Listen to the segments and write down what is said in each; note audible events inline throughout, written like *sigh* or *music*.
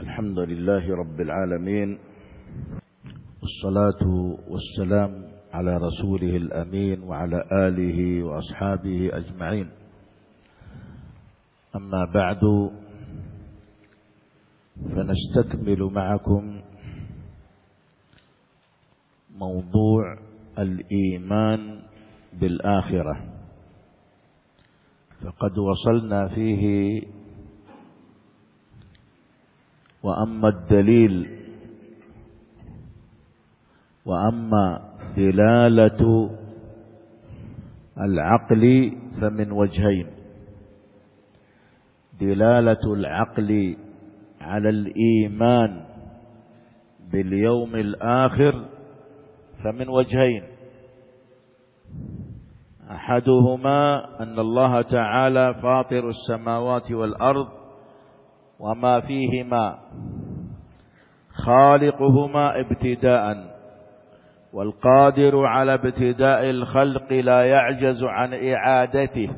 الحمد لله رب العالمين والصلاة والسلام على رسوله الأمين وعلى آله وأصحابه أجمعين. أما بعد فنستكمل معكم موضوع الإيمان بالآخرة. فقد وصلنا فيه وأما الدليل وأما دلالة العقل فمن وجهين. دلالة العقل على الإيمان باليوم الآخر فمن وجهين. أحدهما أن الله تعالى فاطر السماوات والأرض وما فيهما خالقهما ابتداء والقادر على ابتداء الخلق لا يعجز عن إعادته.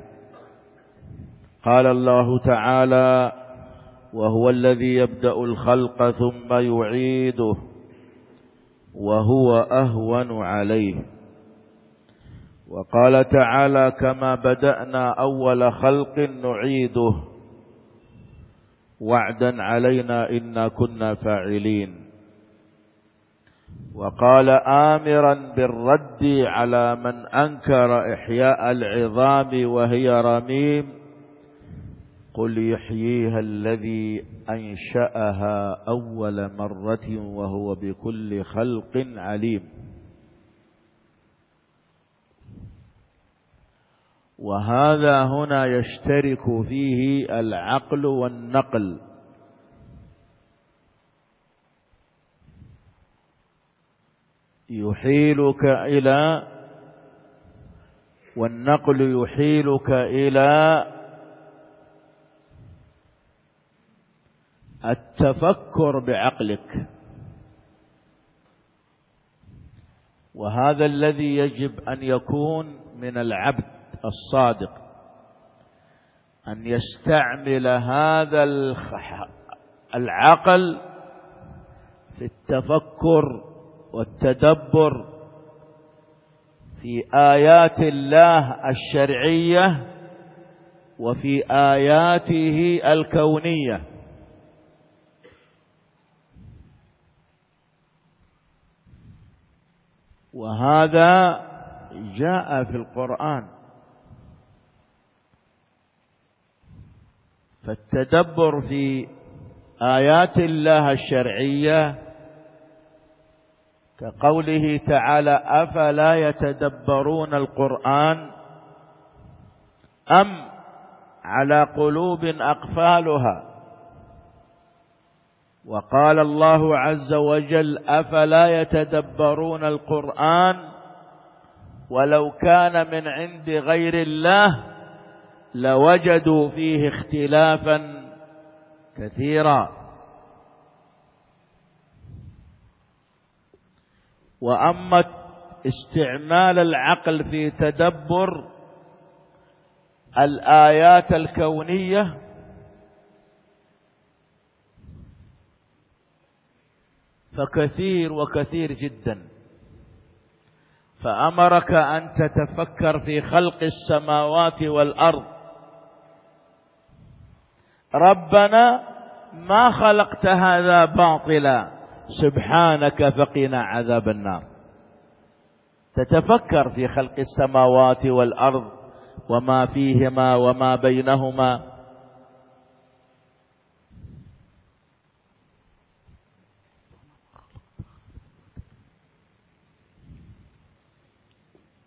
قال الله تعالى وهو الذي يبدأ الخلق ثم يعيده وهو أهون عليه. وقال تعالى كما بدأنا أول خلق نعيده. وعدا علينا إنا كنا فاعلين. وقال آمرا بالرد على من أنكر إحياء العظام وهي رميم. قل يحييها الذي أنشأها أول مرة وهو بكل خلق عليم. وهذا هنا يشترك فيه العقل والنقل. يحيلك إلى والنقل يحيلك إلى التفكر بعقلك. وهذا الذي يجب أن يكون من العبد. الصادق أن يستعمل هذا العقل في التفكر والتدبر في آيات الله الشرعية وفي آياته الكونية. وهذا جاء في القرآن. فالتدبر في آيات الله الشرعية كقوله تعالى أفلا يتدبرون القرآن أم على قلوب أقفالها وقال الله عز وجل أفلا يتدبرون القرآن ولو كان من عند غير الله لوجدوا فيه اختلافا كثيرا. وأما استعمال العقل في تدبر الآيات الكونية فكثير وكثير جدا. فأمرك أن تتفكر في خلق السماوات والأرض ربنا ما خلقت هذا باطلا سبحانك فقنا عذاب النار. تتفكر في خلق السماوات والأرض وما فيهما وما بينهما.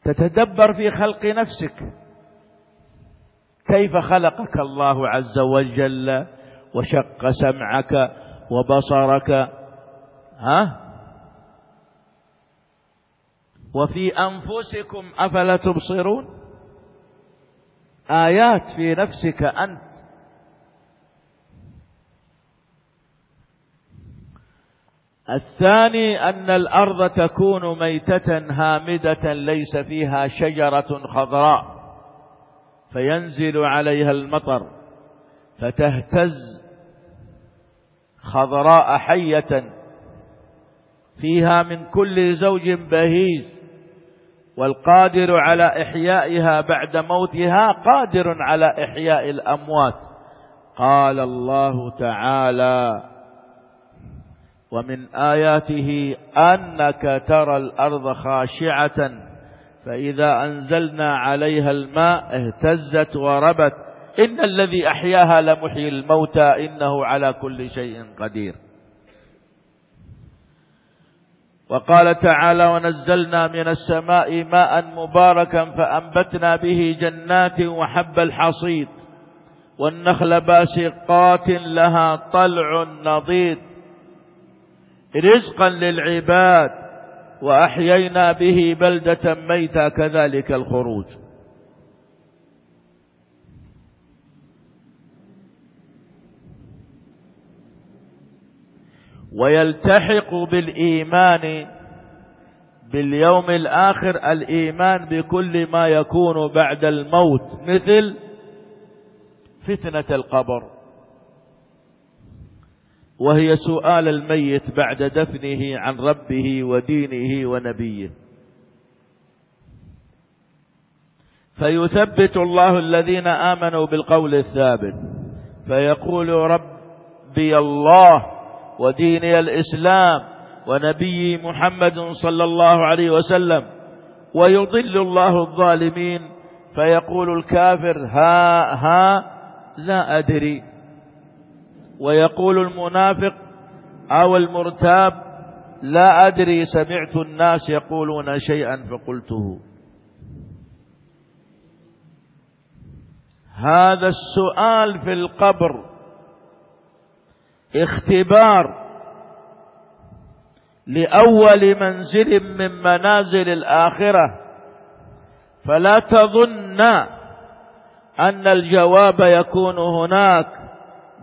تتدبر في خلق نفسك. كيف خلقك الله عز وجل؟ وشق سمعك وبصرك ها؟ وفي أنفسكم أفلا تبصرون؟ آيات في نفسك أنت. الثاني أن الأرض تكون ميتة هامدة ليس فيها شجرة خضراء. فينزل عليها المطر فتهتز خضراء حية فيها من كل زوج بهيج والقادر على إحيائها بعد موتها قادر على إحياء الأموات. قال الله تعالى ومن آياته أنك ترى الأرض خاشعة فإذا أنزلنا عليها الماء اهتزت وربت إن الذي أحياها لمحيي الموتى إنه على كل شيء قدير. وقال تعالى ونزلنا من السماء ماء مباركا فأنبتنا به جنات وحب الحصيد والنخل باسقات لها طلع نضيد. رزقا للعباد. وأحيينا به بلدة ميتا كذلك الخروج. ويلتحق بالإيمان باليوم الآخر الإيمان بكل ما يكون بعد الموت مثل فتنة القبر. وهي سؤال الميت بعد دفنه عن ربه ودينه ونبيه. فيثبت الله الذين آمنوا بالقول الثابت. فيقول ربي الله وديني الإسلام ونبي محمد صلى الله عليه وسلم. ويضل الله الظالمين. فيقول الكافر ها ها لا أدري. ويقول المنافق أو المرتاب لا أدري سمعت الناس يقولون شيئا فقلته. هذا السؤال في القبر اختبار لأول منزل من منازل الآخرة فلا تظن أن الجواب يكون هناك.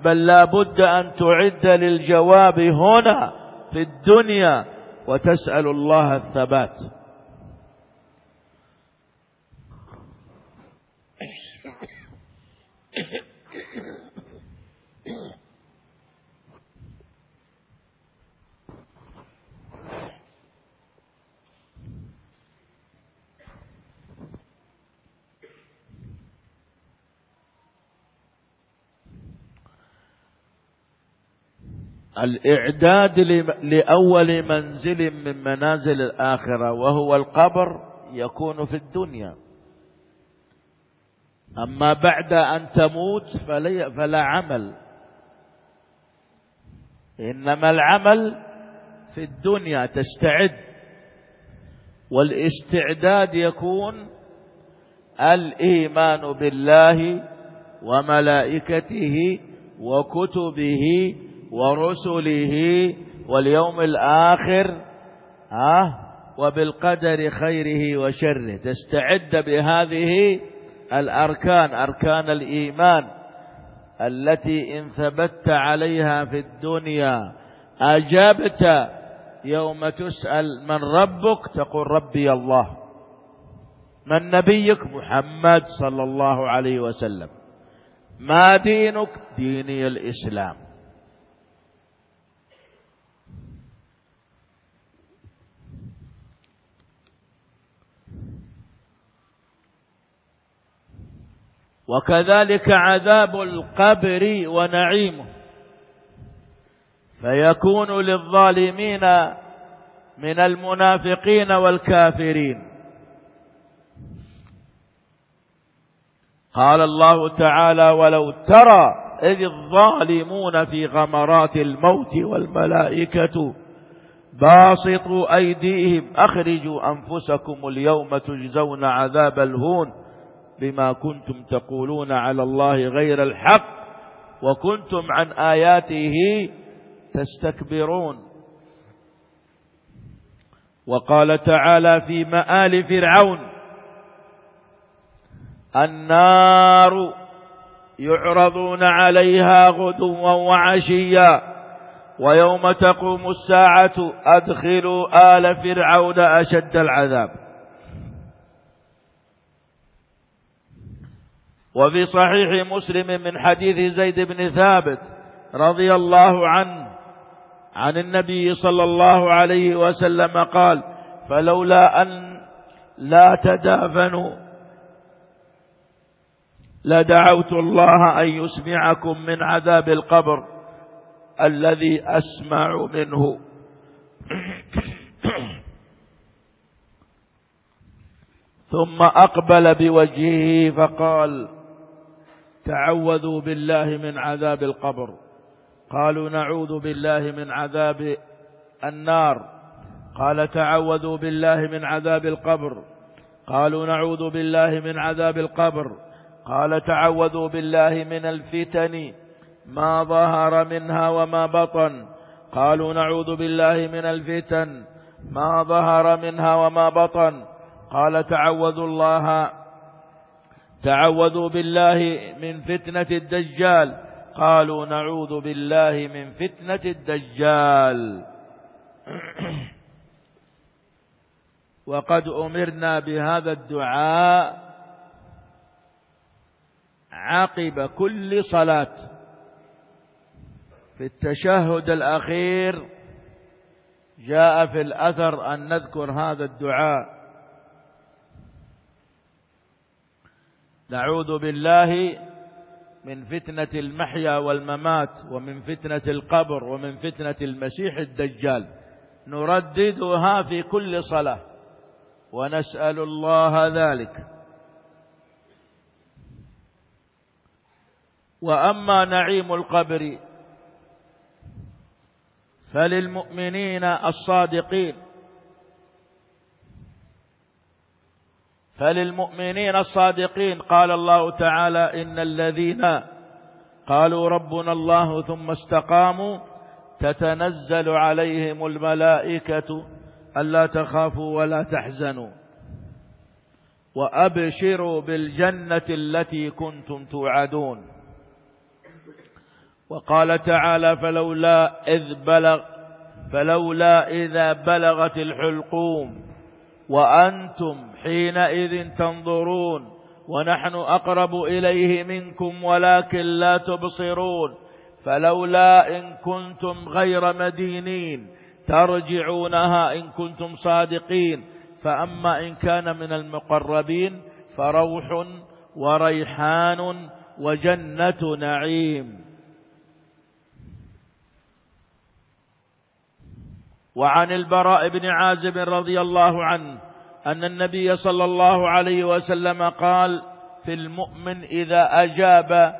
بل لا بد أن تعد للجواب هنا في الدنيا وتسأل الله الثبات. الإعداد لأول منزل من منازل الآخرة وهو القبر يكون في الدنيا. أما بعد أن تموت فلا عمل. إنما العمل في الدنيا تستعد. والاستعداد يكون الإيمان بالله وملائكته وكتبه ورسله واليوم الآخر ها؟ وبالقدر خيره وشره. تستعد بهذه الأركان أركان الإيمان التي إن ثبت عليها في الدنيا. أجبت يوم تسأل من ربك؟ تقول ربي الله. من نبيك؟ محمد صلى الله عليه وسلم. ما دينك؟ ديني الإسلام. وكذلك عذاب القبر ونعيمه. فيكون للظالمين من المنافقين والكافرين. قال الله تعالى ولو ترى إذ الظالمون في غمرات الموت والملائكة باسطوا أيديهم أخرجوا أنفسكم اليوم تجزون عذاب الهون بما كنتم تقولون على الله غير الحق وكنتم عن آياته تستكبرون. وقال تعالى في مآل فرعون النار يعرضون عليها غدوا وعشيا ويوم تقوم الساعة أدخلوا آل فرعون أشد العذاب. وفي صحيح مسلم من حديث زيد بن ثابت رضي الله عنه عن النبي صلى الله عليه وسلم قال فلولا أن لا تدافنوا لدعوت الله أن يسمعكم من عذاب القبر الذي أسمع منه. ثم أقبل بوجهه فقال تعوذوا بالله من عذاب القبر. قالوا نعوذ بالله من عذاب النار. قال تعوذوا بالله من عذاب القبر. قالوا نعوذ بالله من عذاب القبر. قال تعوذوا بالله من الفتن. ما ظهر منها وما بطن. قالوا نعوذ بالله من الفتن. ما ظهر منها وما بطن. قال تعوذوا الله تعوذوا بالله من فتنة الدجال. قالوا نعوذ بالله من فتنة الدجال. *clears throat* وقد أمرنا بهذا الدعاء عقب كل صلاة. في التشهد الأخير جاء في الأثر أن نذكر هذا الدعاء. نعوذ بالله من فتنة المحيا والممات ومن فتنة القبر ومن فتنة المسيح الدجال. نرددها في كل صلاة ونسأل الله ذلك. وأما نعيم القبر فللمؤمنين الصادقين فللمؤمنين الصادقين قال الله تعالى إن الذين قالوا ربنا الله ثم استقاموا تتنزل عليهم الملائكة ألا تخافوا ولا تحزنوا وأبشروا بالجنة التي كنتم توعدون وقال تعالى فلولا إذ بلغ فلولا إذا بلغت الحلقوم وأنتم حينئذ تنظرون ونحن أقرب إليه منكم ولكن لا تبصرون فلولا إن كنتم غير مدينين ترجعونها إن كنتم صادقين فأما إن كان من المقربين فروح وريحان وجنة نعيم وعن البراء بن عازب رضي الله عنه أن النبي صلى الله عليه وسلم قال في المؤمن إذا أجاب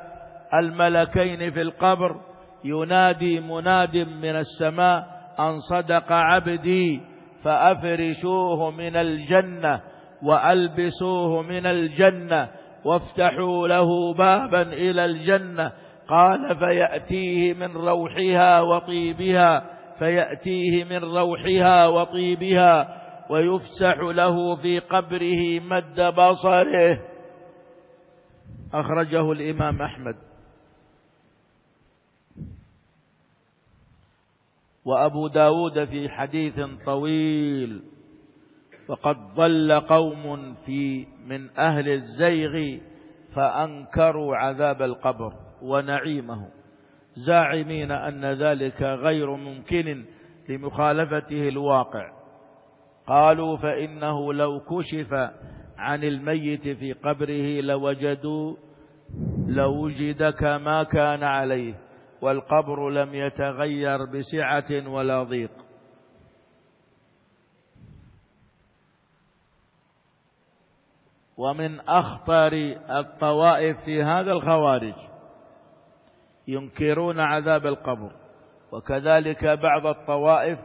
الملكين في القبر ينادي مناد من السماء أن صدق عبدي فأفرشوه من الجنة وألبسوه من الجنة وافتحوا له بابا إلى الجنة قال فيأتيه من روحها وطيبها فيأتيه من روحها وطيبها ويفسح له في قبره مد بصره. أخرجه الإمام أحمد. وأبو داود في حديث طويل. وقد ضل قوم في من أهل الزيغ فأنكروا عذاب القبر ونعيمه. زاعمين أن ذلك غير ممكن لمخالفته الواقع. قالوا فإنه لو كشف عن الميت في قبره لوجدوا لوجد كما كان عليه والقبر لم يتغير بسعة ولا ضيق. ومن أخطر الطوائف في هذا الخوارج ينكرون عذاب القبر وكذلك بعض الطوائف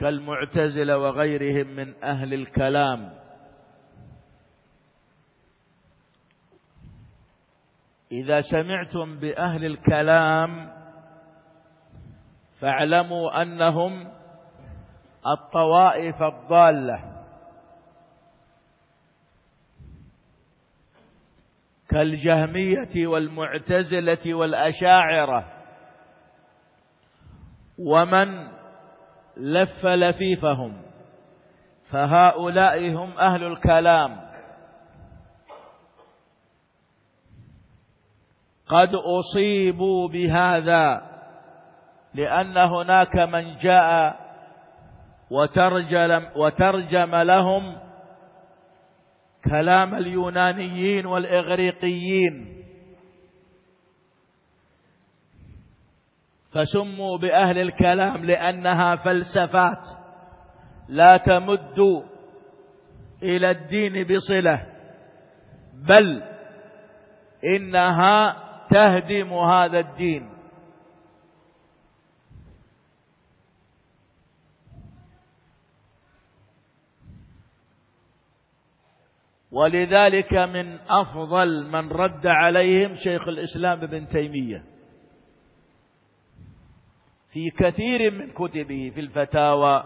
كالمعتزلة وغيرهم من أهل الكلام. إذا سمعتم بأهل الكلام فاعلموا أنهم الطوائف الضالة. كالجهمية والمعتزلة والأشاعرة. ومن لف لفيفهم فهؤلاء هم أهل الكلام. قد أصيبوا بهذا لأن هناك من جاء وترجم, وترجم لهم كلام اليونانيين والإغريقيين. فسموا بأهل الكلام لأنها فلسفات لا تمد إلى الدين بصلة بل إنها تهدم هذا الدين. ولذلك من أفضل من رد عليهم شيخ الإسلام ابن تيمية. في كثير من كتبه في الفتاوى.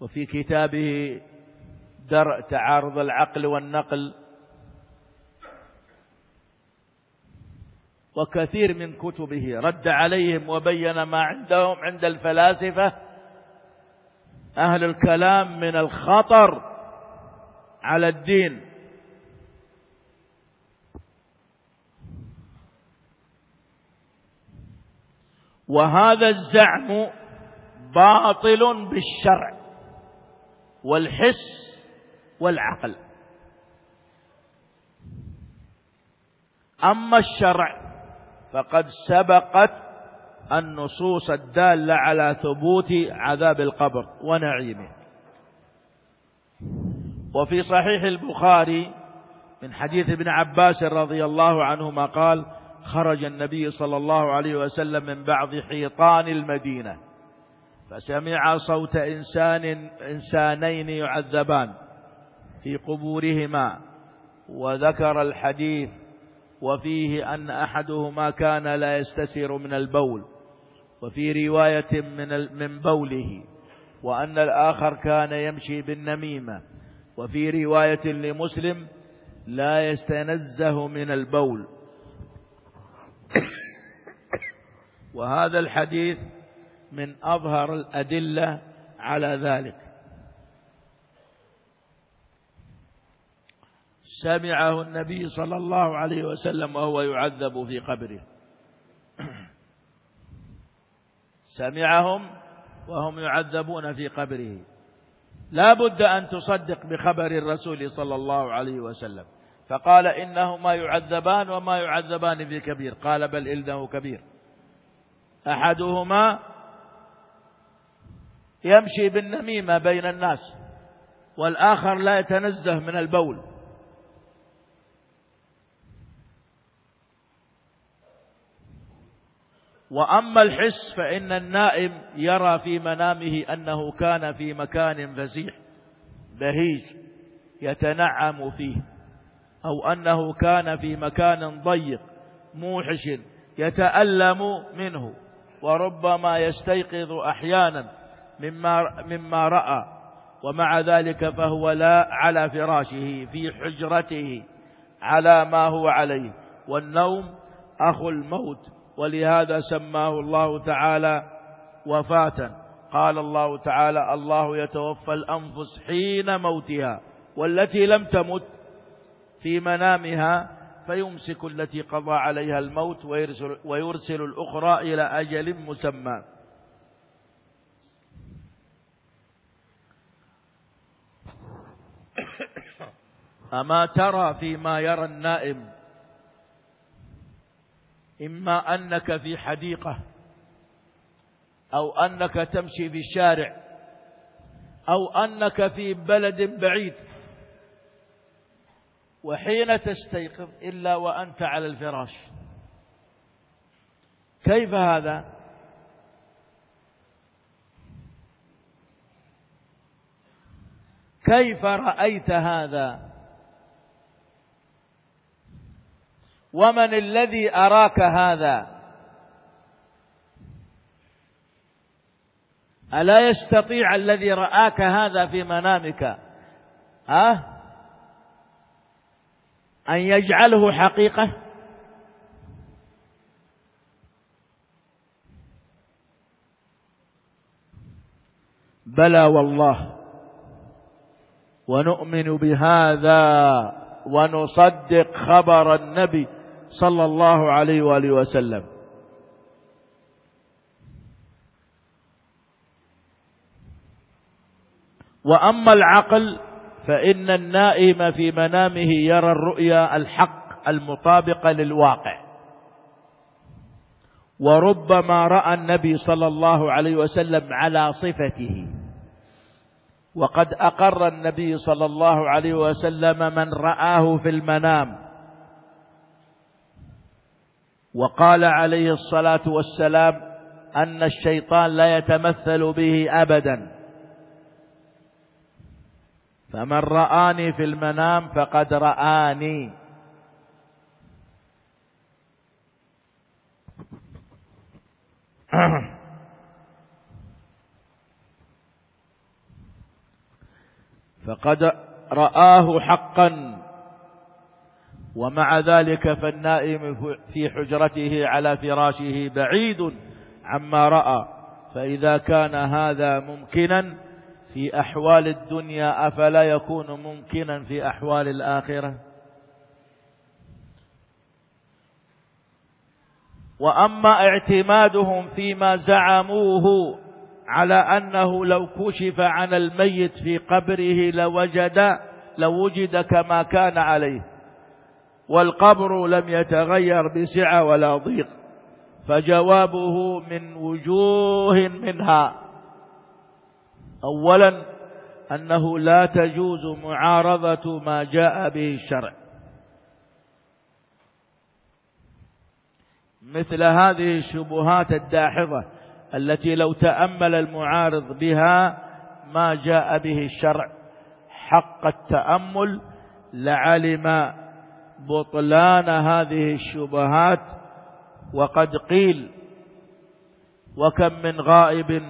وفي كتابه درء تعارض العقل والنقل. وكثير من كتبه رد عليهم وبين ما عندهم عند الفلاسفة. أهل الكلام من الخطر على الدين. وهذا الزعم باطل بالشرع والحس والعقل. أما الشرع فقد سبقت النصوص الدالة على ثبوت عذاب القبر ونعيمه. وفي صحيح البخاري من حديث ابن عباس رضي الله عنهما قال خرج النبي صلى الله عليه وسلم من بعض حيطان المدينة فسمع صوت إنسان إنسانين يعذبان في قبورهما وذكر الحديث وفيه أن أحدهما كان لا يستسر من البول وفي رواية من من بوله وأن الآخر كان يمشي بالنميمة وفي رواية لمسلم لا يستنزه من البول. وهذا الحديث من أظهر الأدلة على ذلك. سمعه النبي صلى الله عليه وسلم وهو يعذب في قبره. سمعهم وهم يعذبون في قبره. لا بد أن تصدق بخبر الرسول صلى الله عليه وسلم. فقال إنهما يعذبان وما يعذبان في كبير. قال بل إنه كبير. أحدهما يمشي بالنميمة بين الناس والآخر لا يتنزه من البول. وأما الحس فإن النائم يرى في منامه أنه كان في مكان فسيح بهيج يتنعم فيه. أو أنه كان في مكان ضيق موحش يتألم منه وربما يستيقظ أحيانا مما, مما رأى ومع ذلك فهو لا على فراشه في حجرته على ما هو عليه. والنوم أخو الموت ولهذا سماه الله تعالى وفاة. قال الله تعالى الله يتوفى الأنفس حين موتها والتي لم تمت في منامها فيمسك التي قضى عليها الموت ويرسل, ويرسل الأخرى إلى أجل مسمى. *coughs* أما ترى فيما يرى النائم إما أنك في حديقة أو أنك تمشي في الشارع أو أنك في بلد بعيد وحين تستيقظ إلا وأنت على الفراش. كيف هذا؟ كيف رأيت هذا؟ ومن الذي أراك هذا؟ ألا يستطيع الذي رآك هذا في منامك؟ ها؟ أن يجعله حقيقة. بلى والله ونؤمن بهذا ونصدق خبر النبي صلى الله عليه وآله وسلم. وأما العقل فإن النائم في منامه يرى الرؤيا الحق المطابقة للواقع. وربما رأى النبي صلى الله عليه وسلم على صفته. وقد أقر النبي صلى الله عليه وسلم من رآه في المنام. وقال عليه الصلاة والسلام أن الشيطان لا يتمثل به أبدا. فمن رآني في المنام فقد رآني. *clears throat* فقد رآه حقا ومع ذلك فالنائم في حجرته على فراشه بعيد عما رأى. فإذا كان هذا ممكنا في أحوال الدنيا أفلا يكون ممكنا في أحوال الآخرة؟ وأما اعتمادهم فيما زعموه على أنه لو كشف عن الميت في قبره لوجد لوجد كما كان عليه والقبر لم يتغير بسعة ولا ضيق فجوابه من وجوه منها. أولا أنه لا تجوز معارضة ما جاء به الشرع مثل هذه الشبهات الداحضة التي لو تأمل المعارض بها ما جاء به الشرع. حق التأمل لعلم بطلان هذه الشبهات وقد قيل وكم من غائب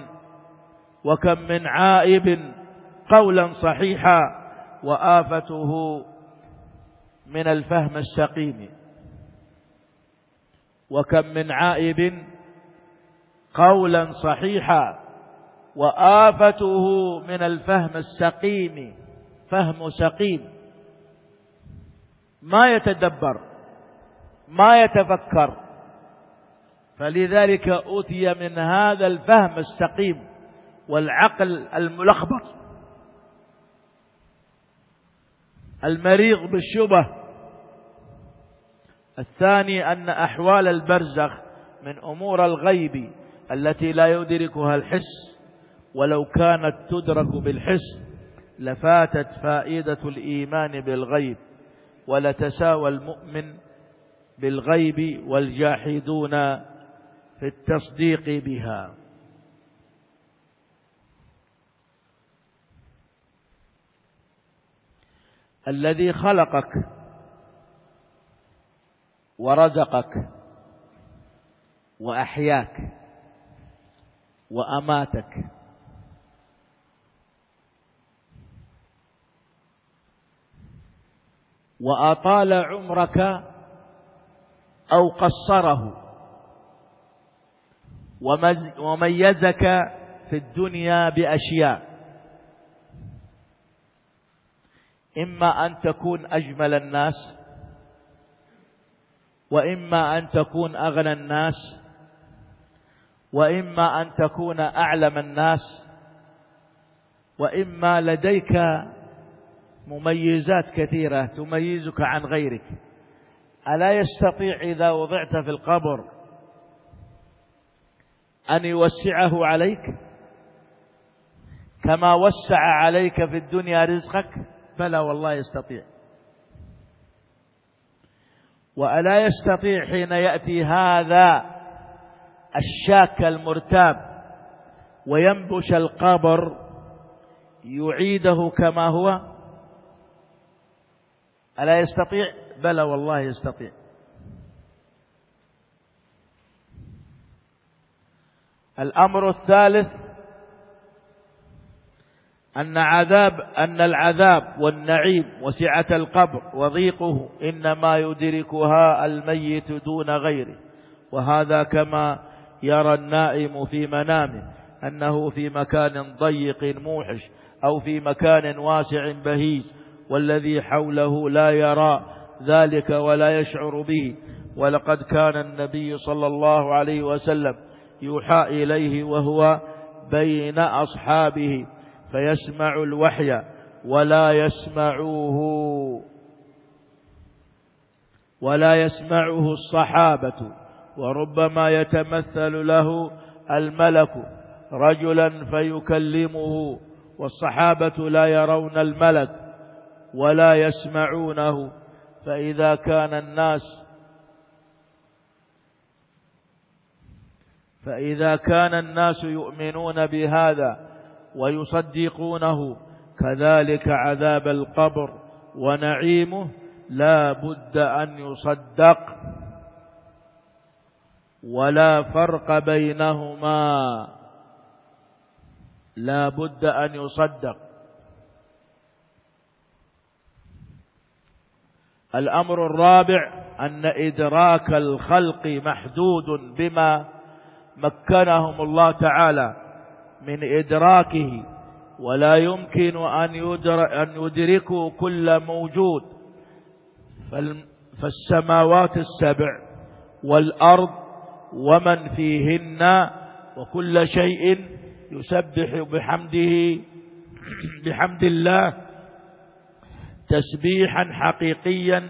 وكم من عائب قولا صحيحا وآفته من الفهم السقيم وكم من عائب قولا صحيحا وآفته من الفهم السقيم فهم سقيم ما يتدبر ما يتفكر. فلذلك أوتي من هذا الفهم السقيم والعقل الملخبط. المريض بالشبه. الثاني أن أحوال البرزخ من أمور الغيب التي لا يدركها الحس ولو كانت تدرك بالحس لفاتت فائدة الإيمان بالغيب ولتساوى المؤمن بالغيب والجاحدون في التصديق بها. الذي خلقك ورزقك وأحياك وأماتك. وأطال عمرك أو قصره. وميزك في الدنيا بأشياء. إما أن تكون أجمل الناس وإما أن تكون أغنى الناس وإما أن تكون أعلم الناس وإما لديك مميزات كثيرة تميزك عن غيرك. ألا يستطيع إذا وضعت في القبر أن يوسعه عليك؟ كما وسع عليك في الدنيا رزقك؟ بلى والله يستطيع. وألا يستطيع حين يأتي هذا الشاك المرتاب وينبش القبر يعيده كما هو؟ ألا يستطيع؟ بلى والله يستطيع. الأمر الثالث أن عذاب أن العذاب والنعيم وسعة القبر وضيقه إنما يدركها الميت دون غيره. وهذا كما يرى النائم في منامه أنه في مكان ضيق موحش أو في مكان واسع بهيج والذي حوله لا يرى ذلك ولا يشعر به. ولقد كان النبي صلى الله عليه وسلم يوحى إليه وهو بين أصحابه. فيسمع الوحي ولا يسمعوه ولا يسمعه الصحابة وربما يتمثل له الملك رجلا فيكلمه والصحابة لا يرون الملك ولا يسمعونه. فإذا كان الناس فإذا كان الناس يؤمنون بهذا ويصدقونه كذلك عذاب القبر ونعيمه لا بد أن يصدق ولا فرق بينهما لا بد أن يصدق. الأمر الرابع أن إدراك الخلق محدود بما مكنهم الله تعالى. من إدراكه ولا يمكن أن, يدركوا كل موجود. فالسماوات السبع والأرض ومن فيهن وكل شيء يسبح بحمده بحمد الله تسبيحا حقيقيا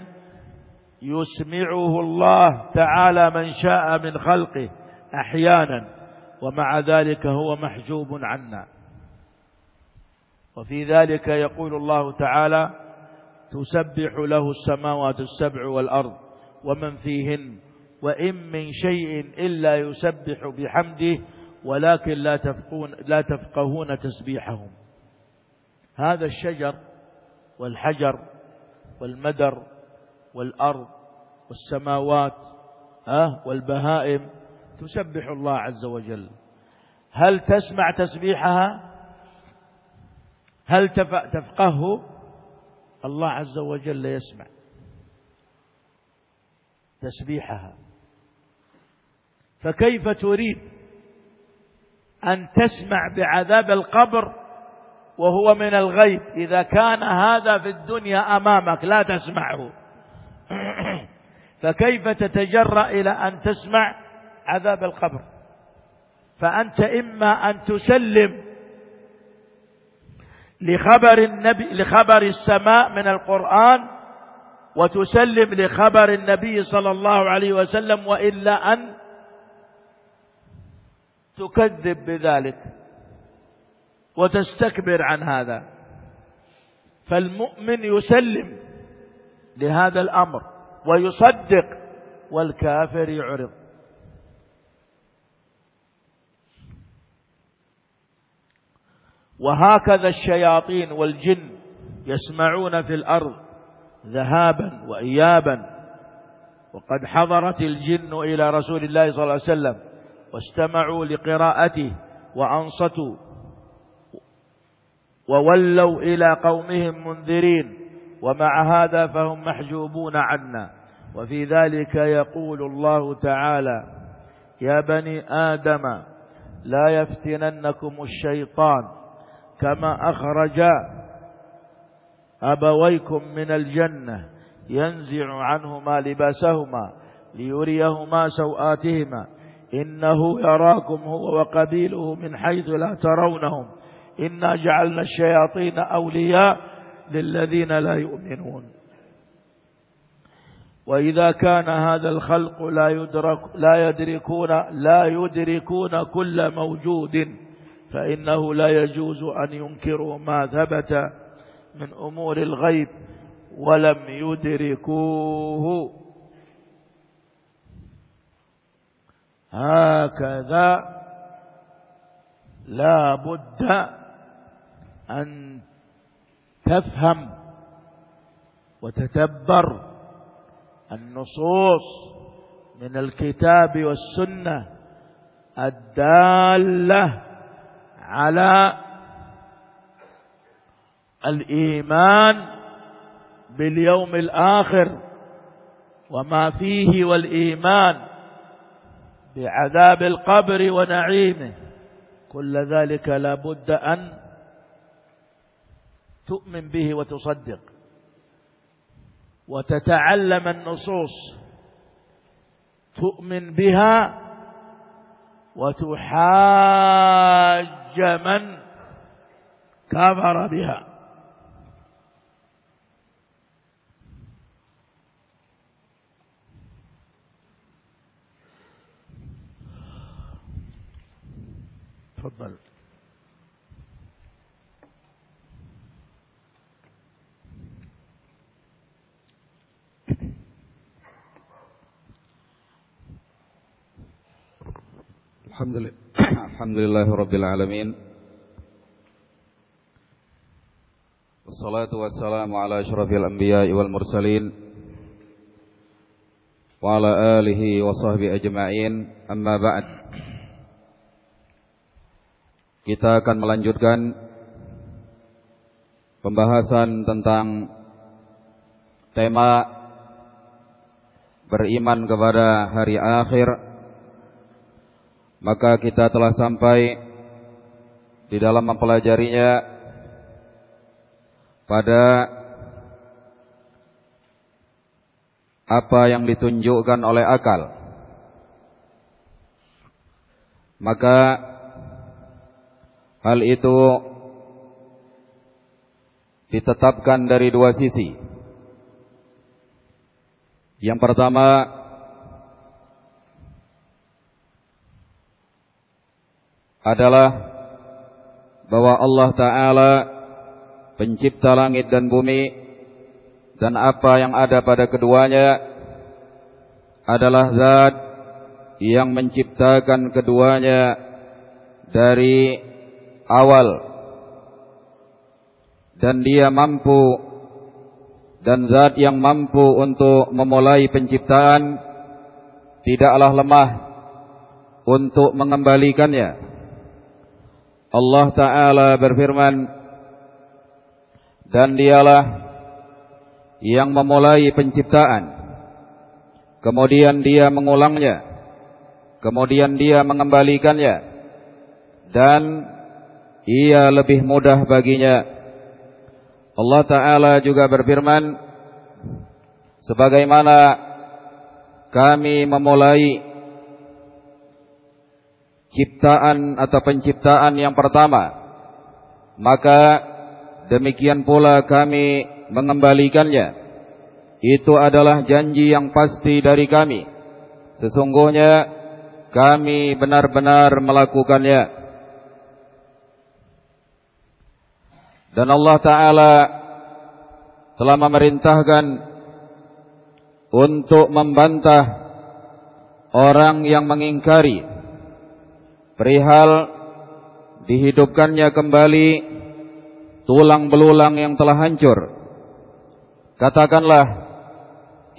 يسمعه الله تعالى من شاء من خلقه أحيانا. ومع ذلك هو محجوب عنا. وفي ذلك يقول الله تعالى تسبح له السماوات السبع والأرض ومن فيهن وإن من شيء إلا يسبح بحمده ولكن لا تفقون لا تفقهون تسبيحهم. هذا الشجر والحجر والمدر والأرض والسماوات ها والبهائم تسبح الله عز وجل. هل تسمع تسبيحها؟ هل تفقهه؟ الله عز وجل يسمع تسبيحها. فكيف تريد أن تسمع بعذاب القبر وهو من الغيب؟ إذا كان هذا في الدنيا أمامك لا تسمعه. *clears throat* فكيف تتجرأ إلى أن تسمع عذاب القبر. فأنت إما أن تسلم لخبر النبي لخبر السماء من القرآن وتسلم لخبر النبي صلى الله عليه وسلم وإلا أن تكذب بذلك وتستكبر عن هذا. فالمؤمن يسلم لهذا الأمر ويصدق والكافر يعرض. وهكذا الشياطين والجن يسمعون في الأرض ذهابا وإيابا. وقد حضرت الجن إلى رسول الله صلى الله عليه وسلم واستمعوا لقراءته وأنصتوا وولوا إلى قومهم منذرين ومع هذا فهم محجوبون عنا. وفي ذلك يقول الله تعالى يا بني آدم لا يفتننكم الشيطان كما أخرج أبويكم من الجنة ينزع عنهما لباسهما ليريهما سوآتهما إنه يراكم هو وقبيله من حيث لا ترونهم إنا جعلنا الشياطين أولياء للذين لا يؤمنون وإذا كان هذا الخلق لا يدرك لا يدركون لا يدركون كل موجود فإنه لا يجوز أن ينكروا ما ثبت من أمور الغيب ولم يدركوه. هكذا لا بد أن تفهم وتتبر النصوص من الكتاب والسنة الدالة على الإيمان باليوم الآخر وما فيه والإيمان بعذاب القبر ونعيمه. كل ذلك لابد أن تؤمن به وتصدق. وتتعلم النصوص. تؤمن بها وتحاج حج من كفر بها. تفضل. الحمد لله. Alamin. Wassalatu wassalamu ala asyrafil anbiya wal mursalin wa ala alihi wa sahbihi ajma'in. Amma ba'd. Kita akan melanjutkan pembahasan tentang tema beriman kepada hari akhir maka kita telah sampai di dalam mempelajarinya pada apa yang ditunjukkan oleh akal. Maka hal itu ditetapkan dari dua sisi. Yang pertama adalah bahwa Allah Ta'ala pencipta langit dan bumi dan apa yang ada pada keduanya adalah zat yang menciptakan keduanya dari awal. Dan dia mampu dan zat yang mampu untuk memulai penciptaan tidaklah lemah untuk mengembalikannya Allah Ta'ala berfirman Dan dialah Yang memulai penciptaan. Kemudian dia mengulangnya Kemudian dia mengembalikannya Dan Ia lebih mudah baginya. Allah Ta'ala juga berfirman Sebagaimana Kami memulai ciptaan atau penciptaan yang pertama. Maka demikian pula kami mengembalikannya. Itu adalah janji yang pasti dari kami. Sesungguhnya kami benar-benar melakukannya. Dan Allah taala telah memerintahkan untuk membantah orang yang mengingkari perihal dihidupkannya kembali tulang belulang yang telah hancur. Katakanlah,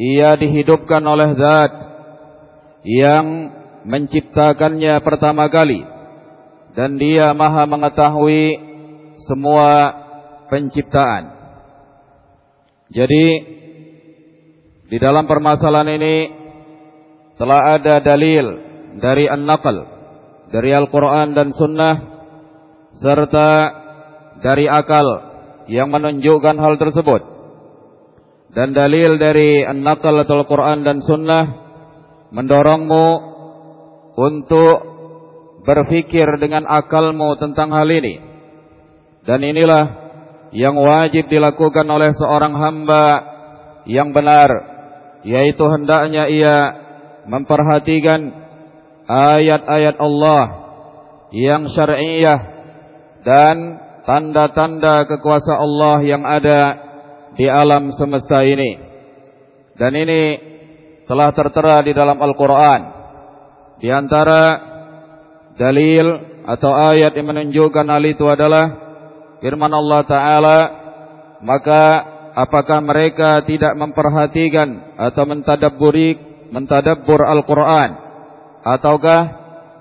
ia dihidupkan oleh zat yang menciptakannya pertama kali. Dan dia maha mengetahui semua penciptaan. Jadi, di dalam permasalahan ini telah ada dalil dari An-Naql dari Al-Quran dan Sunnah serta dari akal yang menunjukkan hal tersebut. Dan dalil dari An-Naqal atau Al-Quran dan Sunnah mendorongmu untuk berfikir dengan akalmu tentang hal ini. Dan inilah yang wajib dilakukan oleh seorang hamba yang benar yaitu hendaknya ia memperhatikan ayat-ayat Allah yang syar'iyah dan tanda-tanda kekuasaan Allah yang ada di alam semesta ini. Dan ini telah tertera di dalam Al-Quran. Di antara dalil atau ayat yang menunjukkan hal itu adalah firman Allah Ta'ala. Maka apakah mereka tidak memperhatikan atau mentadabburi, mentadabbur Al-Quran ataukah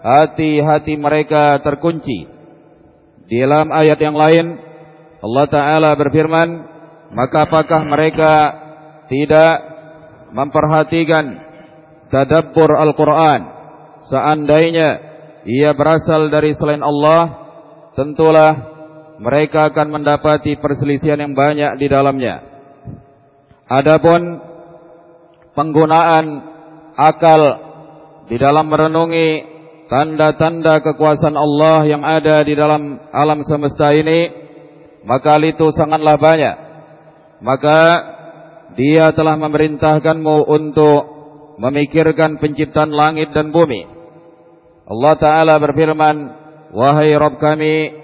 hati-hati mereka terkunci. Di dalam ayat yang lain Allah taala berfirman, maka apakah mereka tidak memperhatikan tadabbur Al-Qur'an? Seandainya ia berasal dari selain Allah, tentulah mereka akan mendapati perselisihan yang banyak di dalamnya. Adapun penggunaan akal di dalam merenungi tanda-tanda kekuasaan Allah yang ada di dalam alam semesta ini, maka itu sangatlah banyak. Maka dia telah memerintahkanmu untuk memikirkan penciptaan langit dan bumi. Allah Ta'ala berfirman, Wahai Rabb kami,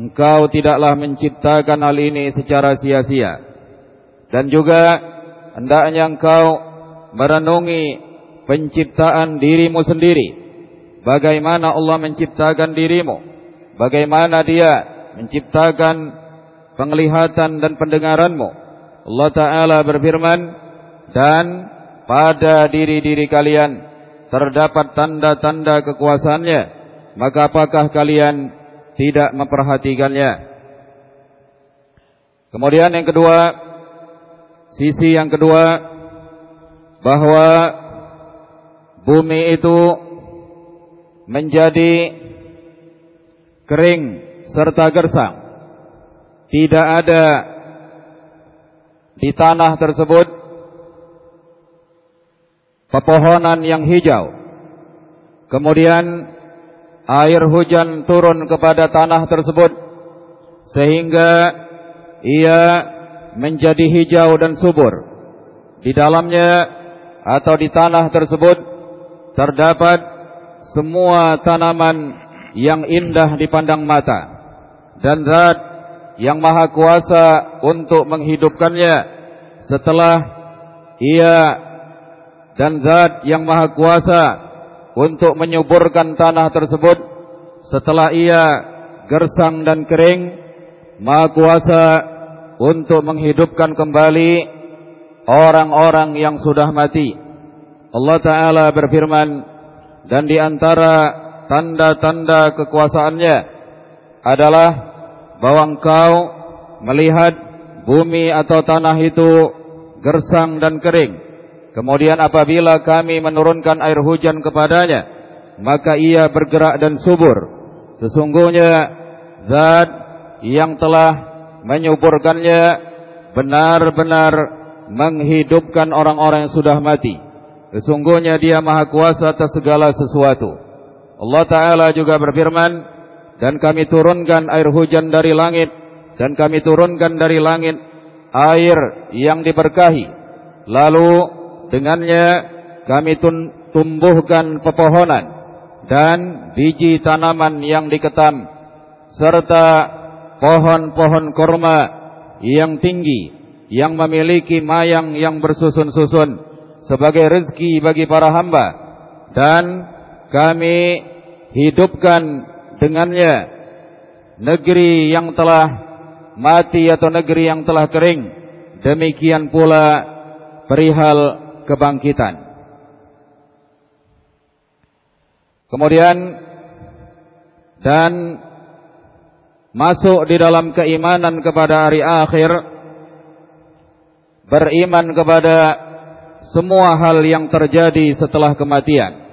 Engkau tidaklah menciptakan hal ini secara sia-sia. Dan juga, hendaknya Engkau merenungi penciptaan dirimu sendiri. Bagaimana Allah menciptakan dirimu. Bagaimana dia menciptakan penglihatan dan pendengaranmu. Allah Ta'ala berfirman, Dan pada diri-diri kalian terdapat tanda-tanda kekuasaannya. Maka apakah kalian tidak memperhatikannya? Kemudian yang kedua, sisi yang kedua, bahwa bumi itu menjadi kering serta gersang. Tidak ada di tanah tersebut pepohonan yang hijau. Kemudian air hujan turun kepada tanah tersebut sehingga ia menjadi hijau dan subur. Di dalamnya atau di tanah tersebut terdapat semua tanaman yang indah dipandang mata dan zat yang maha kuasa untuk menghidupkannya. Setelah ia dan zat yang maha kuasa untuk menyuburkan tanah tersebut setelah ia gersang dan kering maha kuasa untuk menghidupkan kembali orang-orang yang sudah mati Allah Ta'ala berfirman Dan di antara tanda-tanda kekuasaannya Adalah bahwa engkau melihat bumi atau tanah itu gersang dan kering. Kemudian apabila kami menurunkan air hujan kepadanya Maka ia bergerak dan subur. Sesungguhnya Zat yang telah menyuburkannya Benar-benar menghidupkan orang-orang yang sudah mati Sesungguhnya dia maha kuasa atas segala sesuatu. Allah Ta'ala juga berfirman, Dan kami turunkan air hujan dari langit, Dan kami turunkan dari langit air yang diberkahi. Lalu dengannya kami tumbuhkan pepohonan, Dan biji tanaman yang diketam, Serta pohon-pohon korma yang tinggi, Yang memiliki mayang yang bersusun-susun, sebagai rezeki bagi para hamba. Dan kami hidupkan dengannya negeri yang telah mati atau negeri yang telah kering. Demikian pula perihal kebangkitan. Kemudian dan masuk di dalam keimanan kepada hari akhir beriman kepada semua hal yang terjadi setelah kematian.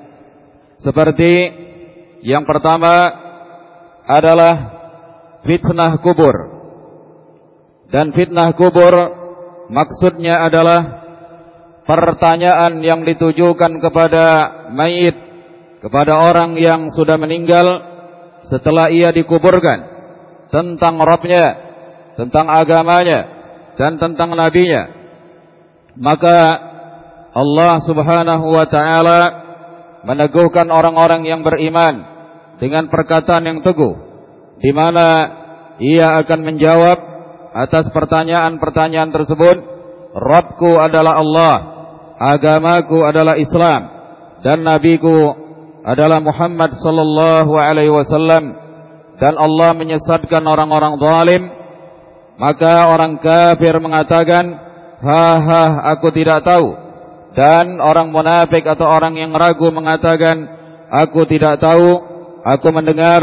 Seperti yang pertama adalah fitnah kubur. Dan fitnah kubur maksudnya adalah pertanyaan yang ditujukan kepada mayit, kepada orang yang sudah meninggal setelah ia dikuburkan tentang Rabbnya, tentang agamanya, dan tentang nabinya. Maka Allah Subhanahu wa taala meneguhkan orang-orang yang beriman dengan perkataan yang teguh di mana ia akan menjawab atas pertanyaan-pertanyaan tersebut Rabbku adalah Allah agamaku adalah Islam dan nabiku adalah Muhammad sallallahu alaihi wasallam dan Allah menyesatkan orang-orang zalim. Maka orang kafir mengatakan ha ha aku tidak tahu dan orang munafik atau orang yang ragu mengatakan, Aku tidak tahu, aku mendengar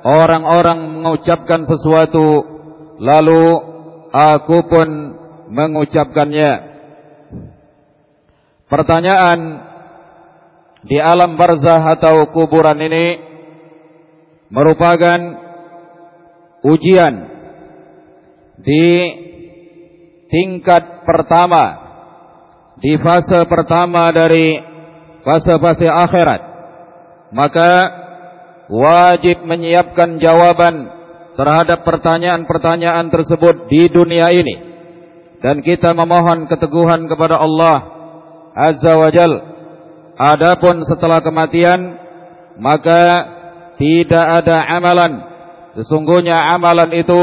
orang-orang mengucapkan sesuatu, lalu aku pun mengucapkannya. Pertanyaan di alam barzah atau kuburan ini merupakan ujian di tingkat pertama di fase pertama dari fase-fase akhirat maka wajib menyiapkan jawaban terhadap pertanyaan-pertanyaan tersebut di dunia ini. Dan kita memohon keteguhan kepada Allah Azza wa Jal. Adapun setelah kematian maka tidak ada amalan. Sesungguhnya amalan itu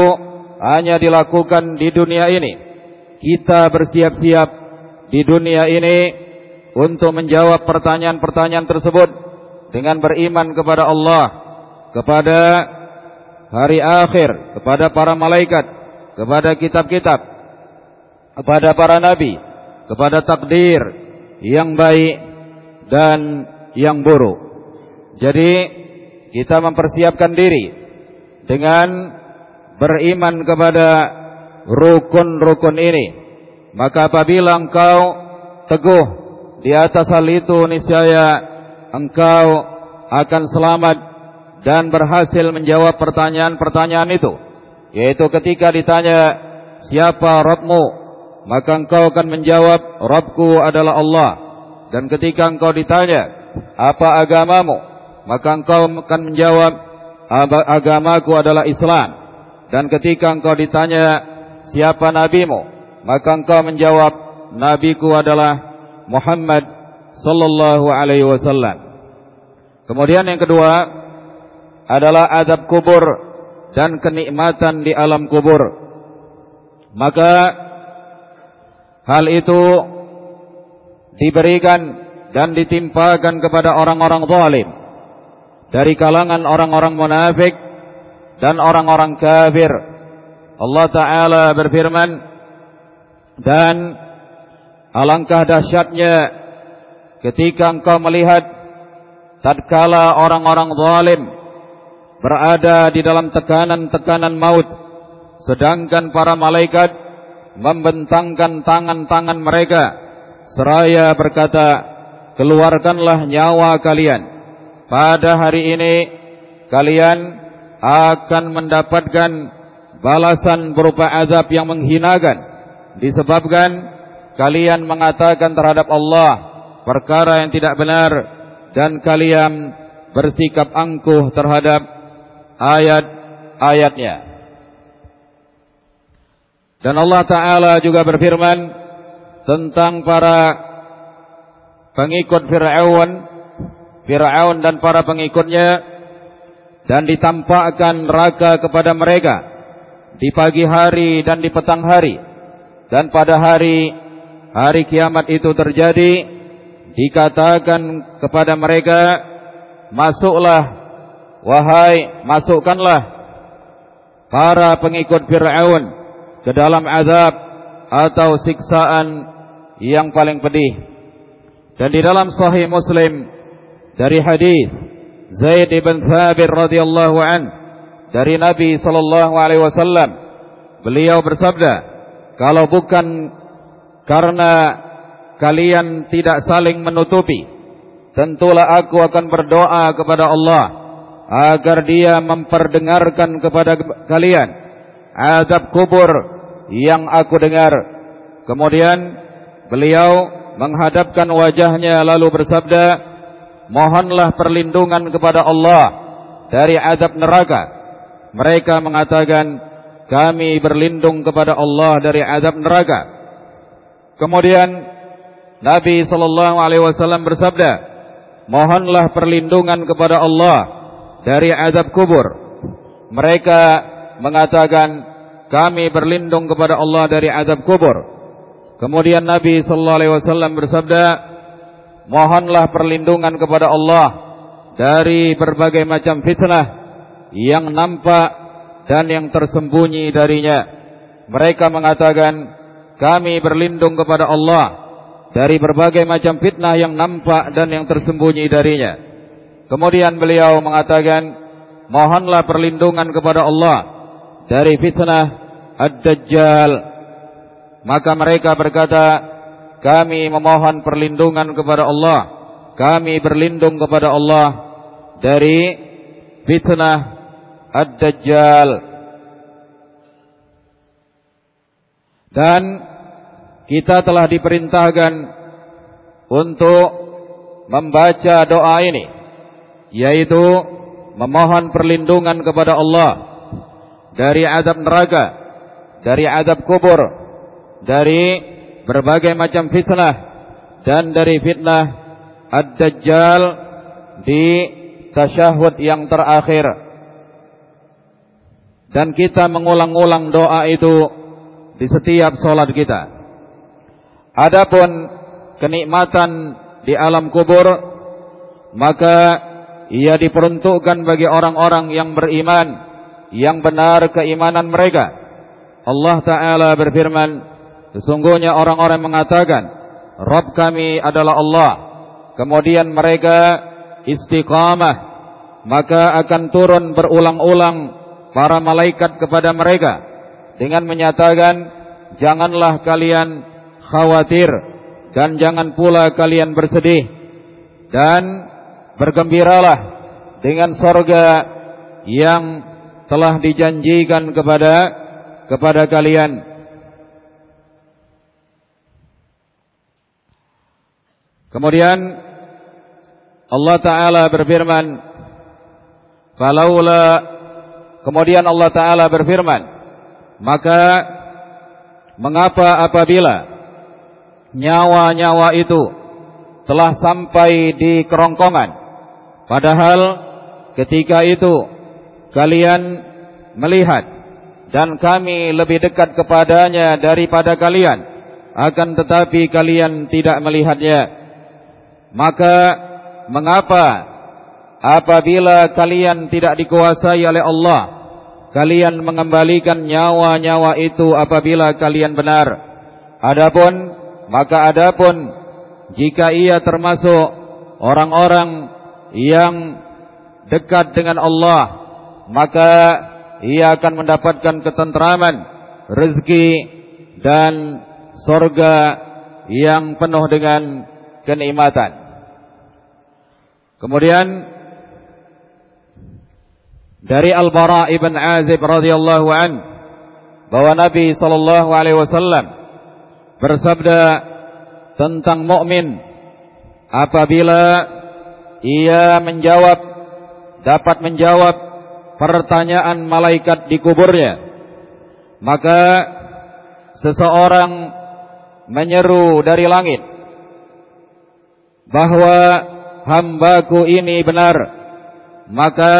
hanya dilakukan di dunia ini. Kita bersiap-siap di dunia ini untuk menjawab pertanyaan-pertanyaan tersebut dengan beriman kepada Allah, kepada hari akhir, kepada para malaikat, kepada kitab-kitab, kepada para nabi, kepada takdir yang baik dan yang buruk. Jadi kita mempersiapkan diri dengan beriman kepada rukun-rukun ini. Maka apabila engkau teguh di atas hal itu niscaya engkau akan selamat dan berhasil menjawab pertanyaan-pertanyaan itu. Yaitu ketika ditanya siapa Rabbmu, maka engkau akan menjawab Rabbku adalah Allah. Dan ketika engkau ditanya apa agamamu, maka engkau akan menjawab agamaku adalah Islam. Dan ketika engkau ditanya siapa nabimu, maka engkau menjawab nabiku adalah Muhammad sallallahu alaihi wasallam. Kemudian yang kedua adalah adab kubur dan kenikmatan di alam kubur. Maka hal itu diberikan dan ditimpakan kepada orang-orang zalim dari kalangan orang-orang munafik dan orang-orang kafir. Allah taala berfirman dan Alangkah dahsyatnya ketika engkau melihat tatkala orang-orang zalim berada di dalam tekanan-tekanan maut sedangkan para malaikat membentangkan tangan-tangan mereka seraya berkata keluarkanlah nyawa kalian. Pada hari ini kalian akan mendapatkan balasan berupa azab yang menghinakan disebabkan kalian mengatakan terhadap Allah perkara yang tidak benar dan kalian bersikap angkuh terhadap ayat-ayatnya. Dan Allah Ta'ala juga berfirman tentang para pengikut Fir'aun, Fir'aun dan para pengikutnya dan ditampakkan neraka kepada mereka di pagi hari dan di petang hari dan pada hari hari kiamat itu terjadi dikatakan kepada mereka masuklah wahai masukkanlah para pengikut Firaun ke dalam azab atau siksaan yang paling pedih. Dan di dalam sahih Muslim dari hadis Zaid bin Thabit radhiyallahu an dari Nabi sallallahu alaihi wasallam beliau bersabda kalau bukan karena kalian tidak saling menutupi tentulah aku akan berdoa kepada Allah agar dia memperdengarkan kepada kalian azab kubur yang aku dengar. Kemudian beliau menghadapkan wajahnya lalu bersabda mohonlah perlindungan kepada Allah dari azab neraka. Mereka mengatakan kami berlindung kepada Allah dari azab neraka Kemudian Nabi sallallahu alaihi wasallam bersabda, "Mohonlah perlindungan kepada Allah dari azab kubur." Mereka mengatakan, "Kami berlindung kepada Allah dari azab kubur." Kemudian Nabi sallallahu alaihi wasallam bersabda, "Mohonlah perlindungan kepada Allah dari berbagai macam fitnah yang nampak dan yang tersembunyi darinya." Mereka mengatakan, kami berlindung kepada Allah dari berbagai macam fitnah yang nampak dan yang tersembunyi darinya. Kemudian beliau mengatakan, mohonlah perlindungan kepada Allah dari fitnah Ad-Dajjal. Maka mereka berkata, kami memohon perlindungan kepada Allah. Kami berlindung kepada Allah dari fitnah Ad-Dajjal. Dan kita telah diperintahkan untuk membaca doa ini yaitu memohon perlindungan kepada Allah dari azab neraka, dari azab kubur, dari berbagai macam fitnah dan dari fitnah ad-dajjal di tasyahud yang terakhir. Dan kita mengulang-ulang doa itu di setiap solat kita. Adapun kenikmatan di alam kubur maka ia diperuntukkan bagi orang-orang yang beriman yang benar keimanan mereka. Allah taala berfirman, sesungguhnya orang-orang mengatakan, Rabb kami adalah Allah. Kemudian mereka istiqamah, maka akan turun berulang-ulang para malaikat kepada mereka dengan menyatakan, janganlah kalian khawatir dan jangan pula kalian bersedih dan bergembiralah dengan sorga yang telah dijanjikan kepada kepada kalian. Kemudian Allah Ta'ala berfirman Falaula Kemudian Allah Ta'ala berfirman Maka Mengapa apabila Nyawa-nyawa itu telah sampai di kerongkongan. Padahal ketika itu kalian melihat dan kami lebih dekat kepadanya daripada kalian. Akan tetapi kalian tidak melihatnya. Maka mengapa apabila kalian tidak dikuasai oleh Allah, kalian mengembalikan nyawa-nyawa itu apabila kalian benar. Adapun maka adapun jika ia termasuk orang-orang yang dekat dengan Allah maka ia akan mendapatkan ketentraman rezeki dan sorga yang penuh dengan kenikmatan kemudian dari Al-Bara ibn Azib radhiyallahu an bahwa Nabi sallallahu alaihi wasallam bersabda tentang mukmin apabila ia menjawab dapat menjawab pertanyaan malaikat di kuburnya maka seseorang menyeru dari langit bahwa hambaku ini benar maka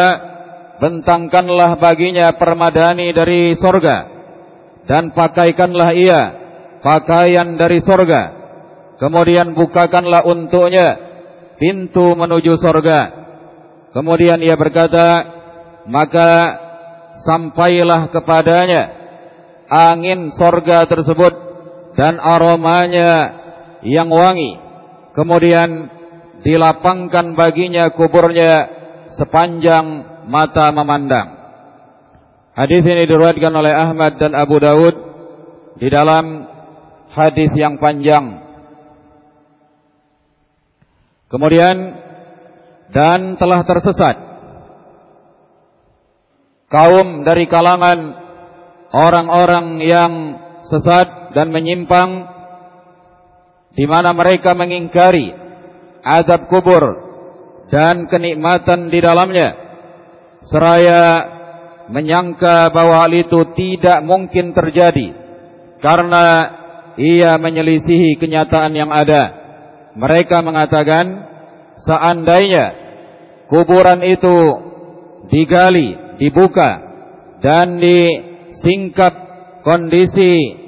bentangkanlah baginya permadani dari sorga dan pakaikanlah ia pakaian dari sorga Kemudian bukakanlah untuknya pintu menuju sorga. Kemudian ia berkata, maka sampailah kepadanya angin sorga tersebut dan aromanya yang wangi. Kemudian dilapangkan baginya kuburnya sepanjang mata memandang. Hadis ini diriwayatkan oleh Ahmad dan Abu Dawud di dalam hadis yang panjang Kemudian dan telah tersesat kaum dari kalangan orang-orang yang sesat dan menyimpang di mana mereka mengingkari azab kubur dan kenikmatan di dalamnya seraya menyangka bahwa hal itu tidak mungkin terjadi karena ia menyelisihi kenyataan yang ada. Mereka mengatakan seandainya kuburan itu digali, dibuka dan disingkap kondisi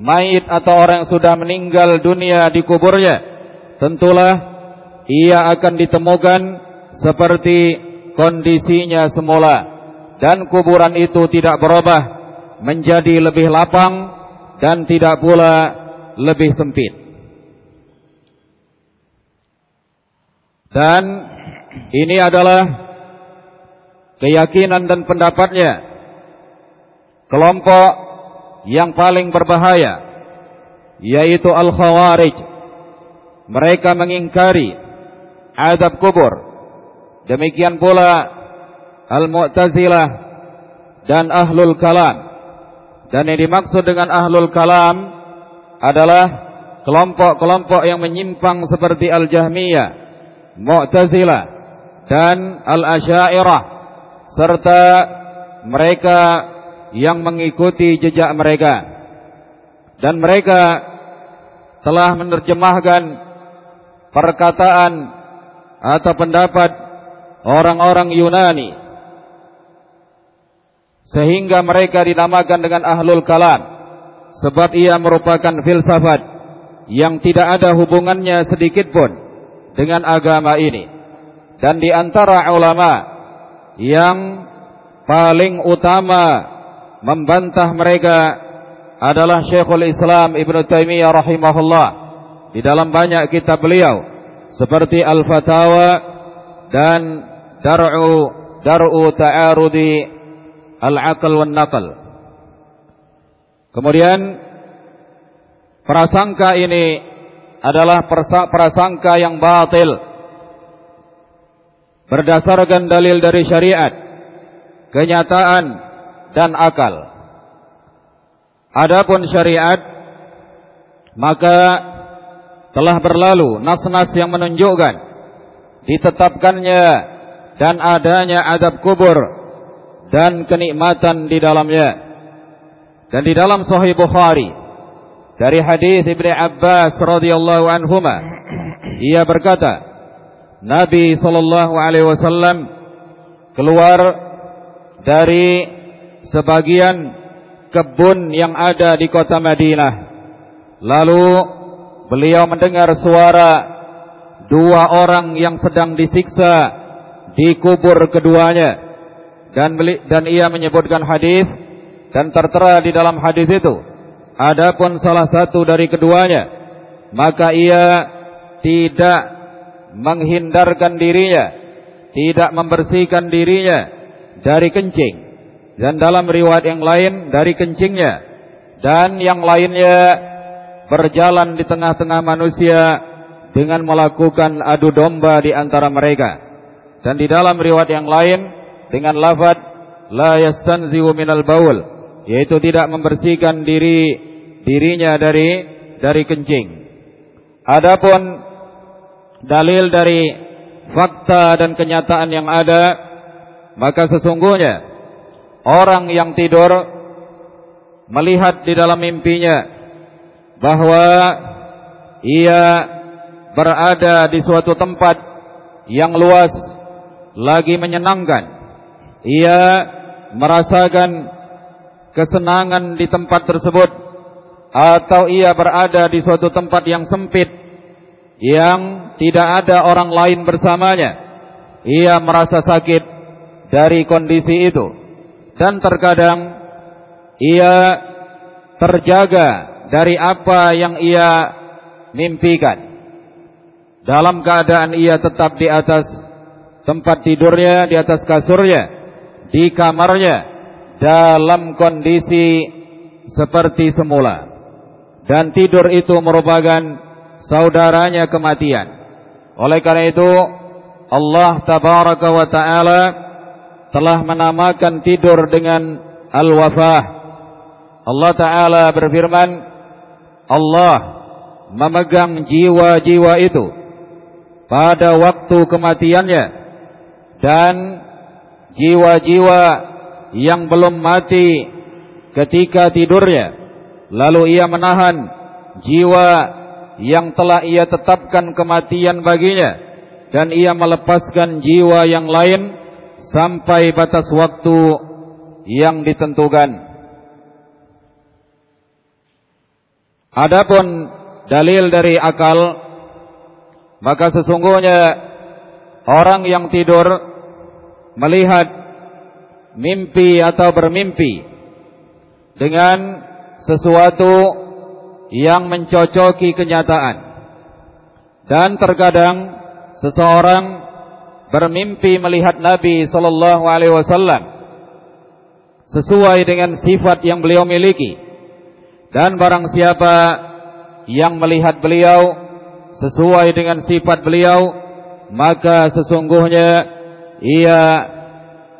mayit atau orang yang sudah meninggal dunia di kuburnya, tentulah ia akan ditemukan seperti kondisinya semula dan kuburan itu tidak berubah menjadi lebih lapang dan tidak pula lebih sempit. Dan ini adalah keyakinan dan pendapatnya kelompok yang paling berbahaya yaitu al-khawarij. Mereka mengingkari azab kubur. Demikian pula al-mu'tazilah dan ahlul kalam. Dan yang dimaksud dengan ahlul kalam adalah kelompok-kelompok yang menyimpang seperti al-jahmiyah Mu'tazilah dan Al-Asy'ariyah serta mereka yang mengikuti jejak mereka dan mereka telah menerjemahkan perkataan atau pendapat orang-orang Yunani sehingga mereka dinamakan dengan ahlul kalam sebab ia merupakan filsafat yang tidak ada hubungannya sedikit pun dengan agama ini. Dan di antara ulama yang paling utama membantah mereka adalah Syekhul Islam Ibn Taimiyah rahimahullah. Di dalam banyak kitab beliau seperti Al-Fatawa dan Dar'u Dar'u Ta'arudi al-aql wan naql. Kemudian prasangka ini adalah prasangka yang batil berdasarkan dalil dari syariat, kenyataan dan akal. Adapun syariat maka telah berlalu nas-nas yang menunjukkan ditetapkannya dan adanya adab kubur dan kenikmatan di dalamnya. Dan di dalam Sahih Bukhari dari hadis Ibnu Abbas radhiyallahu anhuma ia berkata Nabi sallallahu alaihi wasallam keluar dari sebagian kebun yang ada di kota Madinah. Lalu beliau mendengar suara dua orang yang sedang disiksa di kubur keduanya. Dan dan ia menyebutkan hadis dan tertera di dalam hadis itu adapun salah satu dari keduanya maka ia tidak menghindarkan dirinya tidak membersihkan dirinya dari kencing. Dan dalam riwayat yang lain dari kencingnya dan yang lainnya berjalan di tengah-tengah manusia dengan melakukan adu domba di antara mereka dan di dalam riwayat yang lain dengan lafaz la yastanzihu minal baul yaitu tidak membersihkan diri dirinya dari dari kencing. Adapun dalil dari fakta dan kenyataan yang ada maka sesungguhnya orang yang tidur melihat di dalam mimpinya bahwa ia berada di suatu tempat yang luas lagi menyenangkan. Ia merasakan kesenangan di tempat tersebut atau ia berada di suatu tempat yang sempit yang tidak ada orang lain bersamanya. Ia merasa sakit dari kondisi itu. Dan terkadang ia terjaga dari apa yang ia mimpikan. Dalam keadaan ia tetap di atas tempat tidurnya di atas kasurnya di kamarnya dalam kondisi seperti semula. Dan tidur itu merupakan saudaranya kematian. Oleh karena itu Allah tabaraka wa taala telah menamakan tidur dengan al-wafah. Allah taala berfirman Allah memegang jiwa-jiwa itu pada waktu kematiannya dan jiwa-jiwa yang belum mati ketika tidurnya. Lalu ia menahan jiwa yang telah ia tetapkan kematian baginya. Dan ia melepaskan jiwa yang lain sampai batas waktu yang ditentukan. Adapun dalil dari akal maka sesungguhnya orang yang tidur melihat mimpi atau bermimpi dengan sesuatu yang mencocoki kenyataan. Dan terkadang seseorang bermimpi melihat Nabi sallallahu alaihi wasallam sesuai dengan sifat yang beliau miliki. Dan barang siapa yang melihat beliau sesuai dengan sifat beliau, maka sesungguhnya ia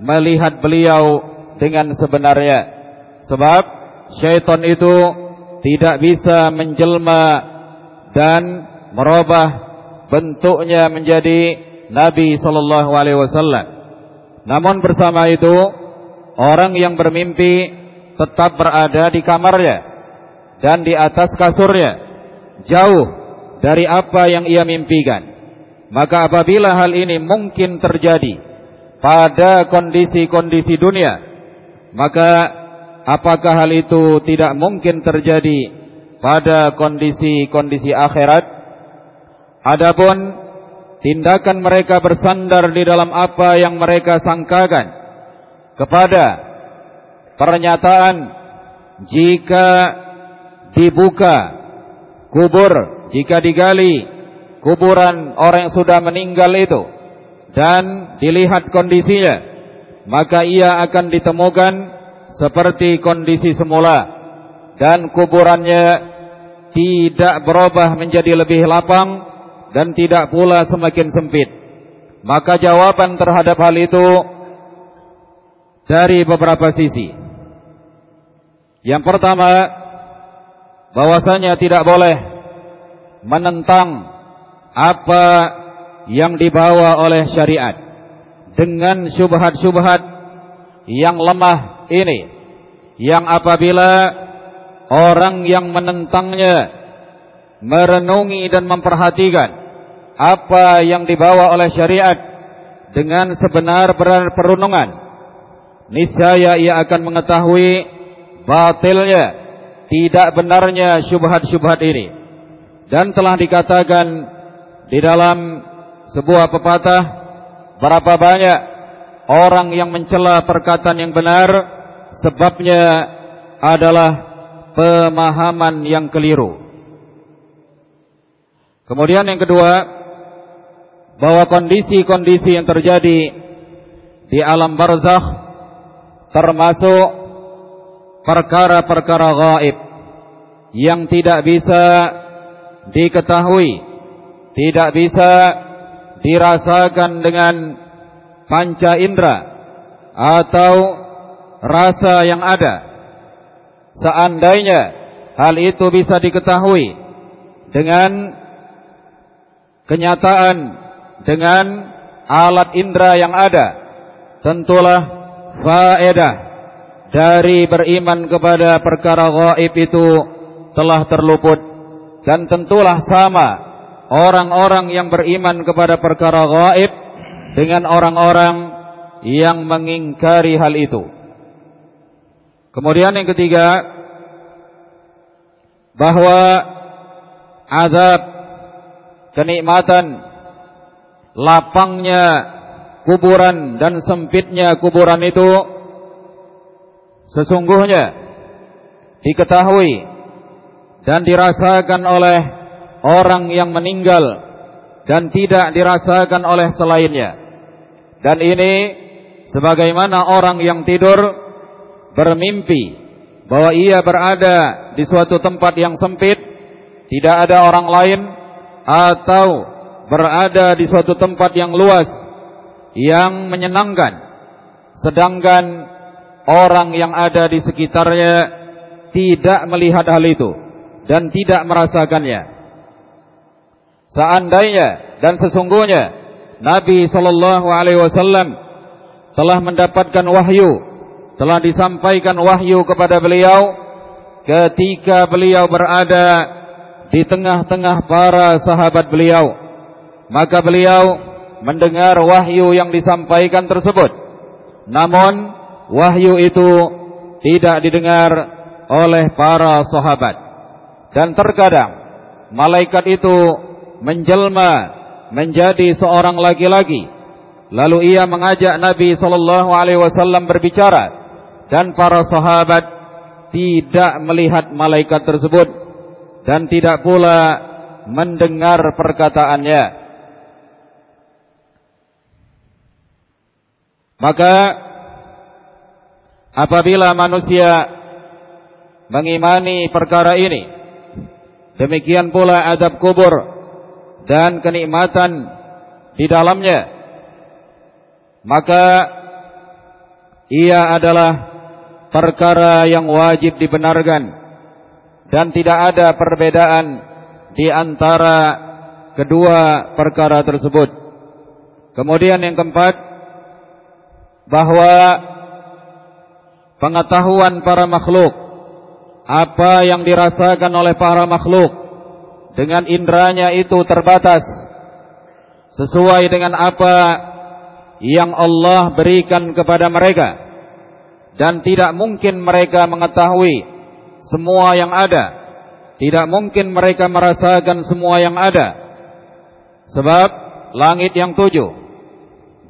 melihat beliau dengan sebenarnya sebab syaitan itu tidak bisa menjelma dan merubah bentuknya menjadi Nabi sallallahu alaihi wasallam. Namun bersama itu orang yang bermimpi tetap berada di kamarnya dan di atas kasurnya jauh dari apa yang ia mimpikan. Maka apabila hal ini mungkin terjadi pada kondisi-kondisi dunia, maka apakah hal itu tidak mungkin terjadi pada kondisi-kondisi akhirat? Adapun tindakan mereka bersandar di dalam apa yang mereka sangkakan kepada pernyataan jika dibuka kubur, jika digali kuburan orang yang sudah meninggal itu dan dilihat kondisinya maka ia akan ditemukan seperti kondisi semula. Dan kuburannya tidak berubah menjadi lebih lapang dan tidak pula semakin sempit. Maka jawaban terhadap hal itu dari beberapa sisi. Yang pertama bahwasanya tidak boleh menentang apa yang dibawa oleh syariat dengan syubhat-syubhat yang lemah ini. Yang apabila orang yang menentangnya merenungi dan memperhatikan apa yang dibawa oleh syariat dengan sebenar-benar perunungan niscaya ia akan mengetahui batilnya tidak benarnya syubhat-syubhat ini. Dan telah dikatakan di dalam sebuah pepatah berapa banyak orang yang mencela perkataan yang benar sebabnya adalah pemahaman yang keliru. Kemudian yang kedua bahwa kondisi-kondisi yang terjadi di alam barzakh termasuk perkara-perkara gaib yang tidak bisa diketahui tidak bisa dirasakan dengan panca indera atau rasa yang ada. Seandainya hal itu bisa diketahui dengan kenyataan, dengan alat indera yang ada, tentulah faedah dari beriman kepada perkara gaib itu telah terluput dan tentulah sama orang-orang yang beriman kepada perkara gaib dengan orang-orang yang mengingkari hal itu. Kemudian yang ketiga bahwa azab kenikmatan lapangnya kuburan dan sempitnya kuburan itu sesungguhnya diketahui dan dirasakan oleh orang yang meninggal dan tidak dirasakan oleh selainnya. Dan ini sebagaimana orang yang tidur bermimpi bahwa ia berada di suatu tempat yang sempit, tidak ada orang lain atau berada di suatu tempat yang luas yang menyenangkan. Sedangkan orang yang ada di sekitarnya tidak melihat hal itu dan tidak merasakannya. Seandainya dan sesungguhnya Nabi sallallahu alaihi wasallam telah mendapatkan wahyu, telah disampaikan wahyu kepada beliau ketika beliau berada di tengah-tengah para sahabat beliau. Maka beliau mendengar wahyu yang disampaikan tersebut. Namun wahyu itu tidak didengar oleh para sahabat. Dan terkadang malaikat itu menjelma menjadi seorang laki-laki. Lalu ia mengajak Nabi sallallahu alaihi wasallam berbicara dan para sahabat tidak melihat malaikat tersebut dan tidak pula mendengar perkataannya. Maka apabila manusia mengimani perkara ini, demikian pula adab kubur dan kenikmatan di dalamnya. Maka ia adalah perkara yang wajib dibenarkan dan tidak ada perbedaan di antara kedua perkara tersebut. Kemudian yang keempat bahwa pengetahuan para makhluk apa yang dirasakan oleh para makhluk dengan indranya itu terbatas sesuai dengan apa yang Allah berikan kepada mereka. Dan tidak mungkin mereka mengetahui semua yang ada. Tidak mungkin mereka merasakan semua yang ada. Sebab langit yang tujuh,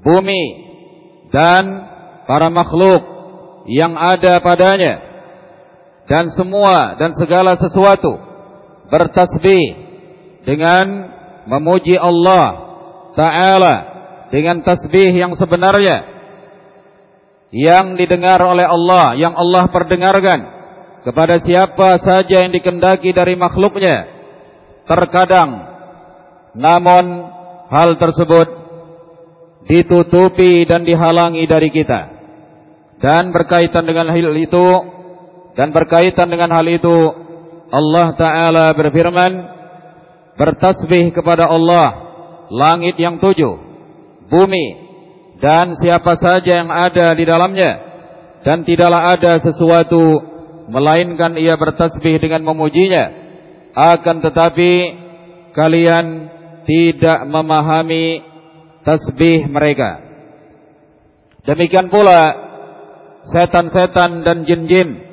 bumi, dan para makhluk yang ada padanya, dan semua dan segala sesuatu bertasbih dengan memuji Allah Ta'ala dengan tasbih yang sebenarnya yang didengar oleh Allah, yang Allah perdengarkan kepada siapa saja yang dikendaki dari makhluknya. Terkadang, namun hal tersebut ditutupi dan dihalangi dari kita. Dan berkaitan dengan hal itu, dan berkaitan dengan hal itu, Allah Ta'ala berfirman, bertasbih kepada Allah, langit yang tujuh, bumi, dan siapa saja yang ada di dalamnya, dan tidaklah ada sesuatu melainkan ia bertasbih dengan memujinya. Akan tetapi kalian tidak memahami tasbih mereka. Demikian pula setan-setan dan jin-jin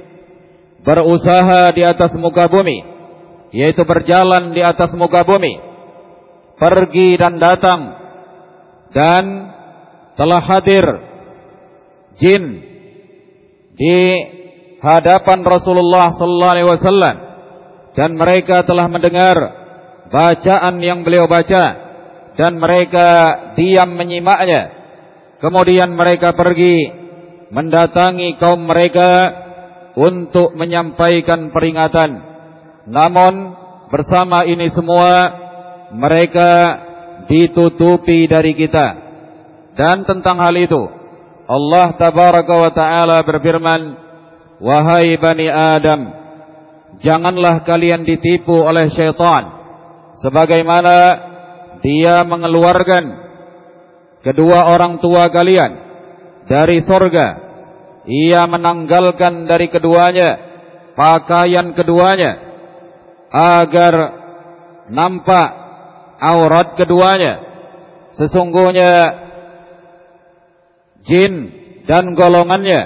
berusaha di atas muka bumi yaitu berjalan di atas muka bumi pergi dan datang dan telah hadir jin di hadapan Rasulullah sallallahu alaihi wasallam dan mereka telah mendengar bacaan yang beliau baca dan mereka diam menyimaknya. Kemudian mereka pergi mendatangi kaum mereka untuk menyampaikan peringatan. Namun bersama ini semua mereka ditutupi dari kita. Dan tentang hal itu Allah tabaraka wa taala berfirman Wahai Bani Adam Janganlah kalian ditipu oleh syaitan Sebagaimana Dia mengeluarkan Kedua orang tua kalian Dari sorga Ia menanggalkan dari keduanya Pakaian keduanya Agar Nampak Aurat keduanya Sesungguhnya Jin dan golongannya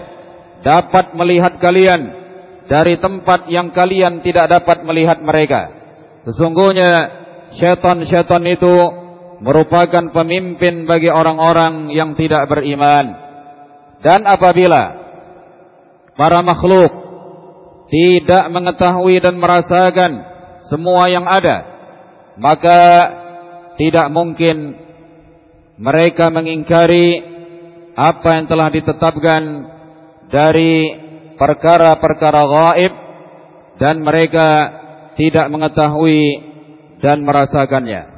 dapat melihat kalian dari tempat yang kalian tidak dapat melihat mereka. Sesungguhnya syaitan-syaitan itu merupakan pemimpin bagi orang-orang yang tidak beriman. Dan apabila para makhluk tidak mengetahui dan merasakan semua yang ada, maka tidak mungkin mereka mengingkari apa yang telah ditetapkan dari perkara-perkara gaib dan mereka tidak mengetahui dan merasakannya.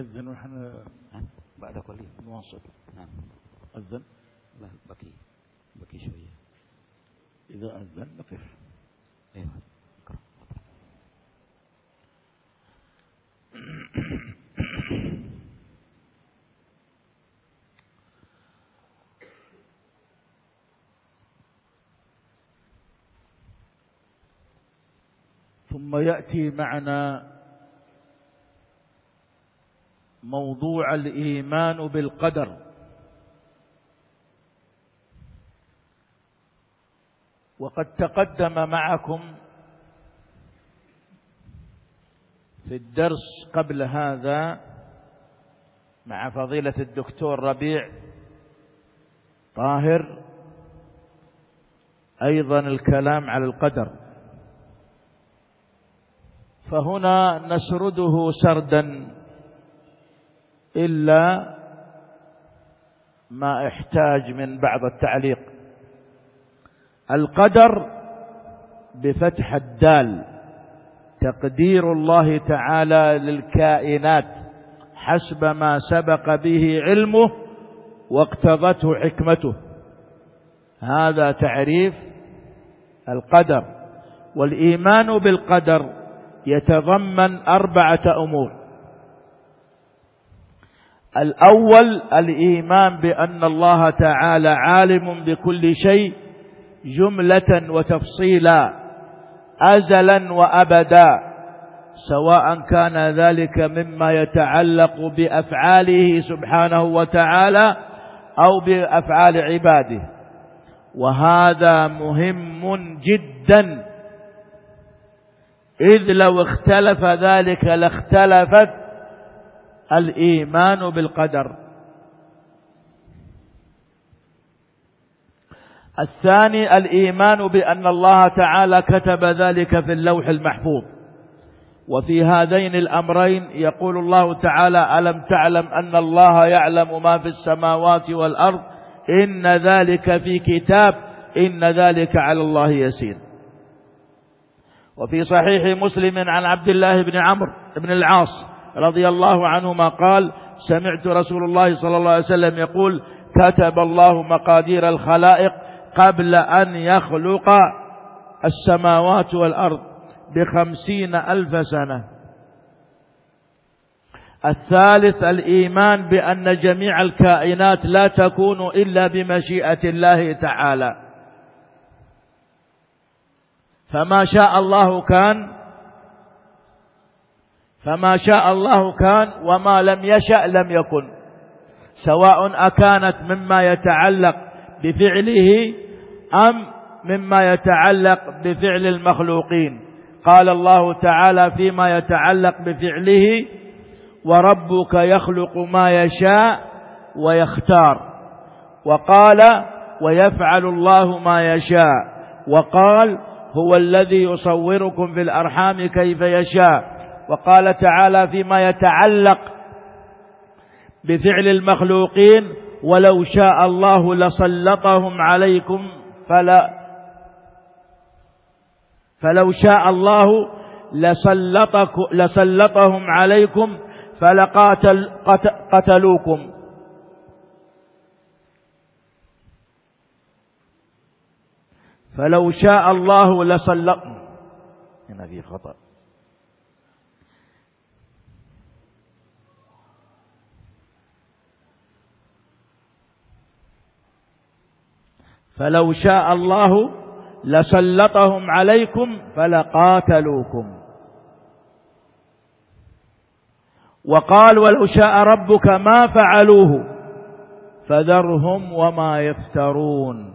يأذن ونحن بعد قليل نواصل. نعم. أذن لا بكي بكي شوية. إذا أذن نقف. أيوة. ثم يأتي معنا موضوع الإيمان بالقدر. وقد تقدم معكم في الدرس قبل هذا مع فضيلة الدكتور ربيع طاهر أيضا الكلام على القدر. فهنا نسرده سردا. إلا ما احتاج من بعض التعليق. القدر بفتح الدال تقدير الله تعالى للكائنات حسب ما سبق به علمه واقتضته حكمته. هذا تعريف القدر. والإيمان بالقدر يتضمن أربعة أمور. الأول الإيمان بأن الله تعالى عالم بكل شيء جملة وتفصيلا أزلا وأبدا سواء كان ذلك مما يتعلق بأفعاله سبحانه وتعالى أو بأفعال عباده. وهذا مهم جدا. إذ لو اختلف ذلك لاختلفت الإيمان بالقدر. الثاني الإيمان بأن الله تعالى كتب ذلك في اللوح المحفوظ. وفي هذين الأمرين يقول الله تعالى ألم تعلم أن الله يعلم ما في السماوات والأرض؟ إن ذلك في كتاب إن ذلك على الله يسير. وفي صحيح مسلم عن عبد الله بن عمرو بن العاص رضي الله عنهما قال سمعت رسول الله صلى الله عليه وسلم يقول كتب الله مقادير الخلائق قبل أن يخلق السماوات والأرض بخمسين ألف سنة. الثالث الإيمان بأن جميع الكائنات لا تكون إلا بمشيئة الله تعالى. فما شاء الله كان فما شاء الله كان وما لم يشأ لم يكن. سواء أكانت مما يتعلق بفعله أم مما يتعلق بفعل المخلوقين. قال الله تعالى فيما يتعلق بفعله وربك يخلق ما يشاء ويختار. وقال ويفعل الله ما يشاء. وقال هو الذي يصوركم في الأرحام كيف يشاء. وقال تعالى فيما يتعلق بفعل المخلوقين ولو شاء الله لسلطهم عليكم فلا فلو شاء الله لسلطهم عليكم فلقاتل قتلوكم. فلو شاء الله لسلط هنا في خطأ. فلو شاء الله لسلطهم عليكم فلقاتلوكم. وقال ولو شاء ربك ما فعلوه فذرهم وما يفترون.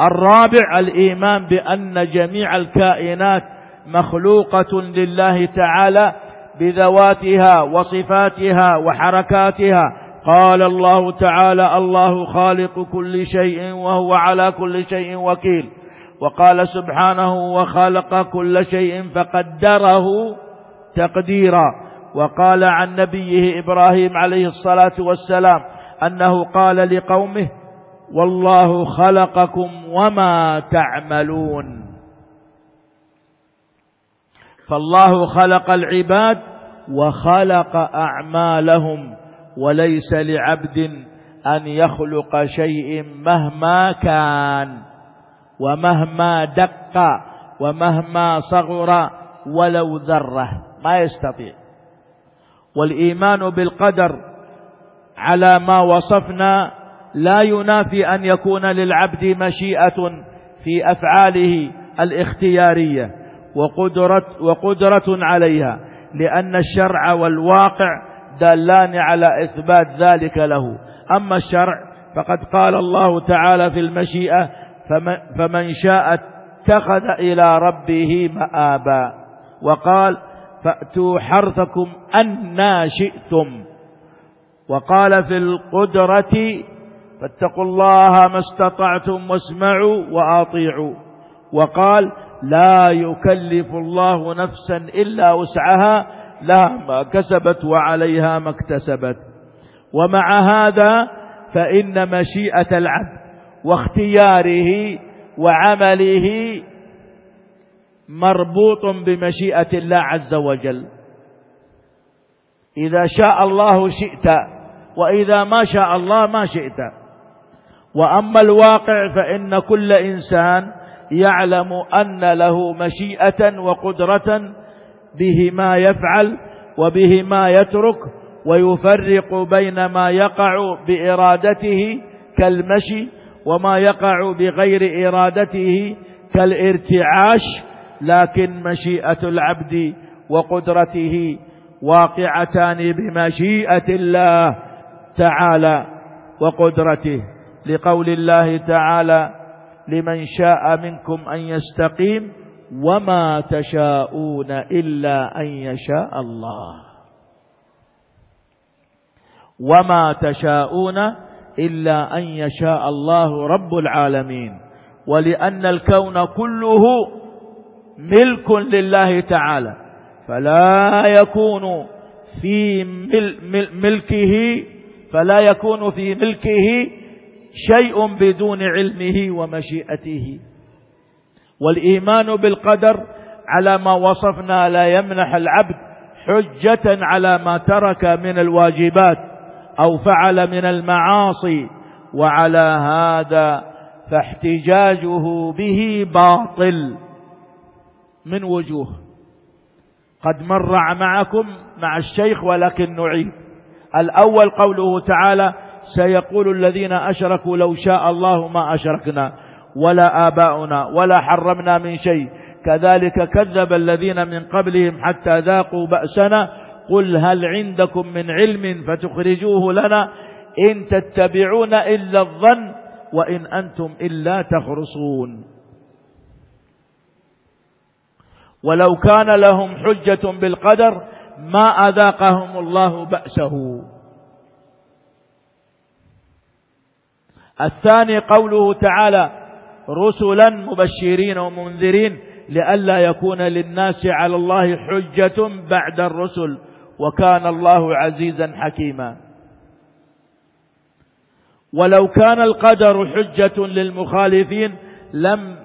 الرابع الإيمان بأن جميع الكائنات مخلوقة لله تعالى بذواتها وصفاتها وحركاتها قال الله تعالى الله خالق كل شيء وهو على كل شيء وكيل. وقال سبحانه وخلق كل شيء فقدره تقديرا. وقال عن نبيه إبراهيم عليه الصلاة والسلام أنه قال لقومه والله خلقكم وما تعملون. فالله خلق العباد وخلق أعمالهم. وليس لعبد أن يخلق شيء مهما كان ومهما دق ومهما صغر ولو ذرة. ما يستطيع. والإيمان بالقدر على ما وصفنا لا ينافي أن يكون للعبد مشيئة في أفعاله الاختيارية وقدرة, وقدرة عليها لأن الشرع والواقع دالان على إثبات ذلك له. أما الشرع فقد قال الله تعالى في المشيئة فمن شاء اتخذ إلى ربه مآبا. وقال فأتوا حرثكم أنا شئتم. وقال في القدرة فاتقوا الله ما استطعتم واسمعوا وأطيعوا. وقال لا يكلف الله نفسا إلا وسعها. لها ما كسبت وعليها ما اكتسبت. ومع هذا فإن مشيئة العبد واختياره وعمله مربوط بمشيئة الله عز وجل. إذا شاء الله شئت وإذا ما شاء الله ما شئت. وأما الواقع فإن كل إنسان يعلم أن له مشيئة وقدرة به ما يفعل وبه ما يترك ويفرق بين ما يقع بإرادته كالمشي وما يقع بغير إرادته كالارتعاش لكن مشيئة العبد وقدرته واقعتان بمشيئة الله تعالى وقدرته. لقول الله تعالى لمن شاء منكم أن يستقيم وما تشاءون إلا أن يشاء الله. وما تشاءون إلا أن يشاء الله رب العالمين. ولأن الكون كله ملك لله تعالى. فلا يكون في ملكه فلا يكون في ملكه شيء بدون علمه ومشيئته. والإيمان بالقدر على ما وصفنا لا يمنح العبد حجة على ما ترك من الواجبات أو فعل من المعاصي وعلى هذا فاحتجاجه به باطل من وجوه. قد مر معكم مع الشيخ ولكن نعيد. الأول قوله تعالى سيقول الذين أشركوا لو شاء الله ما أشركنا ولا آباؤنا ولا حرمنا من شيء. كذلك كذب الذين من قبلهم حتى ذاقوا بأسنا. قل هل عندكم من علم فتخرجوه لنا؟ إن تتبعون إلا الظن وإن أنتم إلا تخرصون. ولو كان لهم حجة بالقدر ما أذاقهم الله بأسه. الثاني قوله تعالى رسلا مبشرين ومنذرين لئلا يكون للناس على الله حجة بعد الرسل وكان الله عزيزا حكيما. ولو كان القدر حجة للمخالفين لم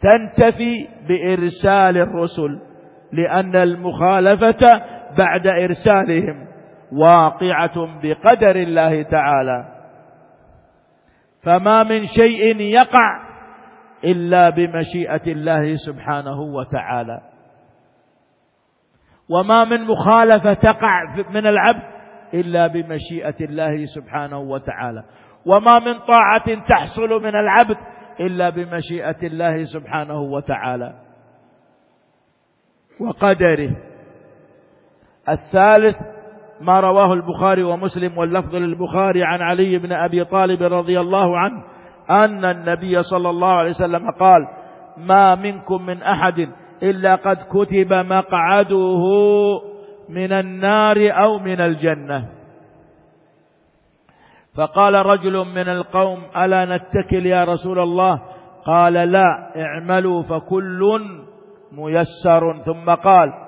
تنتفي بإرسال الرسل لأن المخالفة بعد إرسالهم واقعة بقدر الله تعالى. فما من شيء يقع إلا بمشيئة الله سبحانه وتعالى. وما من مخالفة تقع من العبد إلا بمشيئة الله سبحانه وتعالى. وما من طاعة تحصل من العبد إلا بمشيئة الله سبحانه وتعالى. وقدره. الثالث ما رواه البخاري ومسلم واللفظ للبخاري عن علي بن أبي طالب رضي الله عنه أن النبي صلى الله عليه وسلم قال ما منكم من أحد إلا قد كتب مقعده من النار أو من الجنة. فقال رجل من القوم ألا نتكل يا رسول الله؟ قال لا اعملوا فكل ميسر. ثم قال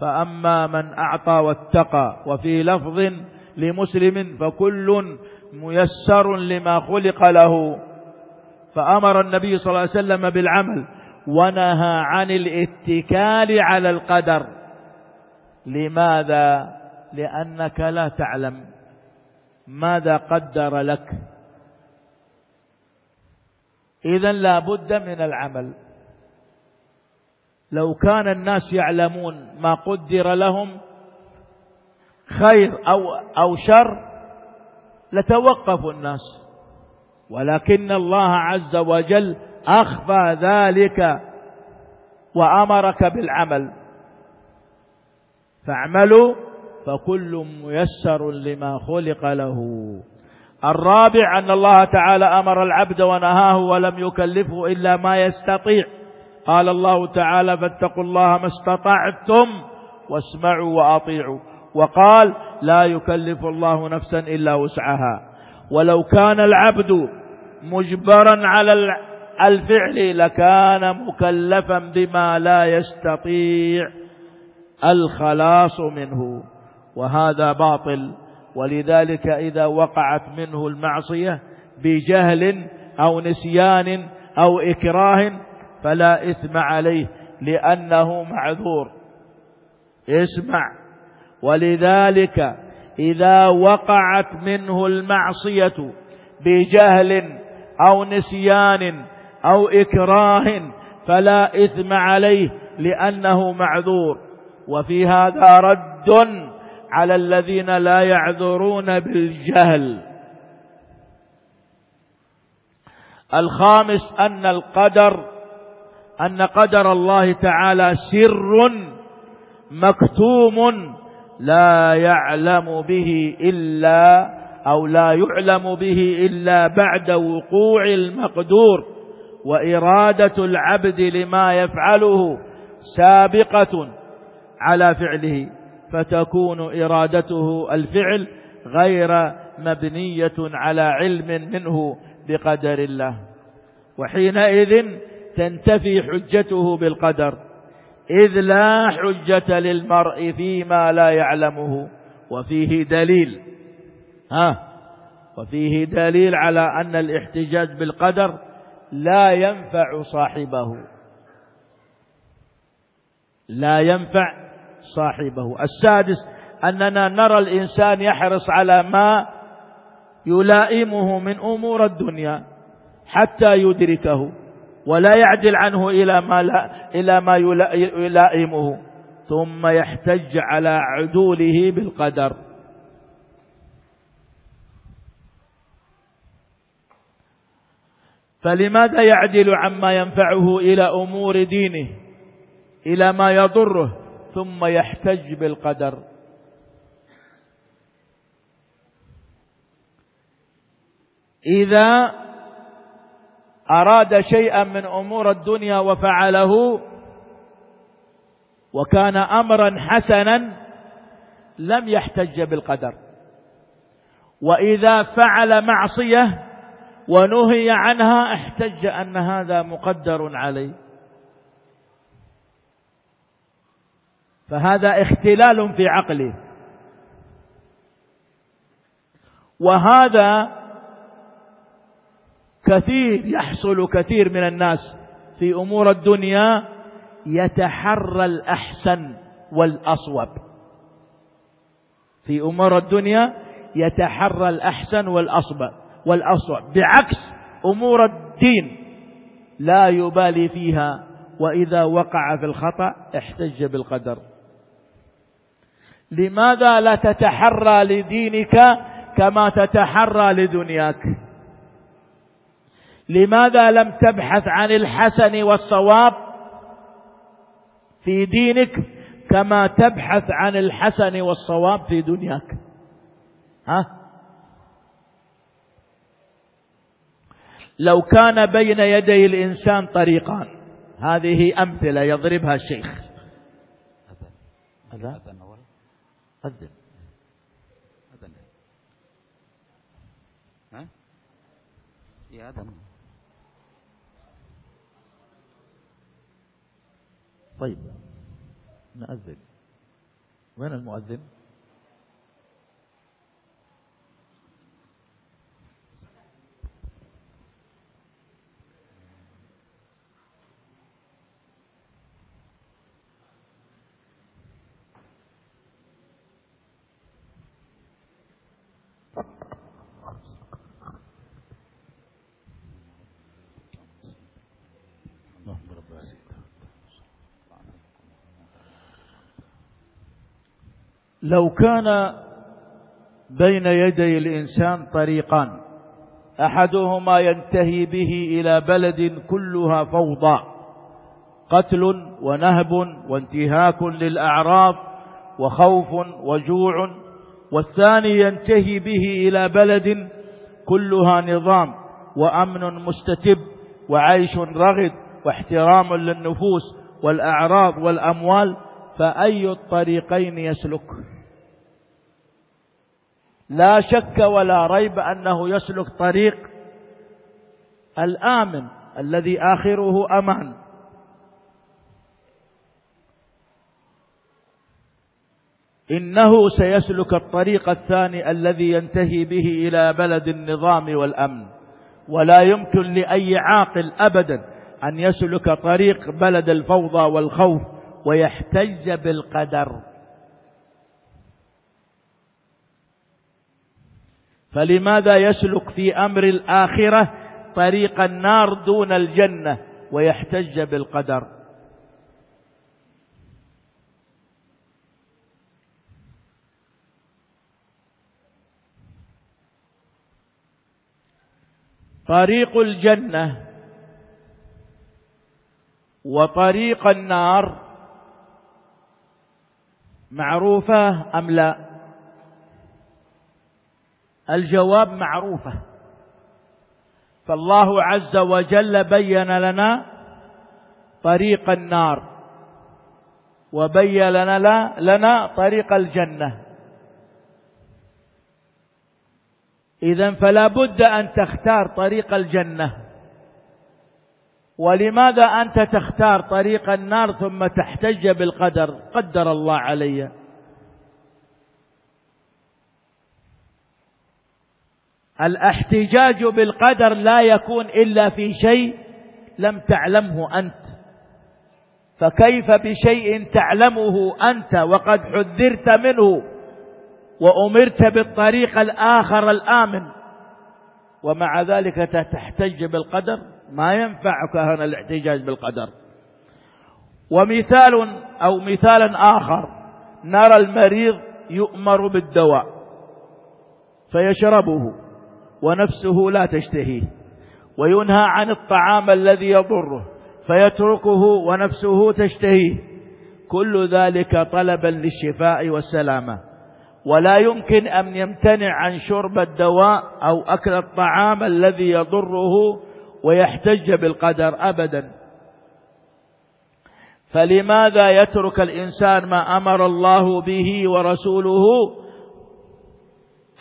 فأما من أعطى واتقى وفي لفظ لمسلم فكل ميسر لما خلق له. فأمر النبي صلى الله عليه وسلم بالعمل ونهى عن الاتكال على القدر. لماذا؟ لأنك لا تعلم ماذا قدر لك. إذا لا بد من العمل. لو كان الناس يعلمون ما قدر لهم خير أو, أو شر لتوقفوا الناس. ولكن الله عز وجل أخفى ذلك وأمرك بالعمل. فاعملوا فكل ميسر لما خلق له. الرابع أن الله تعالى أمر العبد ونهاه ولم يكلفه إلا ما يستطيع. قال الله تعالى فاتقوا الله ما استطعتم واسمعوا وأطيعوا. وقال لا يكلف الله نفسا إلا وسعها. ولو كان العبد مجبرا على الفعل لكان مكلفا بما لا يستطيع الخلاص منه. وهذا باطل. ولذلك إذا وقعت منه المعصية بجهل أو نسيان أو إكراه فلا إثم عليه لأنه معذور. اسمع. ولذلك إذا وقعت منه المعصية بجهل أو نسيان أو إكراه فلا إثم عليه لأنه معذور. وفي هذا رد على الذين لا يعذرون بالجهل. الخامس أن القدر أن قدر الله تعالى سر مكتوم لا يعلم به إلا أو لا يعلم به إلا بعد وقوع المقدور وإرادة العبد لما يفعله سابقة على فعله فتكون إرادته الفعل غير مبنية على علم منه بقدر الله. وحينئذ تنتفي حجته بالقدر إذ لا حجة للمرء فيما لا يعلمه وفيه دليل. ها؟ وفيه دليل على أن الاحتجاج بالقدر لا ينفع صاحبه. لا ينفع صاحبه. السادس أننا نرى الإنسان يحرص على ما يلائمه من أمور الدنيا حتى يدركه. ولا يعدل عنه إلى ما لا إلى ما يلائمه. ثم يحتج على عدوله بالقدر. فلماذا يعدل عما ينفعه إلى أمور دينه إلى ما يضره ثم يحتج بالقدر؟ إذا أراد شيئا من أمور الدنيا وفعله وكان أمرا حسنا لم يحتج بالقدر. وإذا فعل معصية ونهي عنها احتج أن هذا مقدر عليه. فهذا اختلال في عقله. وهذا كثير يحصل كثير من الناس في أمور الدنيا يتحرى الأحسن والأصوب. في أمور الدنيا يتحرى الأحسن والأصوب. والأصوب. بعكس أمور الدين لا يبالي فيها وإذا وقع في الخطأ احتج بالقدر. لماذا لا تتحرى لدينك كما تتحرى لدنياك؟ لماذا لم تبحث عن الحسن والصواب في دينك كما تبحث عن الحسن والصواب في دنياك؟ ها؟ لو كان بين يدي الإنسان طريقان هذه أمثلة يضربها الشيخ. أذن. أذن. أذن. ها؟ يا أذن. طيب نأذن. وين المؤذن؟ لو كان بين يدي الإنسان طريقان أحدهما ينتهي به إلى بلد كلها فوضى قتل ونهب وانتهاك للأعراض وخوف وجوع والثاني ينتهي به إلى بلد كلها نظام وأمن مستتب وعيش رغد واحترام للنفوس والأعراض والأموال فأي الطريقين يسلك؟ لا شك ولا ريب أنه يسلك طريق الآمن الذي آخره أمان. إنه سيسلك الطريق الثاني الذي ينتهي به إلى بلد النظام والأمن. ولا يمكن لأي عاقل أبدا أن يسلك طريق بلد الفوضى والخوف ويحتج بالقدر. فلماذا يسلك في أمر الآخرة طريق النار دون الجنة ويحتج بالقدر؟ طريق الجنة وطريق النار معروفة أم لا؟ الجواب معروفة. فالله عز وجل بين لنا طريق النار وبين لنا طريق الجنة. إذا فلا بد أن تختار طريق الجنة. ولماذا أنت تختار طريق النار ثم تحتج بالقدر؟ قدر الله علي. الاحتجاج بالقدر لا يكون إلا في شيء لم تعلمه أنت. فكيف بشيء تعلمه أنت وقد حذرت منه وأمرت بالطريق الآخر الآمن؟ ومع ذلك تحتج بالقدر؟ ما ينفعك هنا الاحتجاج بالقدر. ومثال أو مثال آخر نرى المريض يؤمر بالدواء فيشربه ونفسه لا تشتهيه وينهى عن الطعام الذي يضره فيتركه ونفسه تشتهيه. كل ذلك طلبا للشفاء والسلامة. ولا يمكن أن يمتنع عن شرب الدواء أو أكل الطعام الذي يضره ويحتج بالقدر أبدا. فلماذا يترك الإنسان ما أمر الله به ورسوله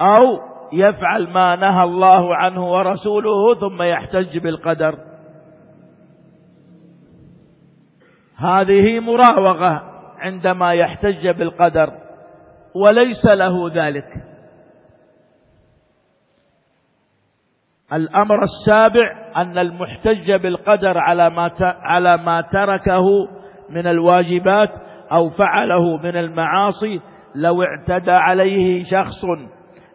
أو يفعل ما نهى الله عنه ورسوله ثم يحتج بالقدر؟ هذه مراوغة عندما يحتج بالقدر وليس له ذلك. الأمر السابع أن المحتج بالقدر على ما على ما تركه من الواجبات أو فعله من المعاصي لو اعتدى عليه شخص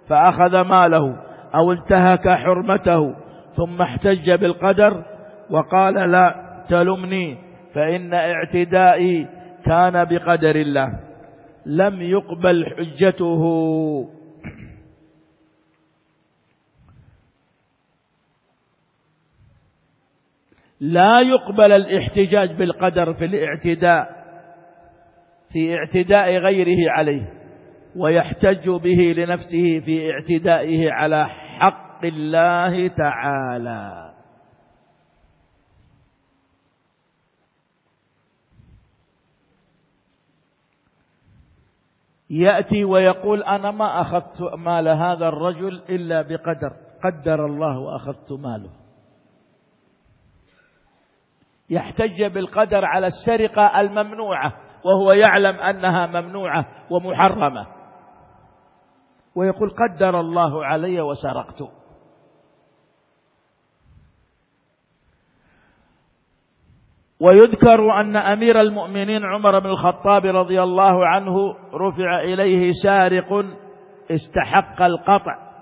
فأخذ ماله أو انتهك حرمته ثم احتج بالقدر وقال لا تلمني فإن اعتدائي كان بقدر الله. لم يقبل حجته. لا يقبل الاحتجاج بالقدر في الاعتداء في اعتداء غيره عليه ويحتج به لنفسه في اعتدائه على حق الله تعالى. يأتي ويقول أنا ما أخذت مال هذا الرجل إلا بقدر قدر الله وأخذت ماله. يحتج بالقدر على السرقة الممنوعة وهو يعلم أنها ممنوعة ومحرمة. ويقول قدر الله علي وسرقت. ويذكر أن أمير المؤمنين عمر بن الخطاب رضي الله عنه رفع إليه سارق استحق القطع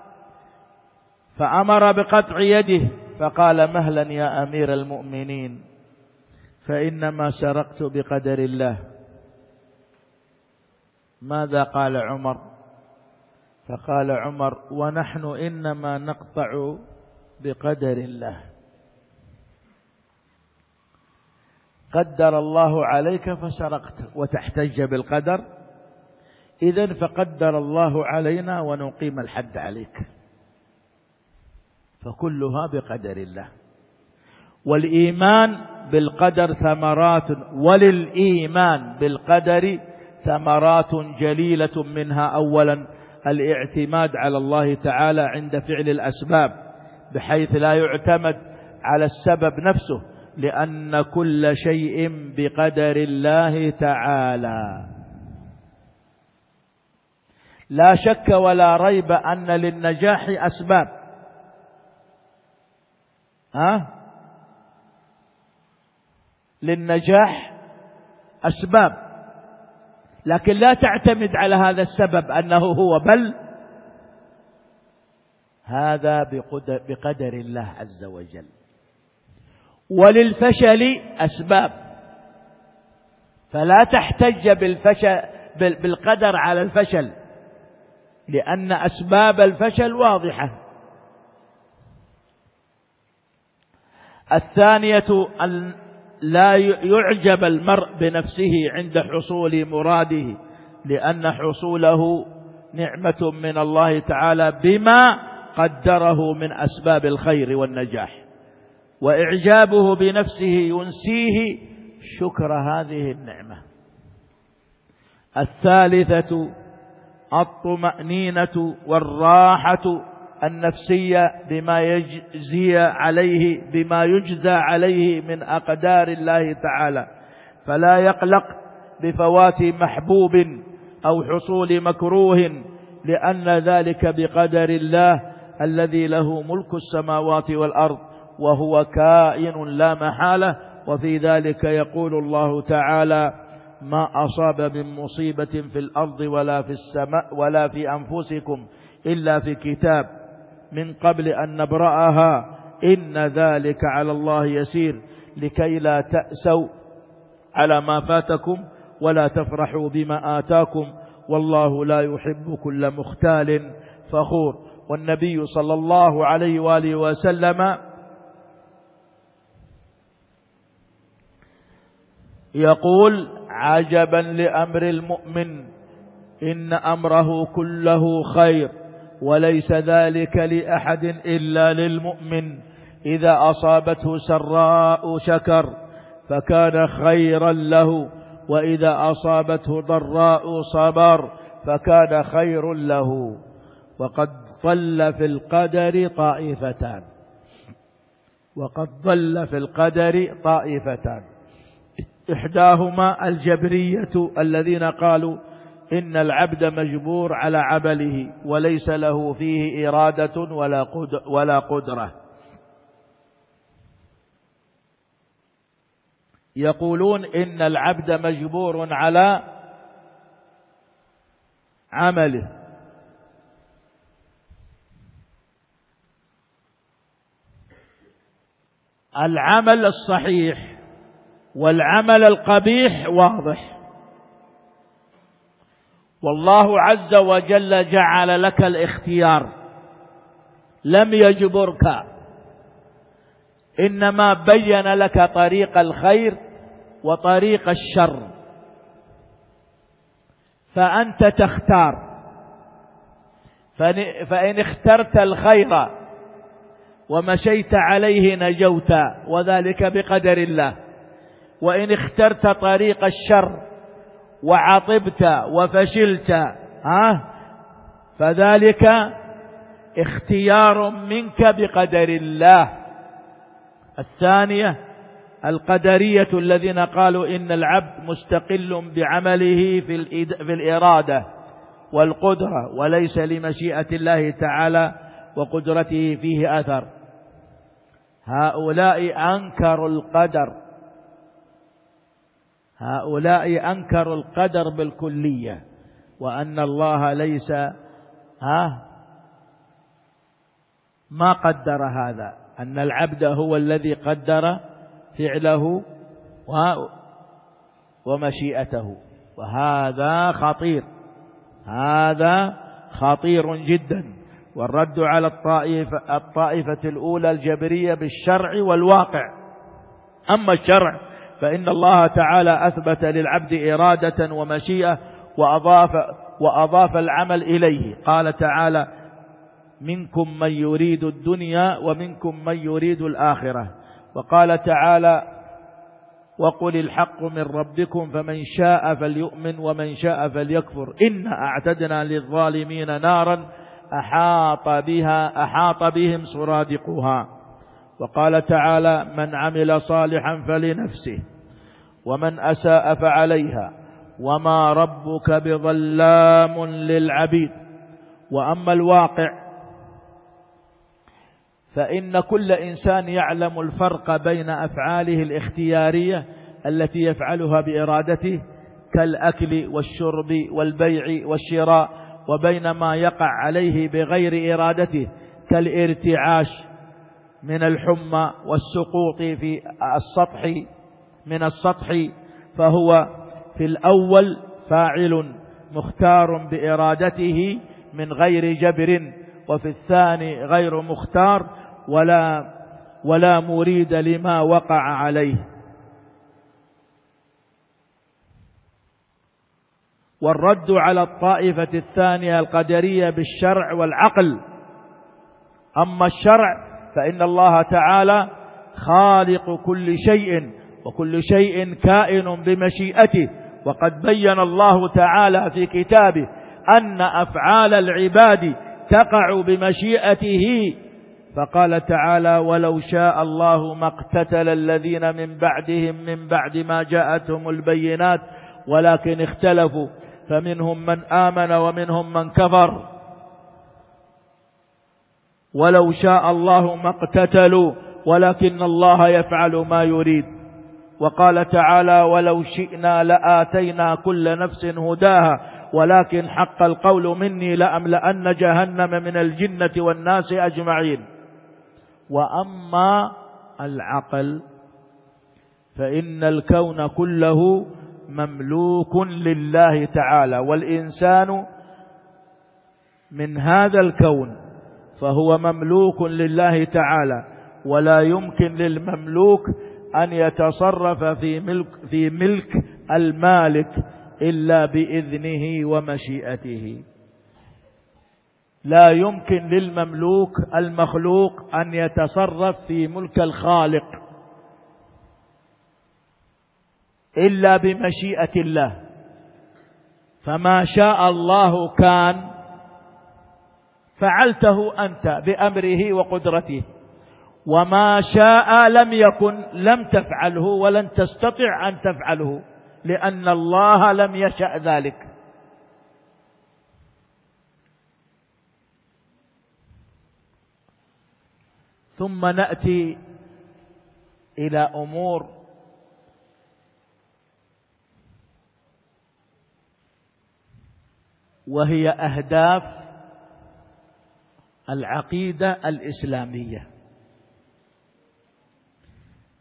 فأمر بقطع يده فقال مهلا يا أمير المؤمنين. فإنما سرقت بقدر الله. ماذا قال عمر؟ فقال عمر ونحن إنما نقطع بقدر الله. قدر الله عليك فسرقت وتحتج بالقدر. إذا فقدر الله علينا ونقيم الحد عليك. فكلها بقدر الله. والإيمان بالقدر ثمرات وللإيمان بالقدر ثمرات جليلة منها أولا الاعتماد على الله تعالى عند فعل الأسباب بحيث لا يعتمد على السبب نفسه لأن كل شيء بقدر الله تعالى. لا شك ولا ريب أن للنجاح أسباب. ها؟ للنجاح أسباب. لكن لا تعتمد على هذا السبب أنه هو بل هذا بقدر الله عز وجل. وللفشل أسباب. فلا تحتج بالفشل بالقدر على الفشل لأن أسباب الفشل واضحة. الثانية لا يعجب المرء بنفسه عند حصول مراده لأن حصوله نعمة من الله تعالى بما قدره من أسباب الخير والنجاح. وإعجابه بنفسه ينسيه شكر هذه النعمة. الثالثة الطمأنينة والراحة النفسية بما يجزي عليه بما يجزى عليه من أقدار الله تعالى. فلا يقلق بفوات محبوب أو حصول مكروه لأن ذلك بقدر الله الذي له ملك السماوات والأرض وهو كائن لا محالة. وفي ذلك يقول الله تعالى ما أصاب من مصيبة في الأرض ولا في السماء ولا في أنفسكم إلا في كتاب من قبل أن نبرأها. إن ذلك على الله يسير. لكي لا تأسوا على ما فاتكم ولا تفرحوا بما آتاكم. والله لا يحب كل مختال فخور. والنبي صلى الله عليه وآله وسلم يقول عجبا لأمر المؤمن إن أمره كله خير. وليس ذلك لأحد إلا للمؤمن. إذا أصابته سراء شكر فكان خيرا له وإذا أصابته ضراء صبر فكان خير له. وقد ضل في القدر طائفتان. وقد ضل في القدر طائفتان. إحداهما الجبرية الذين قالوا إن العبد مجبور على عمله وليس له فيه إرادة ولا قدرة. يقولون إن العبد مجبور على عمله. العمل الصحيح والعمل القبيح واضح. والله عز وجل جعل لك الاختيار. لم يجبرك. إنما بين لك طريق الخير وطريق الشر. فأنت تختار. فإن اخترت الخير ومشيت عليه نجوت وذلك بقدر الله. وإن اخترت طريق الشر وعطبت وفشلت ها؟ فذلك اختيار منك بقدر الله. الثانية القدرية الذين قالوا إن العبد مستقل بعمله في, الإرادة والقدرة وليس لمشيئة الله تعالى وقدرته فيه أثر. هؤلاء أنكروا القدر. هؤلاء أنكروا القدر بالكلية وأن الله ليس ها؟ ما قدر هذا أن العبد هو الذي قدر فعله ومشيئته. وهذا خطير هذا خطير جدا. والرد على الطائفة, الطائفة الأولى الجبرية بالشرع والواقع. أما الشرع فإن الله تعالى أثبت للعبد إرادة ومشيئة وأضاف, وأضاف العمل إليه. قال تعالى منكم من يريد الدنيا ومنكم من يريد الآخرة. وقال تعالى وقل الحق من ربكم فمن شاء فليؤمن ومن شاء فليكفر. إن أعتدنا للظالمين نارا أحاط بها أحاط بهم سرادقها وقال تعالى من عمل صالحا فلنفسه. ومن أساء فعليها وما ربك بظلام للعبيد. وأما الواقع فإن كل إنسان يعلم الفرق بين أفعاله الاختيارية التي يفعلها بإرادته كالأكل والشرب والبيع والشراء وبينما يقع عليه بغير إرادته كالارتعاش من الحمى والسقوط في السطح من السطح فهو في الأول فاعل مختار بإرادته من غير جبر وفي الثاني غير مختار ولا ولا مريد لما وقع عليه. والرد على الطائفة الثانية القدرية بالشرع والعقل. أما الشرع فإن الله تعالى خالق كل شيء وكل شيء كائن بمشيئته. وقد بين الله تعالى في كتابه أن أفعال العباد تقع بمشيئته. فقال تعالى ولو شاء الله ما اقتتل الذين من بعدهم من بعد ما جاءتهم البينات ولكن اختلفوا. فمنهم من آمن ومنهم من كفر. ولو شاء الله ما اقتتلوا ولكن الله يفعل ما يريد. وقال تعالى ولو شئنا لآتينا كل نفس هداها ولكن حق القول مني لأملأن جهنم من الجنة والناس أجمعين. وأما العقل فإن الكون كله مملوك لله تعالى والإنسان من هذا الكون فهو مملوك لله تعالى ولا يمكن للمملوك أن يتصرف في ملك, في ملك المالك إلا بإذنه ومشيئته. لا يمكن للمملوك المخلوق أن يتصرف في ملك الخالق إلا بمشيئة الله. فما شاء الله كان فعلته أنت بأمره وقدرته. وما شاء لم يكن لم تفعله ولن تستطع أن تفعله لأن الله لم يشأ ذلك. ثم نأتي إلى أمور وهي أهداف العقيدة الإسلامية.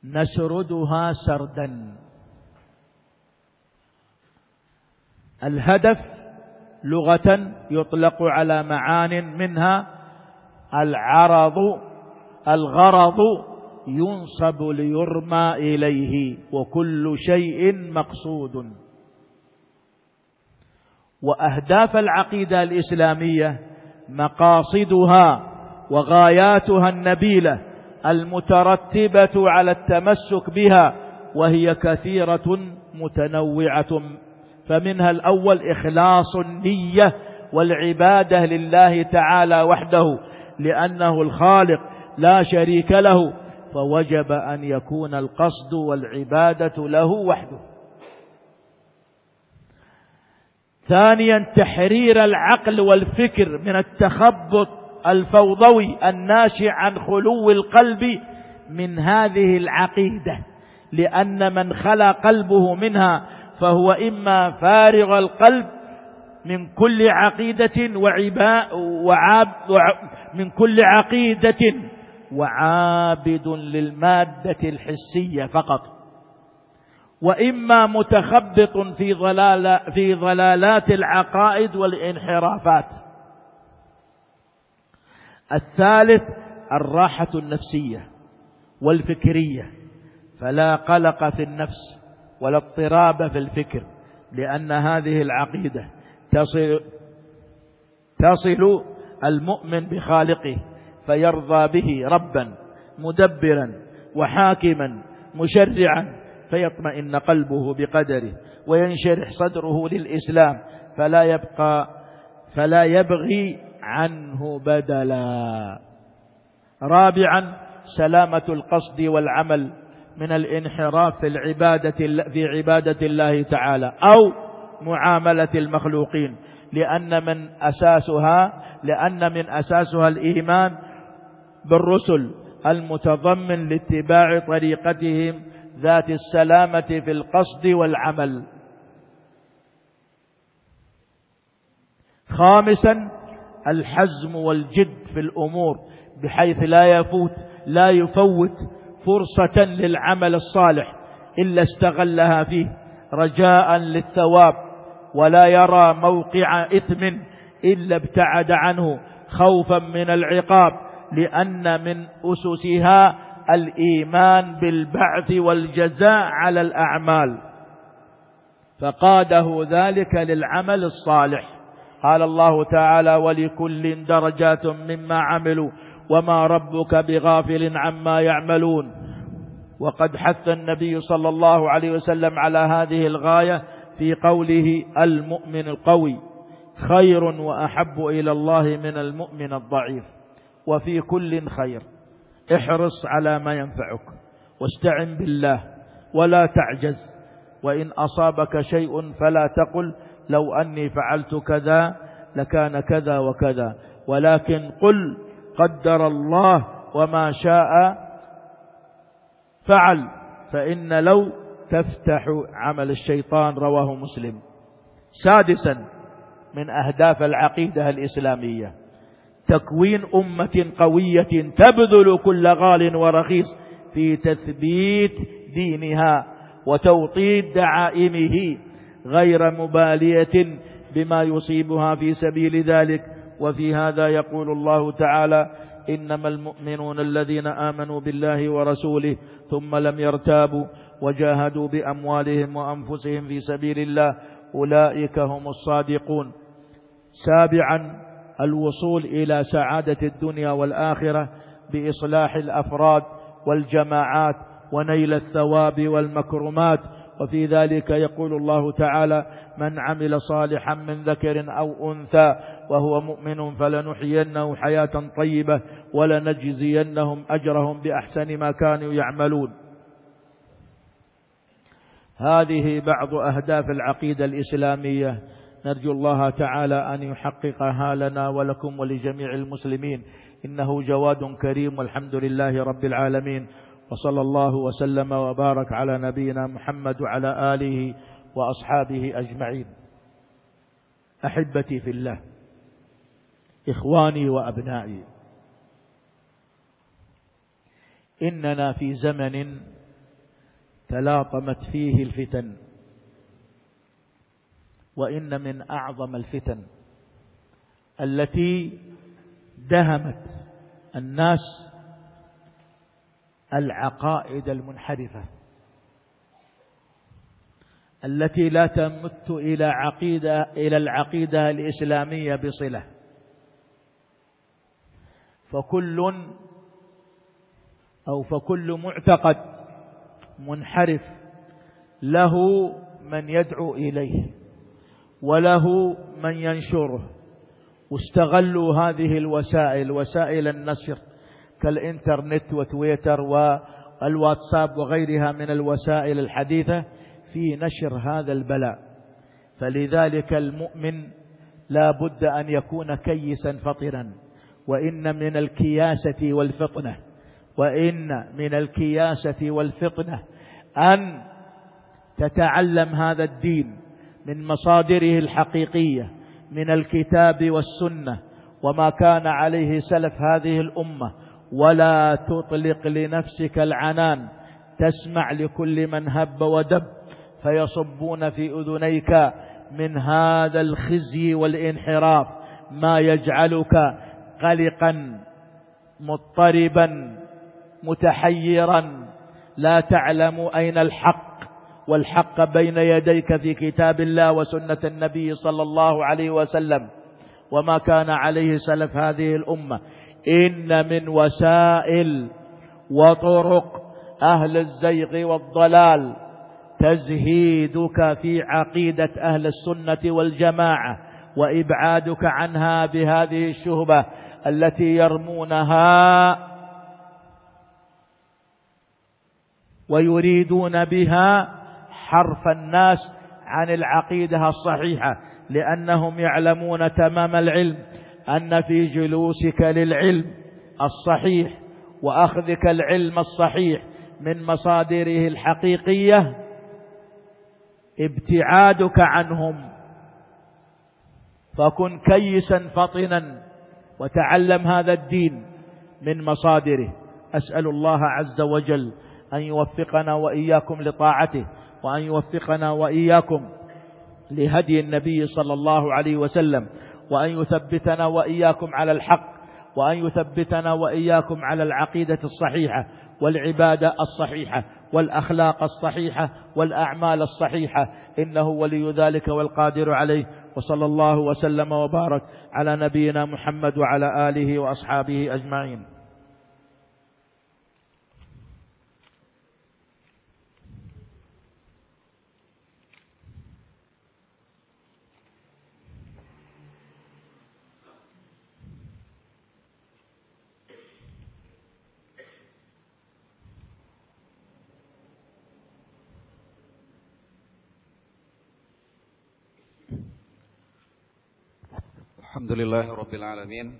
نسردها سردا الهدف لغة يطلق على معان منها العرض الغرض ينصب ليرمى إليه وكل شيء مقصود. وأهداف العقيدة الإسلامية مقاصدها وغاياتها النبيلة المترتبة على التمسك بها وهي كثيرة متنوعة. فمنها الأول إخلاص النية والعبادة لله تعالى وحده لأنه الخالق لا شريك له فوجب أن يكون القصد والعبادة له وحده. ثانيا تحرير العقل والفكر من التخبط الفوضوي الناشئ عن خلو القلب من هذه العقيدة لأن من خلا قلبه منها فهو إما فارغ القلب من كل عقيدة وعباء وعاب من كل عقيدة وعابد للمادة الحسية فقط. وإما متخبط في ضلال في ضلالات العقائد والانحرافات. الثالث الراحة النفسية والفكرية. فلا قلق في النفس ولا اضطراب في الفكر لأن هذه العقيدة تصل تصل المؤمن بخالقه فيرضى به ربا مدبرا وحاكما مشرعا فيطمئن قلبه بقدره وينشرح صدره للإسلام. فلا يبقى فلا يبغي عنه بدلا. رابعا سلامة القصد والعمل من الانحراف في العبادة في عبادة الله تعالى أو معاملة المخلوقين. لأن من أساسها لأن من أساسها الإيمان بالرسل المتضمن لاتباع طريقتهم ذات السلامة في القصد والعمل. خامسا الحزم والجد في الأمور بحيث لا يفوت لا يفوت فرصة للعمل الصالح إلا استغلها فيه رجاء للثواب ولا يرى موقع إثم إلا ابتعد عنه خوفا من العقاب لأن من أسسها الإيمان بالبعث والجزاء على الأعمال. فقاده ذلك للعمل الصالح. قال الله تعالى ولكل درجات مما عملوا وما ربك بغافل عما يعملون. وقد حث النبي صلى الله عليه وسلم على هذه الغاية في قوله المؤمن القوي خير وأحب إلى الله من المؤمن الضعيف. وفي كل خير احرص على ما ينفعك واستعن بالله ولا تعجز وإن أصابك شيء فلا تقل لو أني فعلت كذا لكان كذا وكذا. ولكن قل قدر الله وما شاء فعل فإن لو تفتح عمل الشيطان رواه مسلم. سادسا من أهداف العقيدة الإسلامية. تكوين أمة قوية تبذل كل غال ورخيص في تثبيت دينها وتوطيد دعائمه. غير مبالية بما يصيبها في سبيل ذلك. وفي هذا يقول الله تعالى إنما المؤمنون الذين آمنوا بالله ورسوله ثم لم يرتابوا وجاهدوا بأموالهم وأنفسهم في سبيل الله أولئك هم الصادقون. سابعا الوصول إلى سعادة الدنيا والآخرة بإصلاح الأفراد والجماعات ونيل الثواب والمكرمات. وفي ذلك يقول الله تعالى من عمل صالحا من ذكر أو أنثى وهو مؤمن فلنحيينه حياة طيبة ولنجزينهم أجرهم بأحسن ما كانوا يعملون. هذه بعض أهداف العقيدة الإسلامية. نرجو الله تعالى أن يحققها لنا ولكم ولجميع المسلمين. إنه جواد كريم والحمد لله رب العالمين. وصلى الله وسلم وبارك على نبينا محمد وعلى آله وأصحابه أجمعين. أحبتي في الله إخواني وأبنائي إننا في زمن تلاطمت فيه الفتن وإن من أعظم الفتن التي دهمت الناس العقائد المنحرفة التي لا تمت إلى عقيدة إلى العقيدة الإسلامية بصلة. فكل أو فكل معتقد منحرف له من يدعو إليه وله من ينشره. واستغلوا هذه الوسائل وسائل النشر. كالإنترنت وتويتر والواتساب وغيرها من الوسائل الحديثة في نشر هذا البلاء. فلذلك المؤمن لا بد أن يكون كيسا فطنا وإن من الكياسة والفطنة وإن من الكياسة والفطنة أن تتعلم هذا الدين من مصادره الحقيقية من الكتاب والسنة وما كان عليه سلف هذه الأمة ولا تطلق لنفسك العنان تسمع لكل من هب ودب فيصبون في أذنيك من هذا الخزي والانحراف. ما يجعلك قلقا مضطربا متحيرا. لا تعلم أين الحق والحق بين يديك في كتاب الله وسنة النبي صلى الله عليه وسلم. وما كان عليه سلف هذه الأمة. إن من وسائل وطرق أهل الزيغ والضلال تزهيدك في عقيدة أهل السنة والجماعة وإبعادك عنها بهذه الشهبة التي يرمونها ويريدون بها حرف الناس عن العقيدة الصحيحة لأنهم يعلمون تمام العلم. أن في جلوسك للعلم الصحيح وأخذك العلم الصحيح من مصادره الحقيقية ابتعادك عنهم. فكن كيسا فطنا وتعلم هذا الدين من مصادره. أسأل الله عز وجل أن يوفقنا وإياكم لطاعته وأن يوفقنا وإياكم لهدي النبي صلى الله عليه وسلم. وأن يثبتنا وإياكم على الحق وأن يثبتنا وإياكم على العقيدة الصحيحة والعبادة الصحيحة والأخلاق الصحيحة والأعمال الصحيحة. إنه ولي ذلك والقادر عليه. وصلى الله وسلم وبارك على نبينا محمد وعلى آله وأصحابه أجمعين. Alhamdulillah Rabbil Alamin.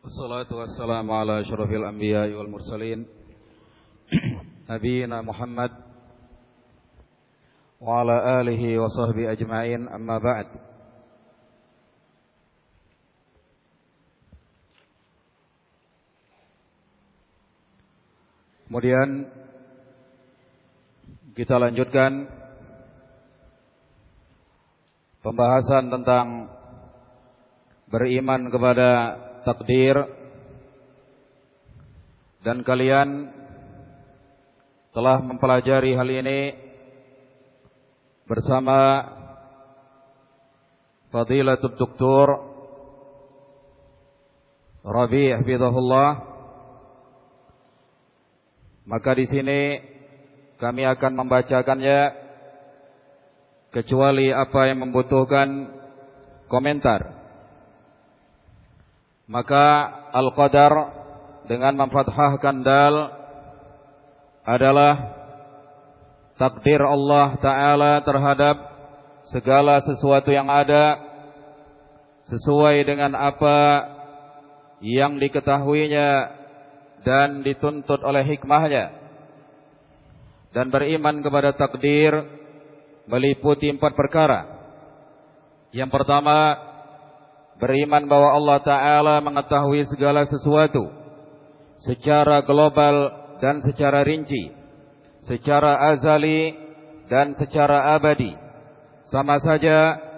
Wassalatu wassalamu ala syarafil anbiya wal mursalin. *clears throat* Nabiina Muhammad Wa ala alihi wa sahbihi ajma'in amma ba'd. Kemudian kita lanjutkan pembahasan tentang beriman kepada takdir. Dan kalian telah mempelajari hal ini bersama Fadilatul Doktor Rabi' Hafizahullah. Maka di sini kami akan membacakannya kecuali apa yang membutuhkan komentar maka al-qadar dengan memfathahkan dal adalah takdir Allah taala terhadap segala sesuatu yang ada sesuai dengan apa yang diketahuinya dan dituntut oleh hikmahnya. Dan beriman kepada takdir meliputi empat perkara. Yang pertama Beriman bahwa Allah Ta'ala mengetahui segala sesuatu. Secara global dan secara rinci. Secara azali dan secara abadi. Sama saja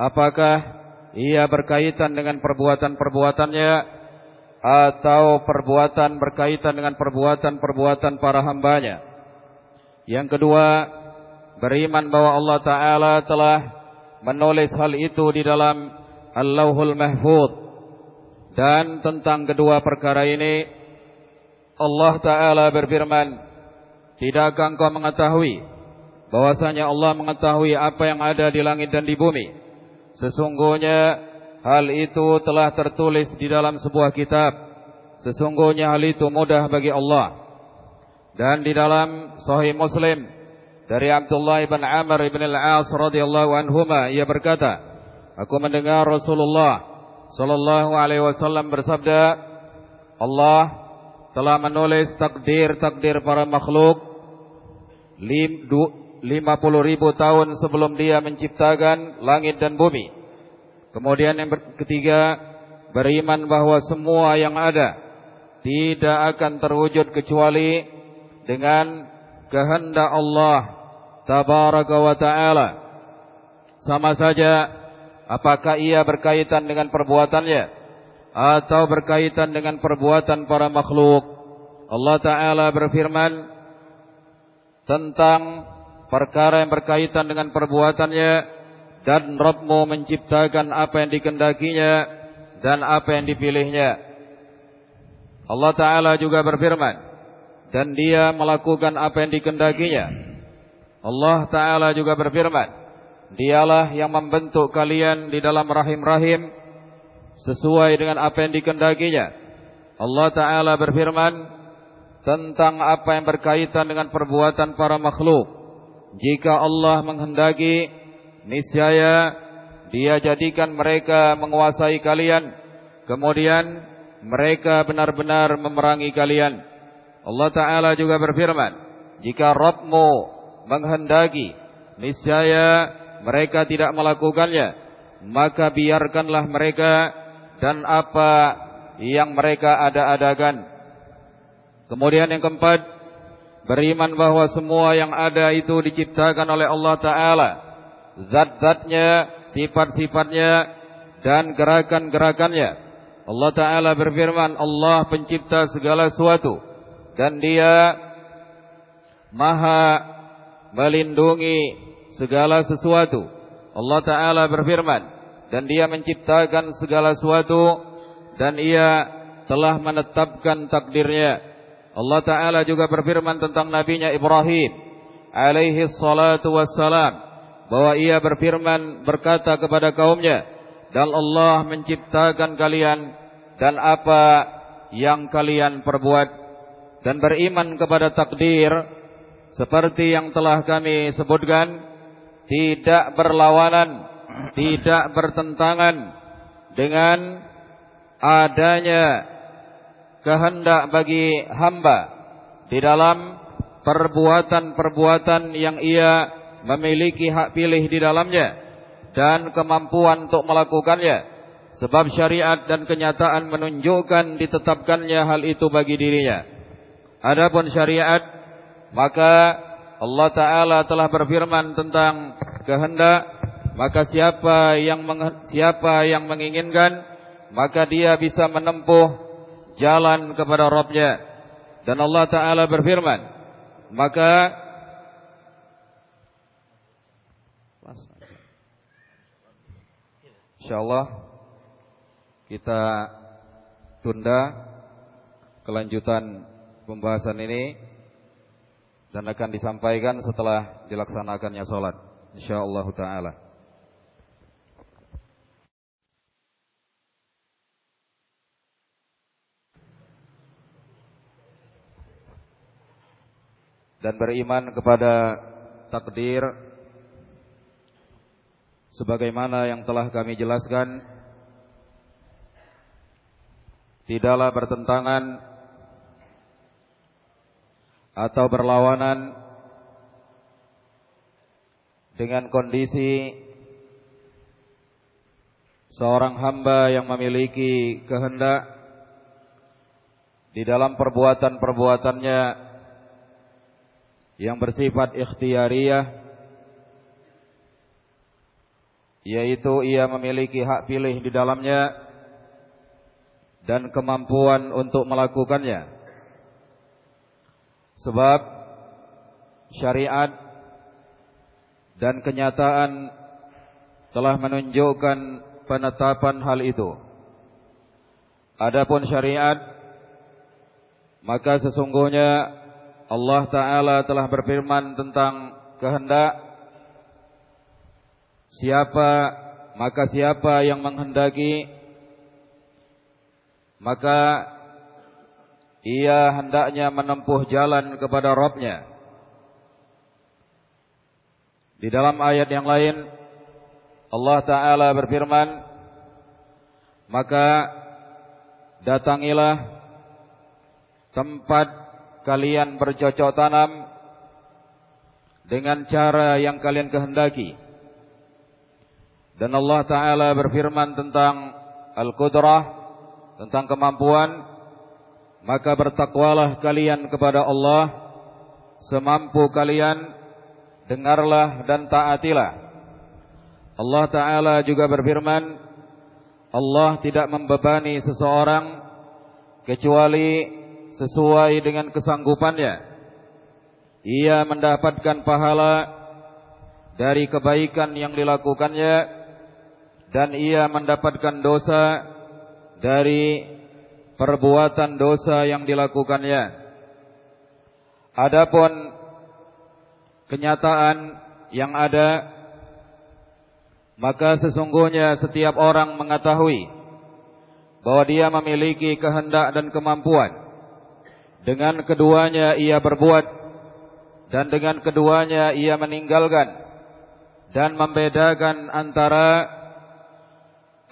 Apakah ia berkaitan dengan perbuatan-perbuatannya? Atau perbuatan berkaitan dengan perbuatan-perbuatan para hambanya? Yang kedua Beriman bahwa Allah Ta'ala telah menulis hal itu di dalam Al-Lauhul Mahfud dan tentang kedua perkara ini Allah Ta'ala berfirman Tidakkah engkau mengetahui bahwasanya Allah mengetahui apa yang ada di langit dan di bumi? Sesungguhnya hal itu telah tertulis di dalam sebuah kitab. Sesungguhnya hal itu mudah bagi Allah. Dan di dalam Sahih Muslim dari Abdullah ibn Amr ibn al-As radhiyallahu anhuma ia berkata Aku mendengar Rasulullah sallallahu alaihi wasallam bersabda, Allah telah menulis takdir-takdir para makhluk 50 ribu tahun sebelum dia menciptakan langit dan bumi. Kemudian yang ketiga, beriman bahwa semua yang ada tidak akan terwujud kecuali dengan kehendak Allah tabaraka wa taala. Sama saja Apakah ia berkaitan dengan perbuatannya atau berkaitan dengan perbuatan para makhluk? Allah Taala berfirman tentang perkara yang berkaitan dengan perbuatannya dan Rabbmu menciptakan apa yang dikendakinya dan apa yang dipilihnya. Allah Taala juga berfirman dan dia melakukan apa yang dikendakinya. Allah Taala juga berfirman Dialah yang membentuk kalian di dalam rahim-rahim sesuai dengan apa yang dikendakinya. Allah Ta'ala berfirman tentang apa yang berkaitan dengan perbuatan para makhluk. Jika Allah menghendaki, niscaya dia jadikan mereka menguasai kalian. Kemudian mereka benar-benar memerangi kalian. Allah Ta'ala juga berfirman, Jika Rabbmu menghendaki, niscaya mereka tidak melakukannya, maka biarkanlah mereka dan apa yang mereka ada-adakan. Kemudian yang keempat, beriman bahwa semua yang ada itu diciptakan oleh Allah Ta'ala. Zat-zatnya, sifat-sifatnya, dan gerakan-gerakannya. Allah Ta'ala berfirman, Allah pencipta segala sesuatu. Dan dia maha melindungi segala sesuatu. Allah Ta'ala berfirman, dan dia menciptakan segala sesuatu, dan ia telah menetapkan takdirnya. Allah Ta'ala juga berfirman tentang nabinya Ibrahim alaihi salatu wassalam bahwa ia berfirman berkata kepada kaumnya dan Allah menciptakan kalian dan apa yang kalian perbuat dan beriman kepada takdir seperti yang telah kami sebutkan tidak berlawanan tidak bertentangan dengan adanya kehendak bagi hamba di dalam perbuatan-perbuatan yang ia memiliki hak pilih di dalamnya dan kemampuan untuk melakukannya. Sebab syariat dan kenyataan menunjukkan ditetapkannya hal itu bagi dirinya. Adapun syariat maka Allah Taala telah berfirman tentang kehendak maka siapa yang siapa yang menginginkan maka dia bisa menempuh jalan kepada Rabbnya. Dan Allah Ta'ala berfirman, maka InsyaAllah kita tunda kelanjutan pembahasan ini dan akan disampaikan setelah dilaksanakannya sholat. InsyaAllah Ta'ala. dan beriman kepada takdir sebagaimana yang telah kami jelaskan tidaklah bertentangan atau berlawanan dengan kondisi seorang hamba yang memiliki kehendak di dalam perbuatan-perbuatannya yang bersifat ikhtiariyah yaitu ia memiliki hak pilih di dalamnya dan kemampuan untuk melakukannya sebab syariat dan kenyataan telah menunjukkan penetapan hal itu. Adapun syariat maka sesungguhnya Allah Ta'ala telah berfirman tentang kehendak. Siapa Maka siapa yang menghendaki Maka Ia hendaknya menempuh jalan kepada Robnya Di dalam ayat yang lain Allah Ta'ala berfirman Maka Datangilah Tempat kalian bercocok tanam dengan cara yang kalian kehendaki. Dan Allah Ta'ala berfirman tentang Al-Qudrah, tentang kemampuan, maka bertakwalah kalian kepada Allah, semampu kalian, dengarlah dan taatilah. Allah Ta'ala juga berfirman, Allah tidak membebani seseorang, kecuali sesuai dengan kesanggupannya. Ia mendapatkan pahala dari kebaikan yang dilakukannya dan ia mendapatkan dosa dari perbuatan dosa yang dilakukannya. Adapun kenyataan yang ada maka sesungguhnya setiap orang mengetahui bahwa dia memiliki kehendak dan kemampuan dengan keduanya ia berbuat dan dengan keduanya ia meninggalkan dan membedakan antara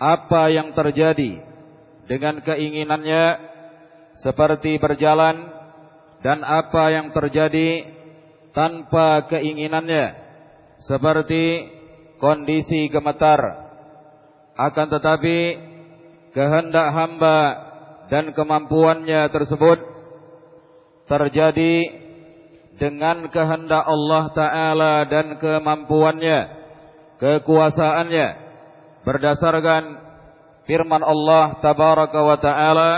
apa yang terjadi dengan keinginannya seperti berjalan dan apa yang terjadi tanpa keinginannya seperti kondisi gemetar. Akan tetapi kehendak hamba dan kemampuannya tersebut terjadi dengan kehendak Allah Ta'ala dan kemampuannya, kekuasaannya, berdasarkan firman Allah Tabaraka wa Ta'ala,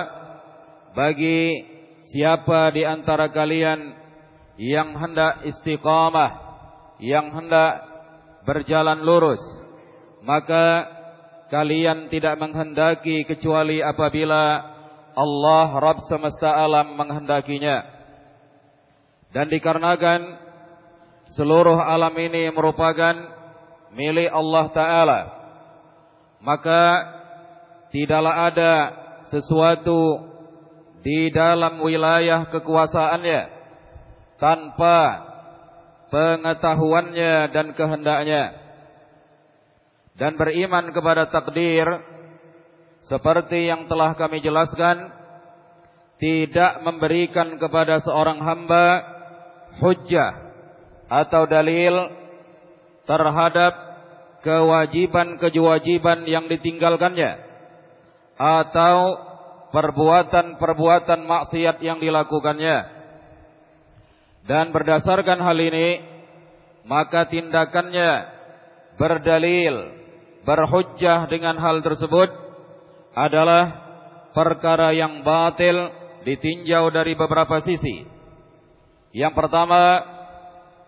bagi siapa di antara kalian yang hendak istiqamah, yang hendak berjalan lurus, maka kalian tidak menghendaki kecuali apabila Allah Rabb semesta alam menghendakinya. Dan dikarenakan seluruh alam ini merupakan milik Allah Ta'ala. Maka tidaklah ada sesuatu di dalam wilayah kekuasaannya tanpa pengetahuannya dan kehendaknya. Dan beriman kepada takdir seperti yang telah kami jelaskan tidak memberikan kepada seorang hamba hujjah atau dalil terhadap kewajiban-kewajiban yang ditinggalkannya atau perbuatan-perbuatan maksiat yang dilakukannya. Dan berdasarkan hal ini, maka tindakannya berdalil, berhujjah dengan hal tersebut adalah perkara yang batil ditinjau dari beberapa sisi. Yang pertama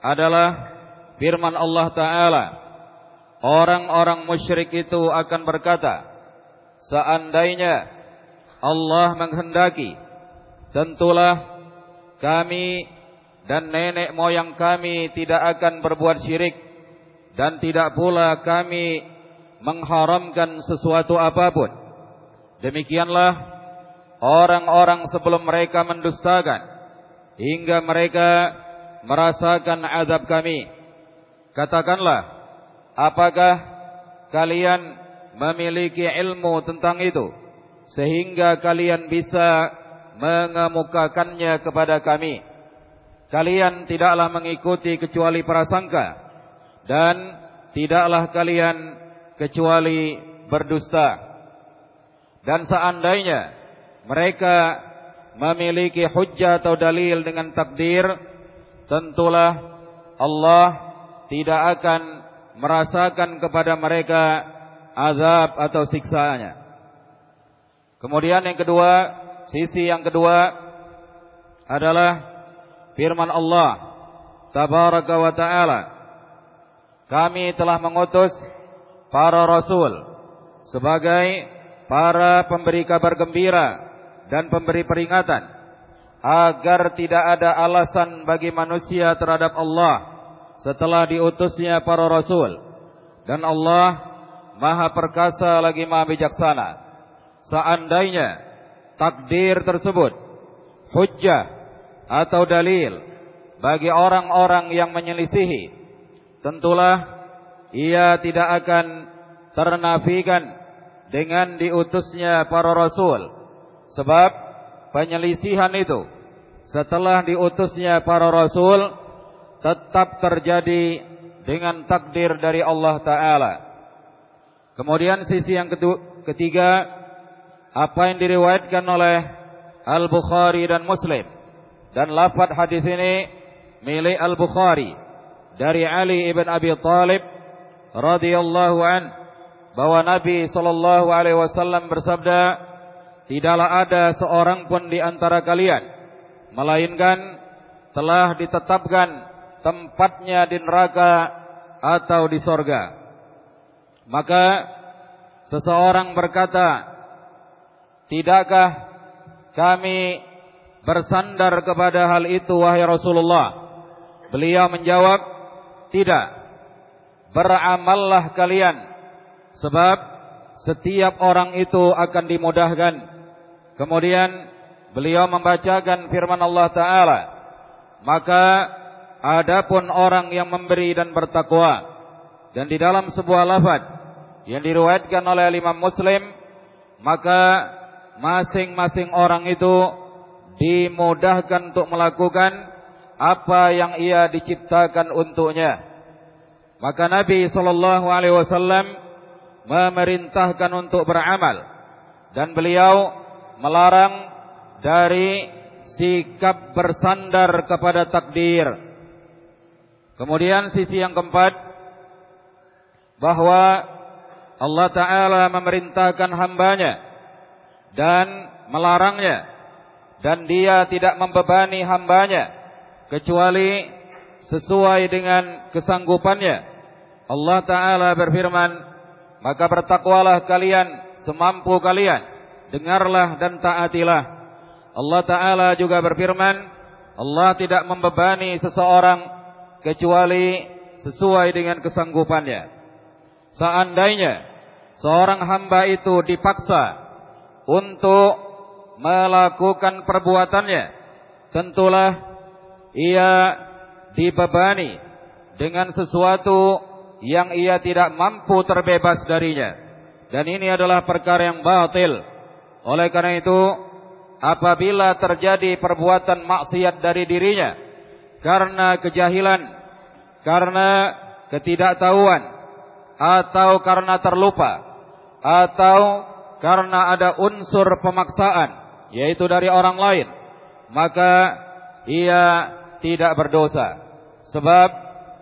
adalah firman Allah Ta'ala. Orang-orang musyrik itu akan berkata, Seandainya Allah menghendaki, tentulah kami dan nenek moyang kami tidak akan berbuat syirik. Dan tidak pula kami mengharamkan sesuatu apa pun. Demikianlah orang-orang sebelum mereka mendustakan hingga mereka merasakan azab kami. Katakanlah, apakah kalian memiliki ilmu tentang itu sehingga kalian bisa mengemukakannya kepada kami? Kalian tidaklah mengikuti kecuali prasangka dan tidaklah kalian kecuali berdusta. Dan seandainya mereka memiliki hujjah atau dalil dengan takdir, tentulah Allah tidak akan merasakan kepada mereka azab atau siksaannya. Kemudian yang kedua, sisi yang kedua adalah firman Allah tabaraka wa taala. Kami telah mengutus para rasul sebagai para pemberi kabar gembira dan pemberi peringatan agar tidak ada alasan bagi manusia terhadap Allah setelah diutusnya para rasul dan Allah Maha perkasa lagi Maha bijaksana seandainya takdir tersebut hujjah atau dalil bagi orang-orang yang menyelisihi tentulah ia tidak akan ternafikan dengan diutusnya para rasul Sebab penyelisihan itu setelah diutusnya para rasul tetap terjadi dengan takdir dari Allah taala. Kemudian sisi yang ketiga apa yang diriwayatkan oleh Al-Bukhari dan Muslim dan lafaz hadis ini milik Al-Bukhari dari Ali ibn Abi Talib radhiyallahu an bahwa Nabi sallallahu alaihi wasallam bersabda tidaklah ada seorang pun di antara kalian melainkan telah ditetapkan tempatnya di neraka atau di sorga. Maka seseorang berkata, Tidakkah kami bersandar kepada hal itu wahai Rasulullah? Beliau menjawab, Tidak. Beramallah kalian sebab setiap orang itu akan dimudahkan Kemudian beliau membacakan firman Allah Ta'ala. Maka adapun orang yang memberi dan bertakwa. Dan di dalam sebuah lafad yang diriwayatkan oleh Imam Muslim. Maka masing-masing orang itu dimudahkan untuk melakukan apa yang ia diciptakan untuknya. Maka Nabi sallallahu alaihi wasallam memerintahkan untuk beramal dan beliau melarang dari sikap bersandar kepada takdir. Kemudian sisi yang keempat bahwa Allah Ta'ala memerintahkan hambanya dan melarangnya dan dia tidak membebani hambanya kecuali sesuai dengan kesanggupannya. Allah Ta'ala berfirman, maka bertakwalah kalian semampu kalian, dengarlah dan taatilah. Allah Ta'ala juga berfirman, Allah tidak membebani seseorang kecuali sesuai dengan kesanggupannya. Seandainya seorang hamba itu dipaksa untuk melakukan perbuatannya, tentulah ia dibebani dengan sesuatu yang ia tidak mampu terbebas darinya. Dan ini adalah perkara yang batil. Oleh karena itu, apabila terjadi perbuatan maksiat dari dirinya karena kejahilan, karena ketidaktahuan, atau karena terlupa, atau karena ada unsur pemaksaan yaitu dari orang lain. Maka ia tidak berdosa. Sebab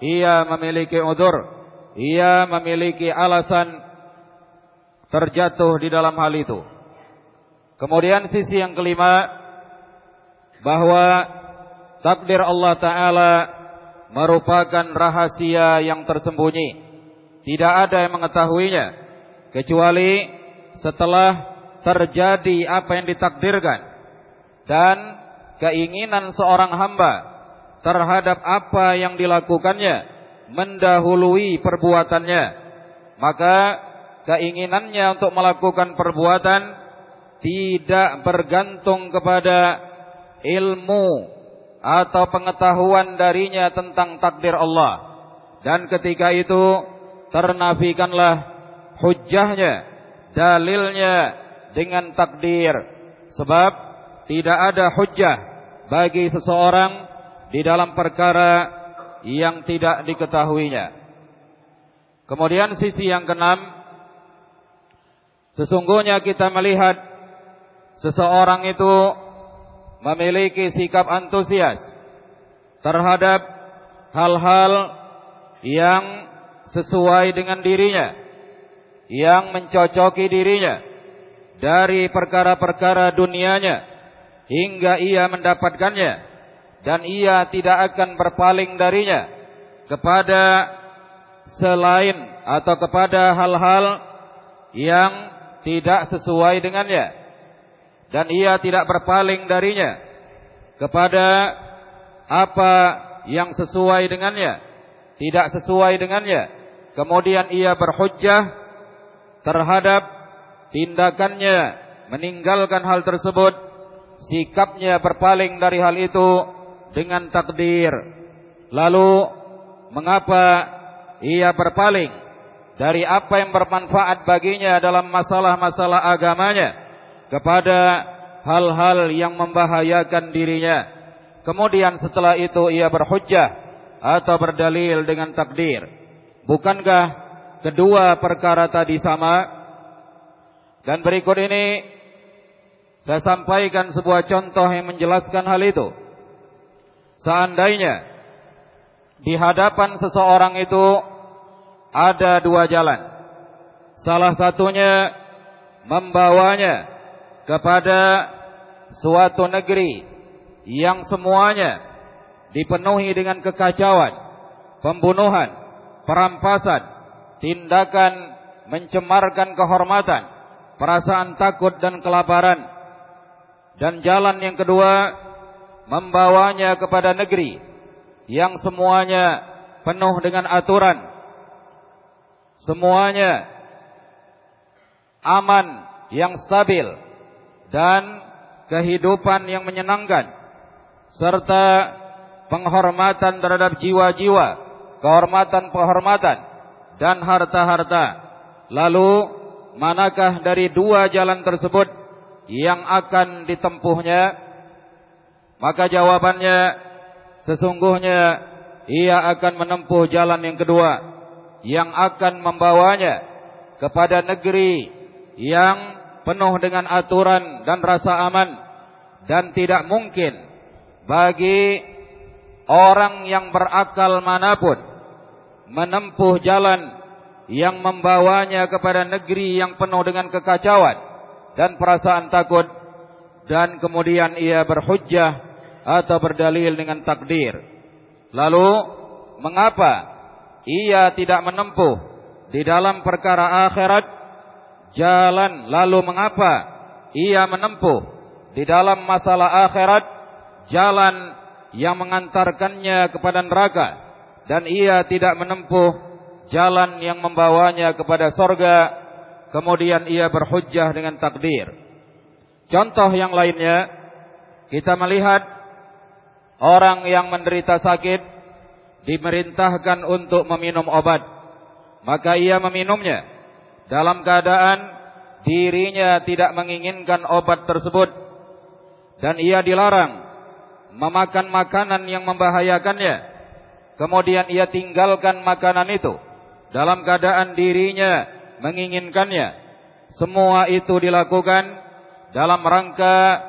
ia memiliki udur. Ia memiliki alasan terjatuh di dalam hal itu. Kemudian sisi yang kelima bahwa takdir Allah taala merupakan rahasia yang tersembunyi tidak ada yang mengetahuinya kecuali setelah terjadi apa yang ditakdirkan dan keinginan seorang hamba terhadap apa yang dilakukannya mendahului perbuatannya. Maka keinginannya untuk melakukan perbuatan tidak bergantung kepada ilmu atau pengetahuan darinya tentang takdir Allah. Dan ketika itu ternafikanlah hujahnya dalilnya dengan takdir sebab tidak ada hujah bagi seseorang di dalam perkara yang tidak diketahuinya. Kemudian sisi yang keenam sesungguhnya kita melihat seseorang itu memiliki sikap antusias terhadap hal-hal yang sesuai dengan dirinya yang mencocoki dirinya dari perkara-perkara dunianya hingga ia mendapatkannya dan ia tidak akan berpaling darinya kepada selain atau kepada hal-hal yang tidak sesuai dengannya dan ia tidak berpaling darinya kepada apa yang sesuai dengannya tidak sesuai dengannya kemudian ia berhujjah terhadap tindakannya meninggalkan hal tersebut. Sikapnya berpaling dari hal itu dengan takdir. Lalu mengapa ia berpaling dari apa yang bermanfaat baginya dalam masalah-masalah agamanya kepada hal-hal yang membahayakan dirinya? Kemudian setelah itu ia berhujjah atau berdalil dengan takdir bukankah kedua perkara tadi sama dan berikut ini saya sampaikan sebuah contoh yang menjelaskan hal itu. Seandainya di hadapan seseorang itu ada dua jalan. Salah satunya membawanya kepada suatu negeri yang semuanya dipenuhi dengan kekacauan, pembunuhan, perampasan, tindakan mencemarkan kehormatan, perasaan takut dan kelaparan. Dan jalan yang kedua membawanya kepada negeri yang semuanya penuh dengan aturan. Semuanya aman yang stabil dan kehidupan yang menyenangkan serta penghormatan terhadap jiwa-jiwa, kehormatan-penghormatan dan harta-harta. Lalu manakah dari dua jalan tersebut yang akan ditempuhnya? Maka jawabannya sesungguhnya ia akan menempuh jalan yang kedua yang akan membawanya kepada negeri yang penuh dengan aturan dan rasa aman dan tidak mungkin bagi orang yang berakal mana pun menempuh jalan yang membawanya kepada negeri yang penuh dengan kekacauan dan perasaan takut dan kemudian ia berhujjah atau berdalil dengan takdir. Lalu mengapa ia tidak menempuh di dalam perkara akhirat? Jalan lalu mengapa ia menempuh di dalam masalah akhirat? Jalan yang mengantarkannya kepada neraka dan ia tidak menempuh jalan yang membawanya kepada sorga. Kemudian ia berhujjah dengan takdir. Contoh yang lainnya kita melihat Orang yang menderita sakit dimerintahkan untuk meminum obat, maka ia meminumnya. Dalam keadaan dirinya tidak menginginkan obat tersebut. Dan ia dilarang memakan makanan yang membahayakannya. Kemudian ia tinggalkan makanan itu dalam keadaan dirinya menginginkannya. Semua itu dilakukan dalam rangka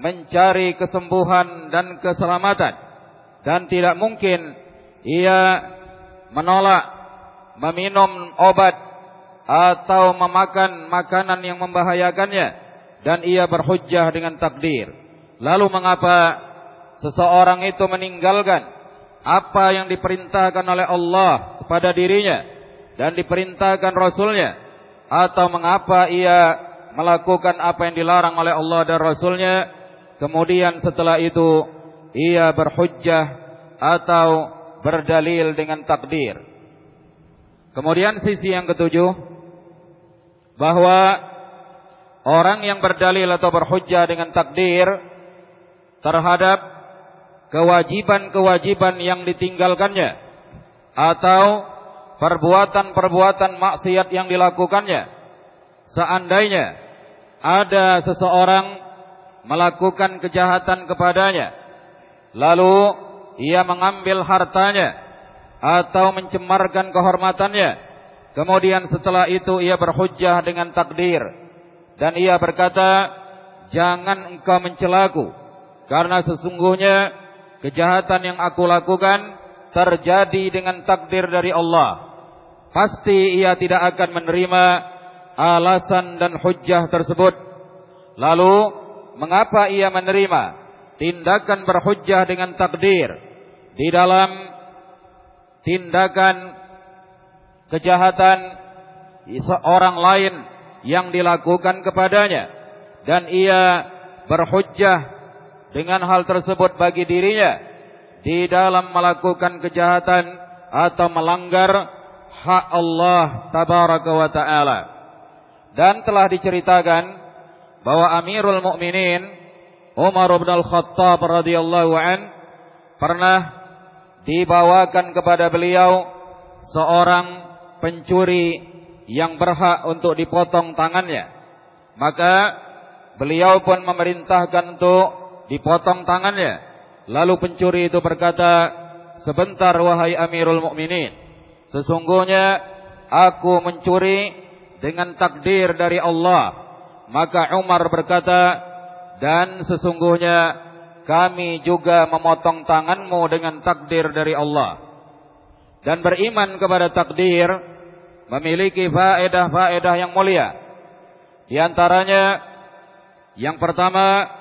mencari kesembuhan dan keselamatan dan tidak mungkin ia menolak meminum obat atau memakan makanan yang membahayakannya dan ia berhujjah dengan takdir. Lalu mengapa seseorang itu meninggalkan apa yang diperintahkan oleh Allah kepada dirinya dan diperintahkan Rasulnya atau mengapa ia melakukan apa yang dilarang oleh Allah dan Rasulnya Kemudian setelah itu ia berhujjah atau berdalil dengan takdir. Kemudian sisi yang ketujuh bahwa orang yang berdalil atau berhujjah dengan takdir terhadap kewajiban-kewajiban yang ditinggalkannya atau perbuatan-perbuatan maksiat yang dilakukannya. Seandainya ada seseorang melakukan kejahatan kepadanya lalu ia mengambil hartanya atau mencemarkan kehormatannya kemudian setelah itu ia berhujjah dengan takdir dan ia berkata jangan engkau mencelaku karena sesungguhnya kejahatan yang aku lakukan terjadi dengan takdir dari Allah. Pasti ia tidak akan menerima alasan dan hujjah tersebut. Lalu mengapa ia menerima tindakan berhujjah dengan takdir di dalam tindakan kejahatan seorang lain yang dilakukan kepadanya? Dan ia berhujjah dengan hal tersebut bagi dirinya di dalam melakukan kejahatan atau melanggar hak Allah tabaraka wa taala dan telah diceritakan bahwa Amirul Mukminin Umar bin Al-Khattab radhiyallahu an pernah dibawakan kepada beliau seorang pencuri yang berhak untuk dipotong tangannya. Maka beliau pun memerintahkan untuk dipotong tangannya. Lalu pencuri itu berkata, "Sebentar wahai Amirul Mukminin, sesungguhnya aku mencuri dengan takdir dari Allah." Maka Umar berkata, dan sesungguhnya kami juga memotong tanganmu dengan takdir dari Allah. Dan beriman kepada takdir memiliki faedah-faedah yang mulia. Di antaranya yang pertama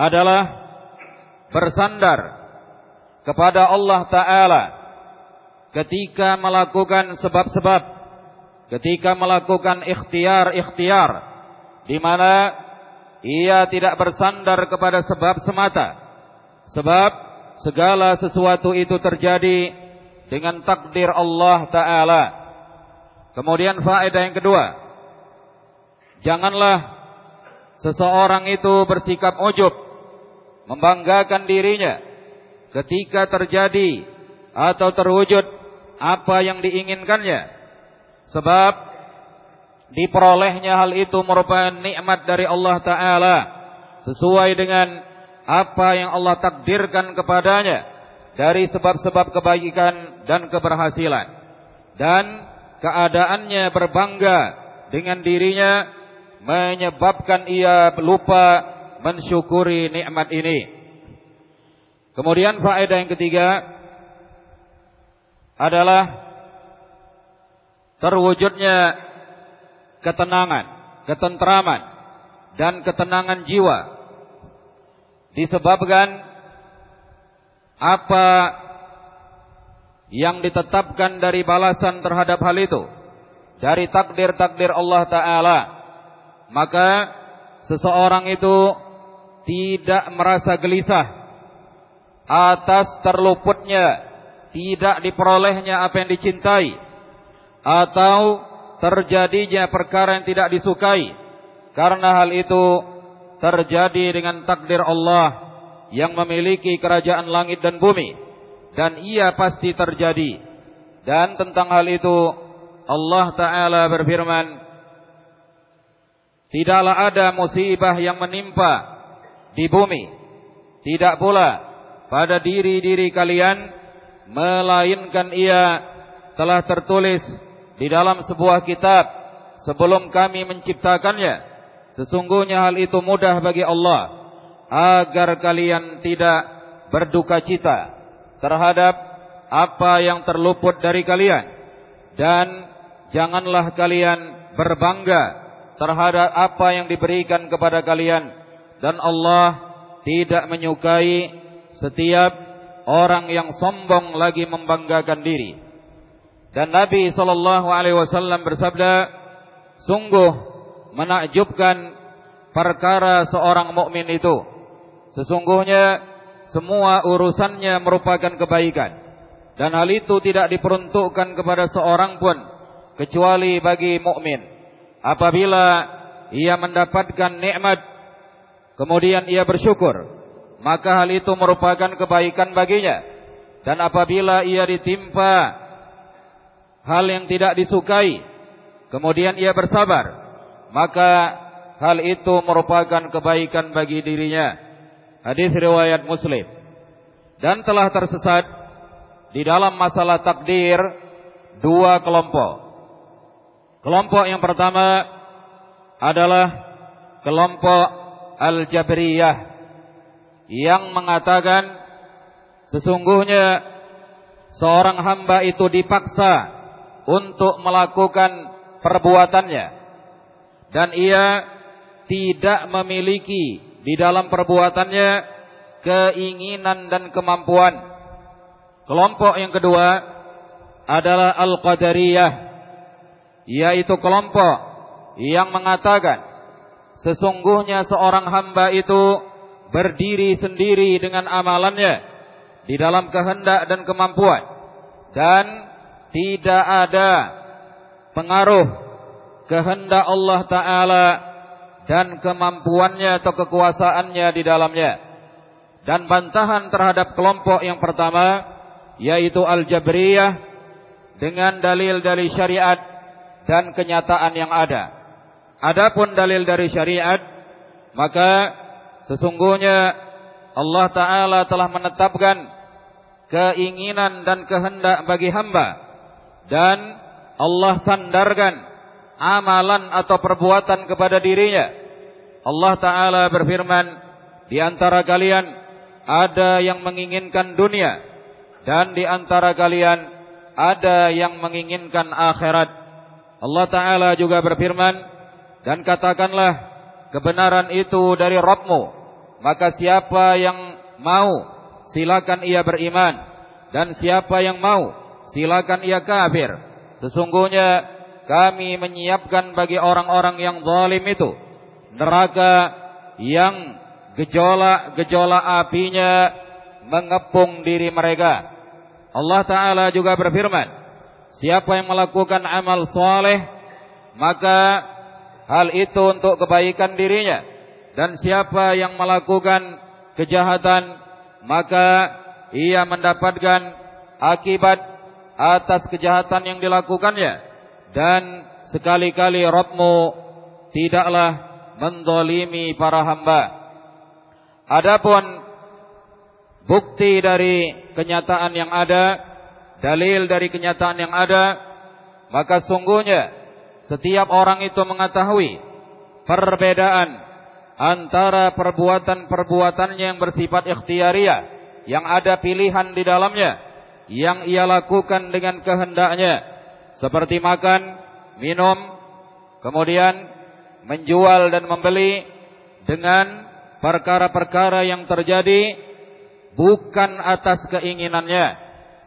adalah bersandar kepada Allah Ta'ala ketika melakukan sebab-sebab ketika melakukan ikhtiar-ikhtiar di mana ia tidak bersandar kepada sebab semata. Sebab segala sesuatu itu terjadi dengan takdir Allah taala. Kemudian faedah yang kedua, janganlah seseorang itu bersikap ujub, membanggakan dirinya ketika terjadi atau terwujud apa yang diinginkannya Sebab diperolehnya hal itu merupakan nikmat dari Allah Ta'ala. Sesuai dengan apa yang Allah takdirkan kepadanya dari sebab-sebab kebaikan dan keberhasilan dan keadaannya berbangga dengan dirinya menyebabkan ia lupa mensyukuri nikmat ini. Kemudian faedah yang ketiga adalah terwujudnya ketenangan, ketentraman dan ketenangan jiwa disebabkan apa yang ditetapkan dari balasan terhadap hal itu dari takdir-takdir Allah taala maka seseorang itu tidak merasa gelisah atas terluputnya tidak diperolehnya apa yang dicintai atau terjadinya perkara yang tidak disukai. Karena hal itu terjadi dengan takdir Allah yang memiliki kerajaan langit dan bumi dan ia pasti terjadi. Dan tentang hal itu Allah taala berfirman Tidaklah ada musibah yang menimpa di bumi. Tidak pula pada diri-diri kalian melainkan ia telah tertulis di dalam sebuah kitab sebelum kami menciptakannya. Sesungguhnya hal itu mudah bagi Allah agar kalian tidak berduka cita terhadap apa yang terluput dari kalian. Dan janganlah kalian berbangga terhadap apa yang diberikan kepada kalian dan Allah tidak menyukai setiap orang yang sombong lagi membanggakan diri. Dan Nabi sallallahu alaihi wasallam bersabda, sungguh menakjubkan perkara seorang mukmin itu. Sesungguhnya semua urusannya merupakan kebaikan dan hal itu tidak diperuntukkan kepada seorang pun kecuali bagi mukmin. Apabila ia mendapatkan nikmat kemudian ia bersyukur maka hal itu merupakan kebaikan baginya. Dan apabila ia ditimpa hal yang tidak disukai, kemudian ia bersabar, maka hal itu merupakan kebaikan bagi dirinya. Hadis riwayat Muslim. Dan telah tersesat di dalam masalah takdir dua kelompok. Kelompok yang pertama adalah kelompok Al-Jabriyah yang mengatakan sesungguhnya seorang hamba itu dipaksa untuk melakukan perbuatannya dan ia tidak memiliki di dalam perbuatannya keinginan dan kemampuan. Kelompok yang kedua adalah Al-Qadariyah yaitu kelompok yang mengatakan sesungguhnya seorang hamba itu berdiri sendiri dengan amalannya di dalam kehendak dan kemampuan. Dan tidak ada pengaruh kehendak Allah taala dan kemampuannya atau kekuasaannya di dalamnya. Dan bantahan terhadap kelompok yang pertama yaitu al-jabriyah dengan dalil dari syariat dan kenyataan yang ada adapun dalil dari syariat maka Sesungguhnya Allah Ta'ala telah menetapkan keinginan dan kehendak bagi hamba. Dan Allah sandarkan amalan atau perbuatan kepada dirinya. Allah Ta'ala berfirman, di antara kalian ada yang menginginkan dunia. Dan di antara kalian ada yang menginginkan akhirat. Allah Ta'ala juga berfirman, dan katakanlah kebenaran itu dari Rabbmu, maka siapa yang mau silakan ia beriman dan siapa yang mau silakan ia kafir. Sesungguhnya kami menyiapkan bagi orang-orang yang zalim itu neraka yang gejolak-gejolak apinya mengepung diri mereka. Allah Ta'ala juga berfirman, siapa yang melakukan amal soleh, maka hal itu untuk kebaikan dirinya. Dan siapa yang melakukan kejahatan maka ia mendapatkan akibat atas kejahatan yang dilakukannya. Dan sekali-kali Rabbmu tidaklah mendolimi para hamba. Adapun bukti dari kenyataan yang ada, dalil dari kenyataan yang ada, maka sungguhnya setiap orang itu mengetahui perbedaan antara perbuatan-perbuatannya yang bersifat ikhtiariah, yang ada pilihan di dalamnya, yang ia lakukan dengan kehendaknya, seperti makan, minum, kemudian menjual dan membeli dengan perkara-perkara yang terjadi bukan atas keinginannya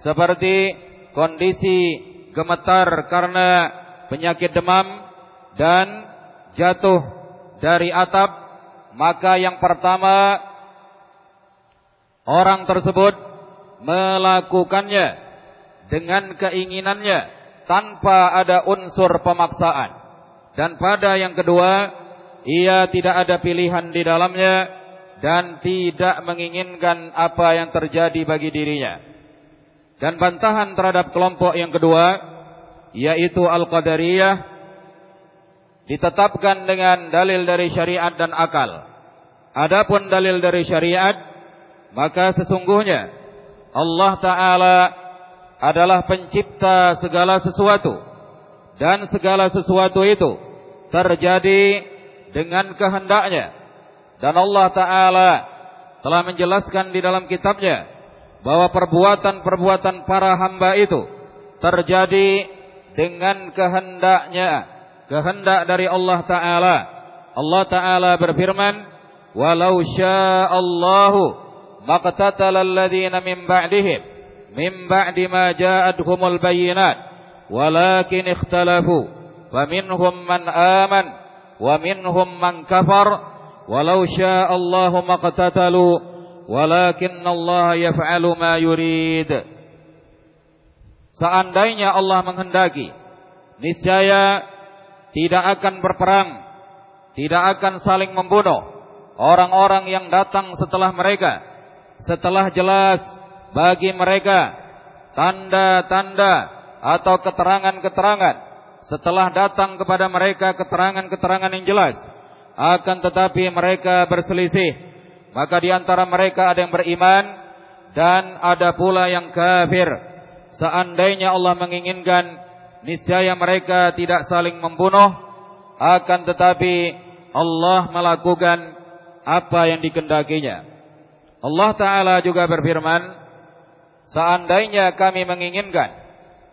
seperti kondisi gemetar karena penyakit demam dan jatuh dari atap maka yang pertama orang tersebut melakukannya dengan keinginannya tanpa ada unsur pemaksaan dan pada yang kedua ia tidak ada pilihan di dalamnya dan tidak menginginkan apa yang terjadi bagi dirinya. Dan bantahan terhadap kelompok yang kedua yaitu Al-Qadariyah ditetapkan dengan dalil dari syariat dan akal. Adapun dalil dari syariat maka sesungguhnya Allah taala adalah pencipta segala sesuatu dan segala sesuatu itu terjadi dengan kehendaknya. Dan Allah Ta'ala telah menjelaskan di dalam kitabnya bahwa perbuatan-perbuatan para hamba itu terjadi dengan kehendaknya, kehendak dari Allah Ta'ala. Allah Ta'ala berfirman, "Walau sya'allahu maqtatala alladhina min ba'dihim min ba'di ma ja'adhumul bayyinat, walakin ikhtalafu, faminhum man aman wa minhum man kafar walau syaa Allahu maqtatalu walakin Allah yaf'alu ma yurid Seandainya Allah menghendaki niscaya tidak akan berperang tidak akan saling membunuh. Orang-orang yang datang setelah mereka setelah jelas bagi mereka tanda-tanda atau keterangan-keterangan. Setelah datang kepada mereka keterangan-keterangan yang jelas akan tetapi mereka berselisih. Maka di antara mereka ada yang beriman dan ada pula yang kafir seandainya Allah menginginkan niscaya mereka tidak saling membunuh akan tetapi Allah melakukan apa yang dikendakinya Allah taala juga berfirman seandainya kami menginginkan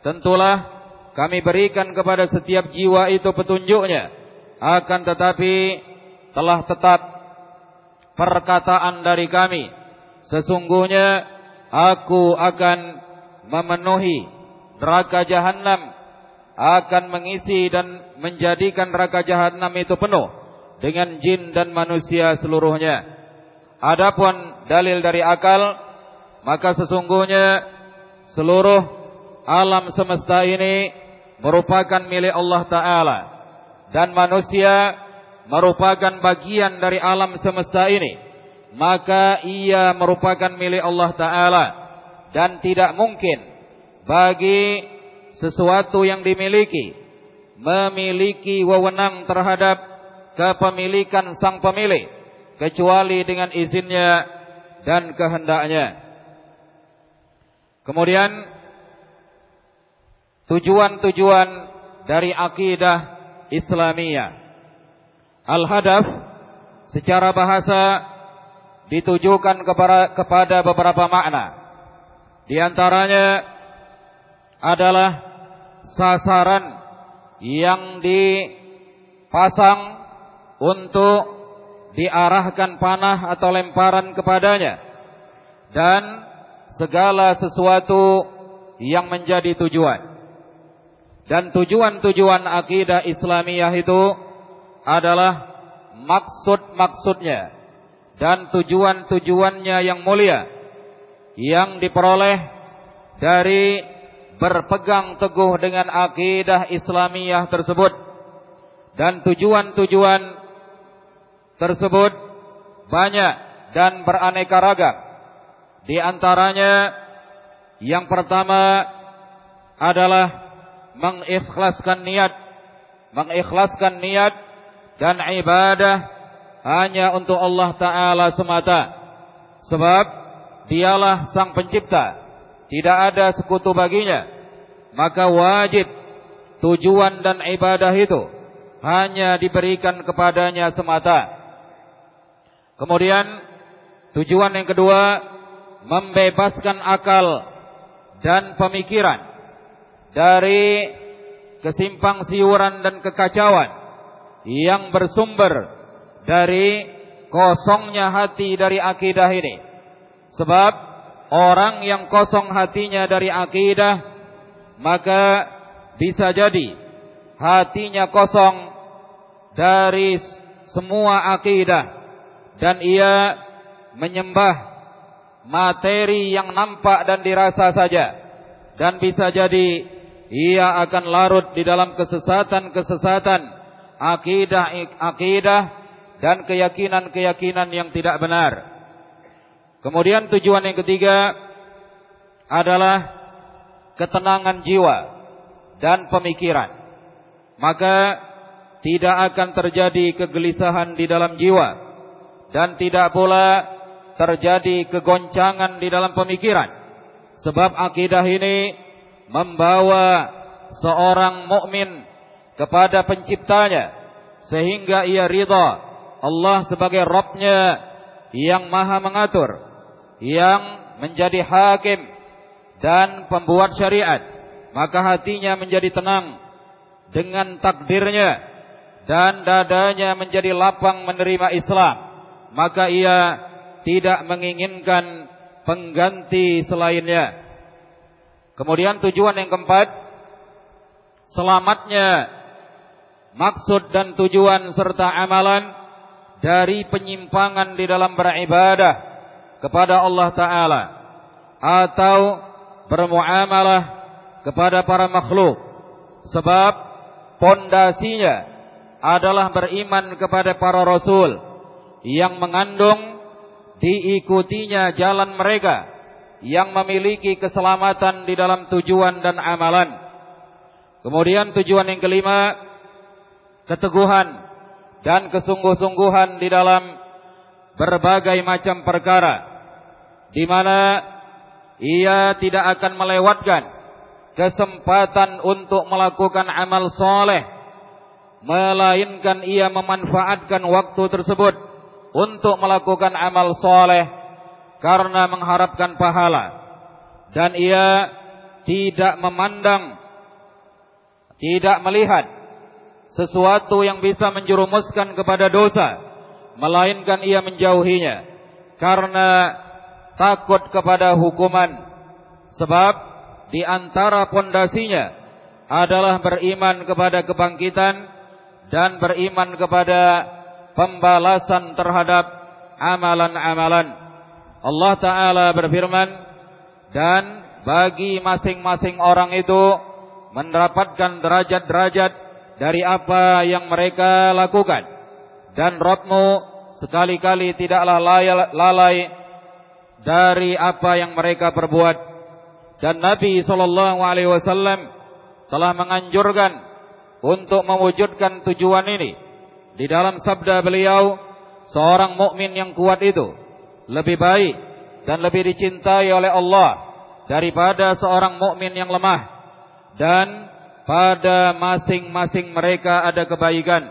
tentulah kami berikan kepada setiap jiwa itu petunjuknya. Akan tetapi telah tetap perkataan dari kami. Sesungguhnya aku akan memenuhi neraka jahanam. Akan mengisi dan menjadikan neraka jahanam itu penuh. Dengan jin dan manusia seluruhnya. Adapun dalil dari akal. Maka sesungguhnya seluruh alam semesta ini merupakan milik Allah Ta'ala dan manusia merupakan bagian dari alam semesta ini maka ia merupakan milik Allah Ta'ala dan tidak mungkin bagi sesuatu yang dimiliki memiliki wewenang terhadap kepemilikan sang pemilik kecuali dengan izinnya dan kehendaknya kemudian tujuan-tujuan dari akidah Islamiyah. Al-hadaf secara bahasa ditujukan kepada, kepada beberapa makna. Di antaranya adalah sasaran yang dipasang untuk diarahkan panah atau lemparan kepadanya. Dan segala sesuatu yang menjadi tujuan. Dan tujuan-tujuan akidah Islamiyah itu adalah maksud-maksudnya. Dan tujuan-tujuannya yang mulia yang diperoleh dari berpegang teguh dengan akidah Islamiyah tersebut dan tujuan-tujuan tersebut banyak dan beraneka ragam di antaranya yang pertama adalah mengikhlaskan niat, mengikhlaskan niat dan ibadah hanya untuk Allah Ta'ala semata. Sebab dialah sang pencipta, tidak ada sekutu baginya. Maka wajib tujuan dan ibadah itu hanya diberikan kepadanya semata. Kemudian tujuan yang kedua membebaskan akal dan pemikiran dari kesimpang siuran dan kekacauan yang bersumber dari kosongnya hati dari akidah ini. Sebab orang yang kosong hatinya dari akidah maka bisa jadi hatinya kosong dari semua akidah dan ia menyembah materi yang nampak dan dirasa saja dan bisa jadi ia akan larut di dalam kesesatan-kesesatan akidah-akidah dan keyakinan-keyakinan yang tidak benar. Kemudian tujuan yang ketiga adalah ketenangan jiwa dan pemikiran. Maka tidak akan terjadi kegelisahan di dalam jiwa dan tidak pula terjadi kegoncangan di dalam pemikiran. Sebab akidah ini membawa seorang mukmin kepada penciptanya sehingga ia ridha Allah sebagai Rabbnya yang maha mengatur, yang menjadi hakim dan pembuat syariat, maka hatinya menjadi tenang dengan takdirnya dan dadanya menjadi lapang menerima Islam maka ia tidak menginginkan pengganti selainnya. Kemudian tujuan yang keempat, selamatnya maksud dan tujuan serta amalan dari penyimpangan di dalam beribadah kepada Allah Ta'ala atau bermuamalah kepada para makhluk sebab pondasinya adalah beriman kepada para rasul yang mengandung diikutinya jalan mereka yang memiliki keselamatan di dalam tujuan dan amalan. Kemudian tujuan yang kelima, keteguhan dan kesungguh-sungguhan di dalam berbagai macam perkara di mana ia tidak akan melewatkan kesempatan untuk melakukan amal soleh melainkan ia memanfaatkan waktu tersebut untuk melakukan amal soleh karena mengharapkan pahala. Dan ia tidak memandang tidak melihat sesuatu yang bisa menjerumuskan kepada dosa melainkan ia menjauhinya. Karena takut kepada hukuman sebab di antara pondasinya adalah beriman kepada kebangkitan dan beriman kepada pembalasan terhadap amalan-amalan. Allah Ta'ala berfirman, dan bagi masing-masing orang itu mendapatkan derajat-derajat dari apa yang mereka lakukan. Dan Rabbmu sekali-kali tidaklah lalai dari apa yang mereka perbuat. Dan Nabi Shallallahu Alaihi Wasallam telah menganjurkan untuk mewujudkan tujuan ini di dalam sabda beliau, seorang mukmin yang kuat itu lebih baik dan lebih dicintai oleh Allah daripada seorang mukmin yang lemah dan pada masing-masing mereka ada kebaikan.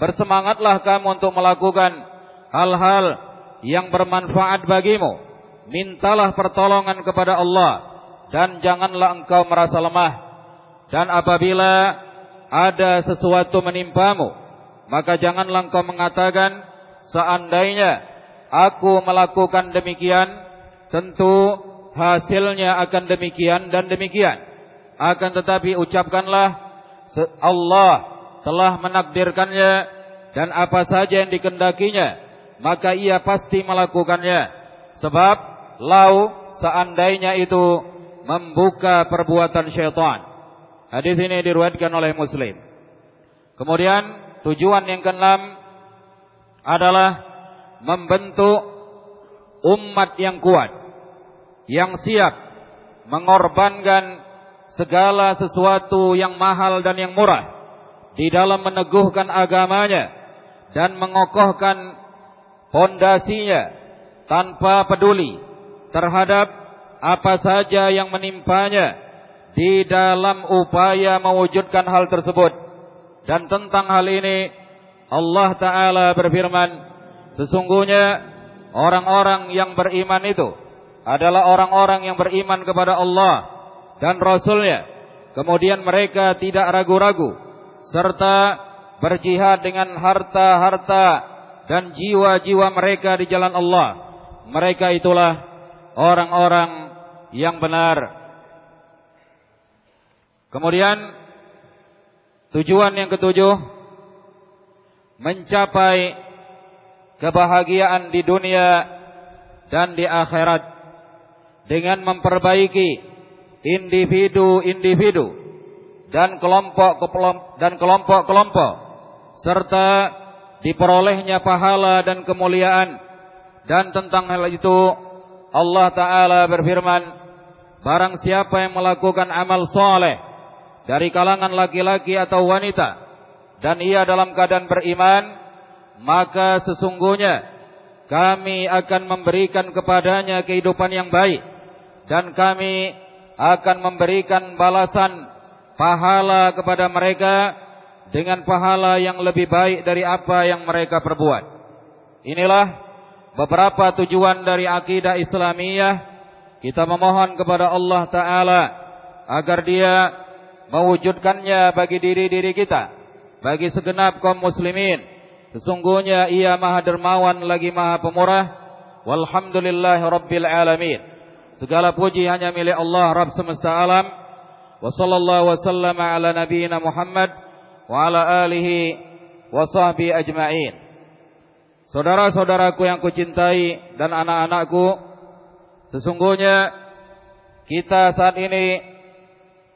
Bersemangatlah kamu untuk melakukan hal-hal yang bermanfaat bagimu. Mintalah pertolongan kepada Allah dan janganlah engkau merasa lemah. Dan apabila ada sesuatu menimpamu, maka janganlah engkau mengatakan seandainya aku melakukan demikian tentu hasilnya akan demikian dan demikian akan tetapi ucapkanlah Allah telah menakdirkannya dan apa saja yang dikendakinya maka ia pasti melakukannya. Sebab lau seandainya itu membuka perbuatan syaitan. Hadis ini diriwayatkan oleh Muslim. Kemudian Tujuan yang keenam adalah membentuk umat yang kuat, yang siap mengorbankan segala sesuatu yang mahal dan yang murah di dalam meneguhkan agamanya dan mengokohkan pondasinya tanpa peduli terhadap apa saja yang menimpanya di dalam upaya mewujudkan hal tersebut. Dan tentang hal ini Allah Ta'ala berfirman, sesungguhnya orang-orang yang beriman itu adalah orang-orang yang beriman kepada Allah dan Rasulnya. Kemudian mereka tidak ragu-ragu serta berjihad dengan harta-harta dan jiwa-jiwa mereka di jalan Allah. Mereka itulah orang-orang yang benar. Kemudian tujuan yang ketujuh mencapai kebahagiaan di dunia dan di akhirat dengan memperbaiki individu-individu dan kelompok dan kelompok-kelompok serta diperolehnya pahala dan kemuliaan. Dan tentang hal itu Allah taala berfirman barang siapa yang melakukan amal soleh dari kalangan laki-laki atau wanita dan ia dalam keadaan beriman maka sesungguhnya kami akan memberikan kepadanya kehidupan yang baik dan kami akan memberikan balasan pahala kepada mereka dengan pahala yang lebih baik dari apa yang mereka perbuat. Inilah beberapa tujuan dari akidah Islamiyah. Kita memohon kepada Allah Ta'ala agar dia mewujudkannya bagi diri-diri kita. Bagi segenap kaum muslimin. Sesungguhnya ia maha dermawan lagi maha pemurah. Walhamdulillah Rabbil Alamin. Segala puji hanya milik Allah Rabb semesta alam. Wa sallallahu ala Muhammad wa ala alihi wa ajma'in. Saudara-saudaraku yang kucintai dan anak-anakku, sesungguhnya kita saat ini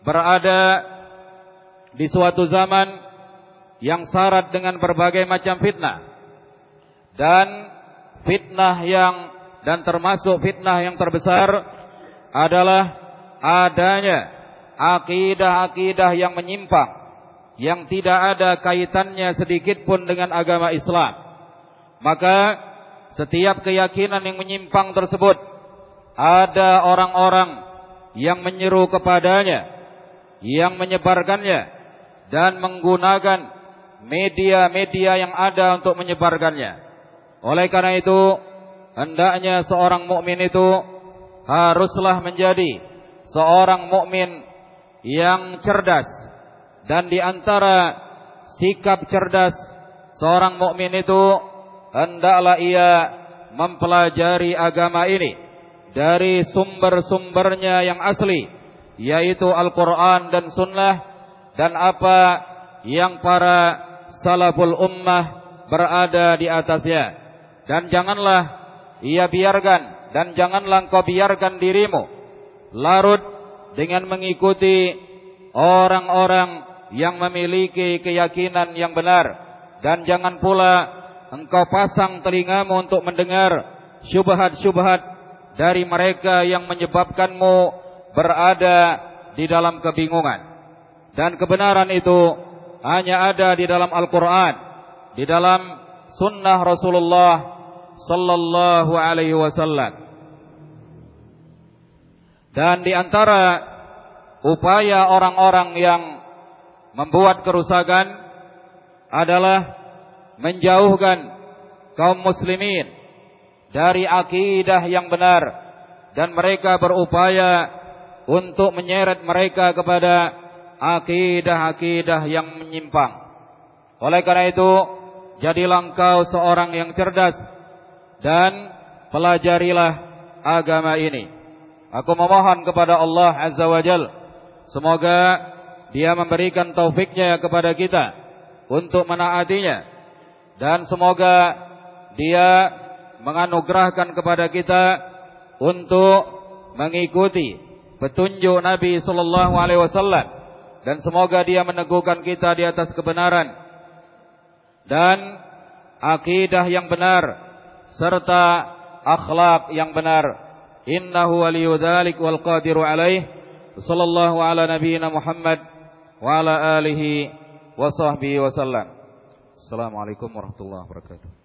berada di suatu zaman yang syarat dengan berbagai macam fitnah. Dan fitnah yang dan termasuk fitnah yang terbesar adalah adanya akidah-akidah yang menyimpang yang tidak ada kaitannya sedikit pun dengan agama Islam. Maka setiap keyakinan yang menyimpang tersebut ada orang-orang yang menyeru kepadanya, yang menyebarkannya dan menggunakan media-media yang ada untuk menyebarkannya. Oleh karena itu, hendaknya seorang mukmin itu haruslah menjadi seorang mukmin yang cerdas dan di antara sikap cerdas seorang mukmin itu hendaklah ia mempelajari agama ini dari sumber-sumbernya yang asli yaitu Al-Qur'an dan Sunnah dan apa yang para salaful ummah berada di atasnya. Dan janganlah ia biarkan dan janganlah engkau biarkan dirimu larut dengan mengikuti orang-orang yang memiliki keyakinan yang benar. Dan jangan pula engkau pasang telingamu untuk mendengar syubhat-syubhat dari mereka yang menyebabkanmu berada di dalam kebingungan. Dan kebenaran itu hanya ada di dalam Al-Qur'an di dalam sunnah Rasulullah sallallahu alaihi wasallam. Dan di antara upaya orang-orang yang membuat kerusakan adalah menjauhkan kaum muslimin dari akidah yang benar dan mereka berupaya untuk menyeret mereka kepada akidah-akidah yang menyimpang. Oleh karena itu, jadilah engkau seorang yang cerdas dan pelajarilah agama ini. Aku memohon kepada Allah Azza wa Jal Semoga dia memberikan taufiknya kepada kita Untuk menaatinya. Dan semoga dia menganugerahkan kepada kita Untuk mengikuti petunjuk Nabi Sallallahu Alaihi Wasallam. Dan semoga dia meneguhkan kita di atas kebenaran Dan akidah yang benar Serta akhlak yang benar. Innahu waliyu dzalik wal qadiru alaih. Sallallahu ala nabiyyina Muhammad wa ala alihi wa sahbihi wasallam assalamualaikum warahmatullahi wabarakatuh